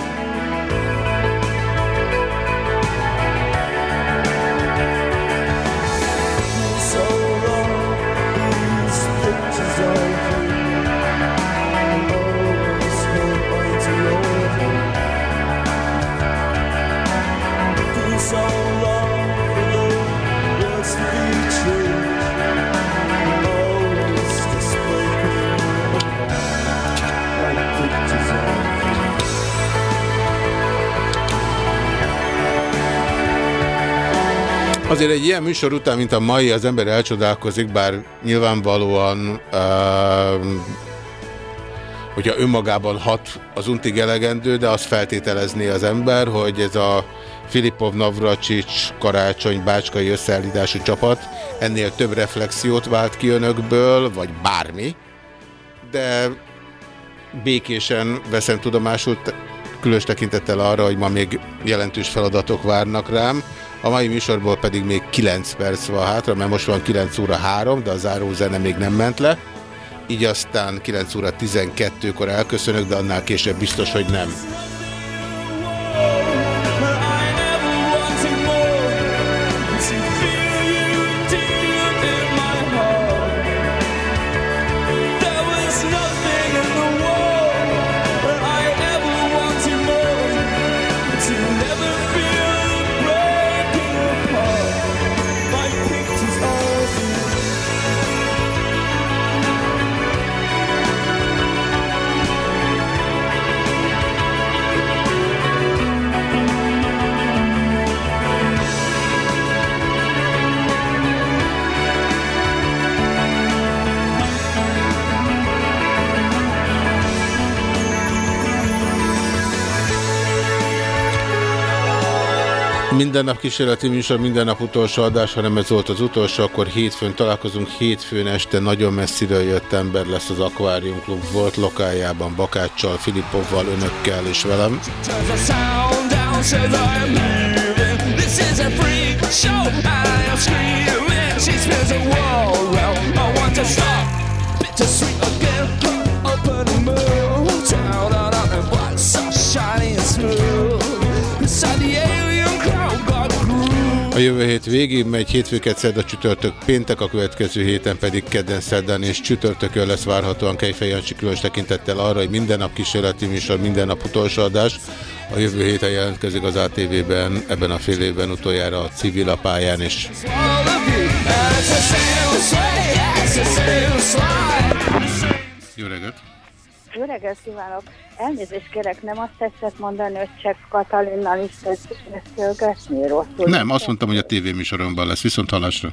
Speaker 1: Azért egy ilyen műsor után, mint a mai, az ember elcsodálkozik, bár nyilvánvalóan, uh, hogyha önmagában hat az untig elegendő, de azt feltételezné az ember, hogy ez a Filipov, Navracsics, Karácsony, Bácskai összeállítású csapat ennél több reflexiót vált ki önökből, vagy bármi, de békésen veszem tudomásul, különös tekintettel arra, hogy ma még jelentős feladatok várnak rám, a mai műsorból pedig még 9 perc van hátra, mert most van 9 óra 3, de a záró zene még nem ment le. Így aztán 9 óra 12-kor elköszönök, de annál később biztos, hogy nem.
Speaker 12: Minden nap kísérleti műsor, minden nap utolsó adás, hanem ez volt az utolsó, akkor hétfőn találkozunk. Hétfőn este nagyon messziről jött ember lesz az Aquarium Club volt lokájában, Bakáccsal, Filipovval, önökkel és velem. Open jövő hét végig megy hétfőket, szerda, csütörtök, péntek, a következő héten pedig kedden, szerdán és csütörtökön lesz várhatóan Kejfej Jancsi különös tekintettel arra, hogy minden nap kísérleti műsor, minden nap utolsó adás. A jövő héten jelentkezik az ATV-ben, ebben a fél évben utoljára a civil a pályán is. Jó reggelt!
Speaker 13: Jó reggelt kívánok! Elnézést kérek, nem azt tetszett mondani, hogy Csek Katalinnal is beszélgetni rosszul.
Speaker 12: Nem, azt mondtam, hogy a tévéműsoromban lesz, viszont halásra.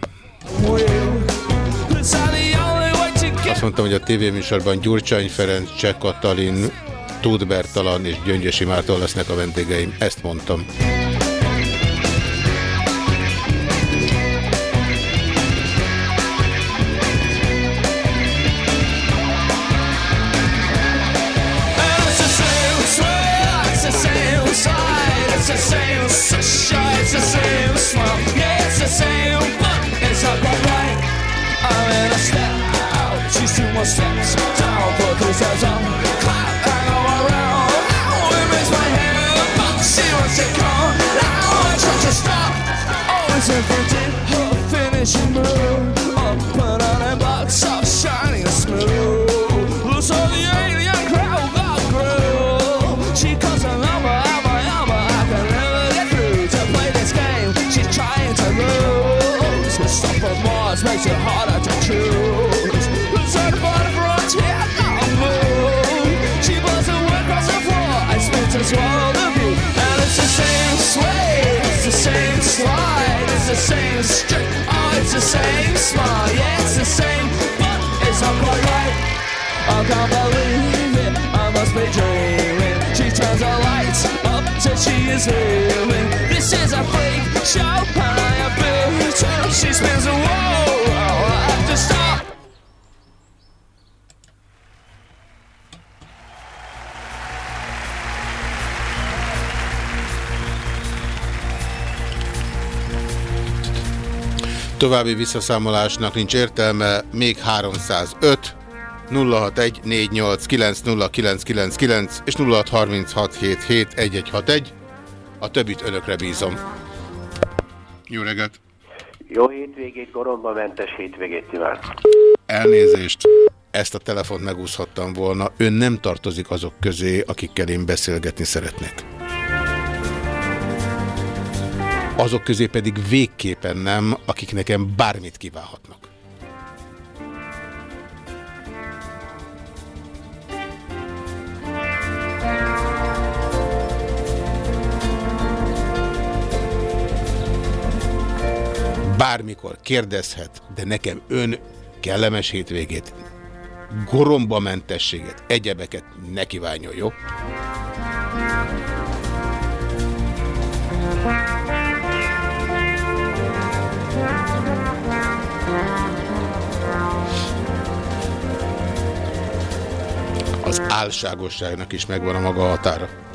Speaker 12: Azt mondtam, hogy a tévéműsorban Gyurcsány Ferenc, Csek Katalin, Tóth Bertalan és Gyöngyösi Mártól lesznek a vendégeim. Ezt mondtam. Steps down, clap and go around. My but she to stop, always her finishing move. Up and on a box of shining smooth. The alien crowd. She calls a number, number, number. I can never get through to play this game. She's trying to lose. Makes it harder can't believe it, I must be dreaming She turns the lights up till she is healing This is a freak show and I am built She spins a whoa, I have to stop További visszaszámolásnak nincs értelme, még 305 061 489 és 0636771161. A többit önökre bízom. Jó reggelt!
Speaker 14: Jó hétvégét, mentes hétvégét kívánok!
Speaker 12: Elnézést! Ezt a telefont megúszhattam volna. Ön nem tartozik azok közé, akikkel én beszélgetni szeretnék azok közé pedig végképpen nem, akik nekem bármit kívánhatnak. Bármikor kérdezhet, de nekem ön kellemes hétvégét, goromba mentességet, egyebeket ne kívánjon, jó? az álságosságnak is megvan a maga határa.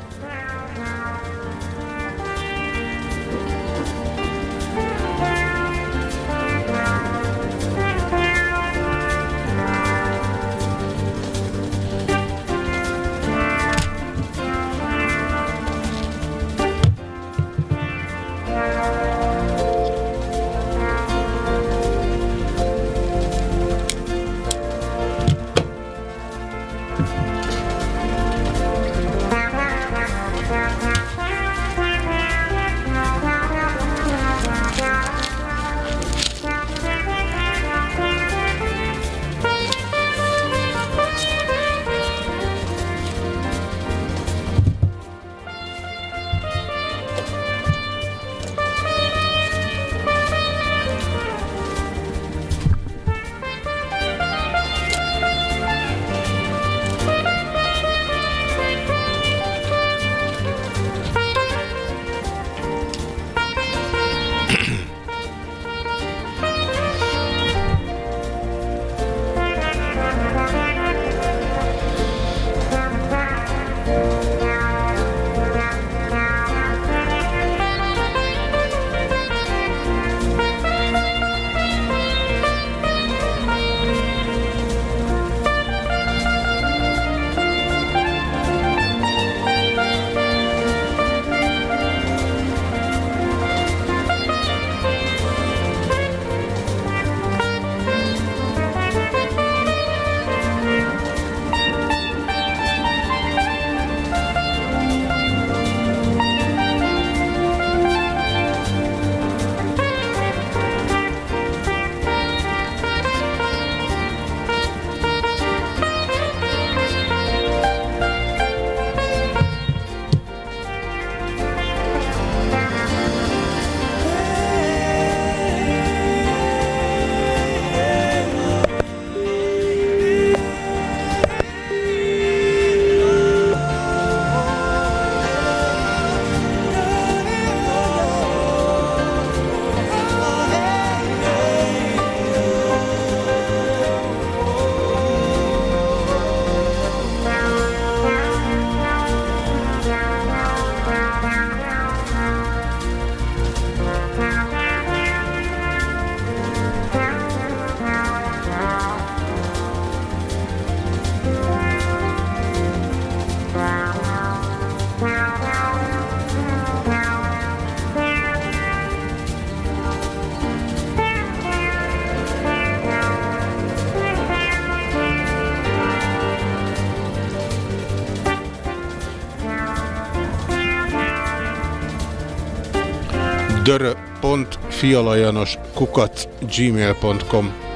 Speaker 1: dörö.fialajanos kukac gmail.com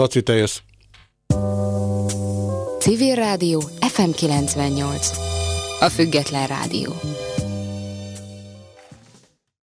Speaker 1: Laci, te jössz.
Speaker 15: Civil Rádió FM 98. A Független Rádió.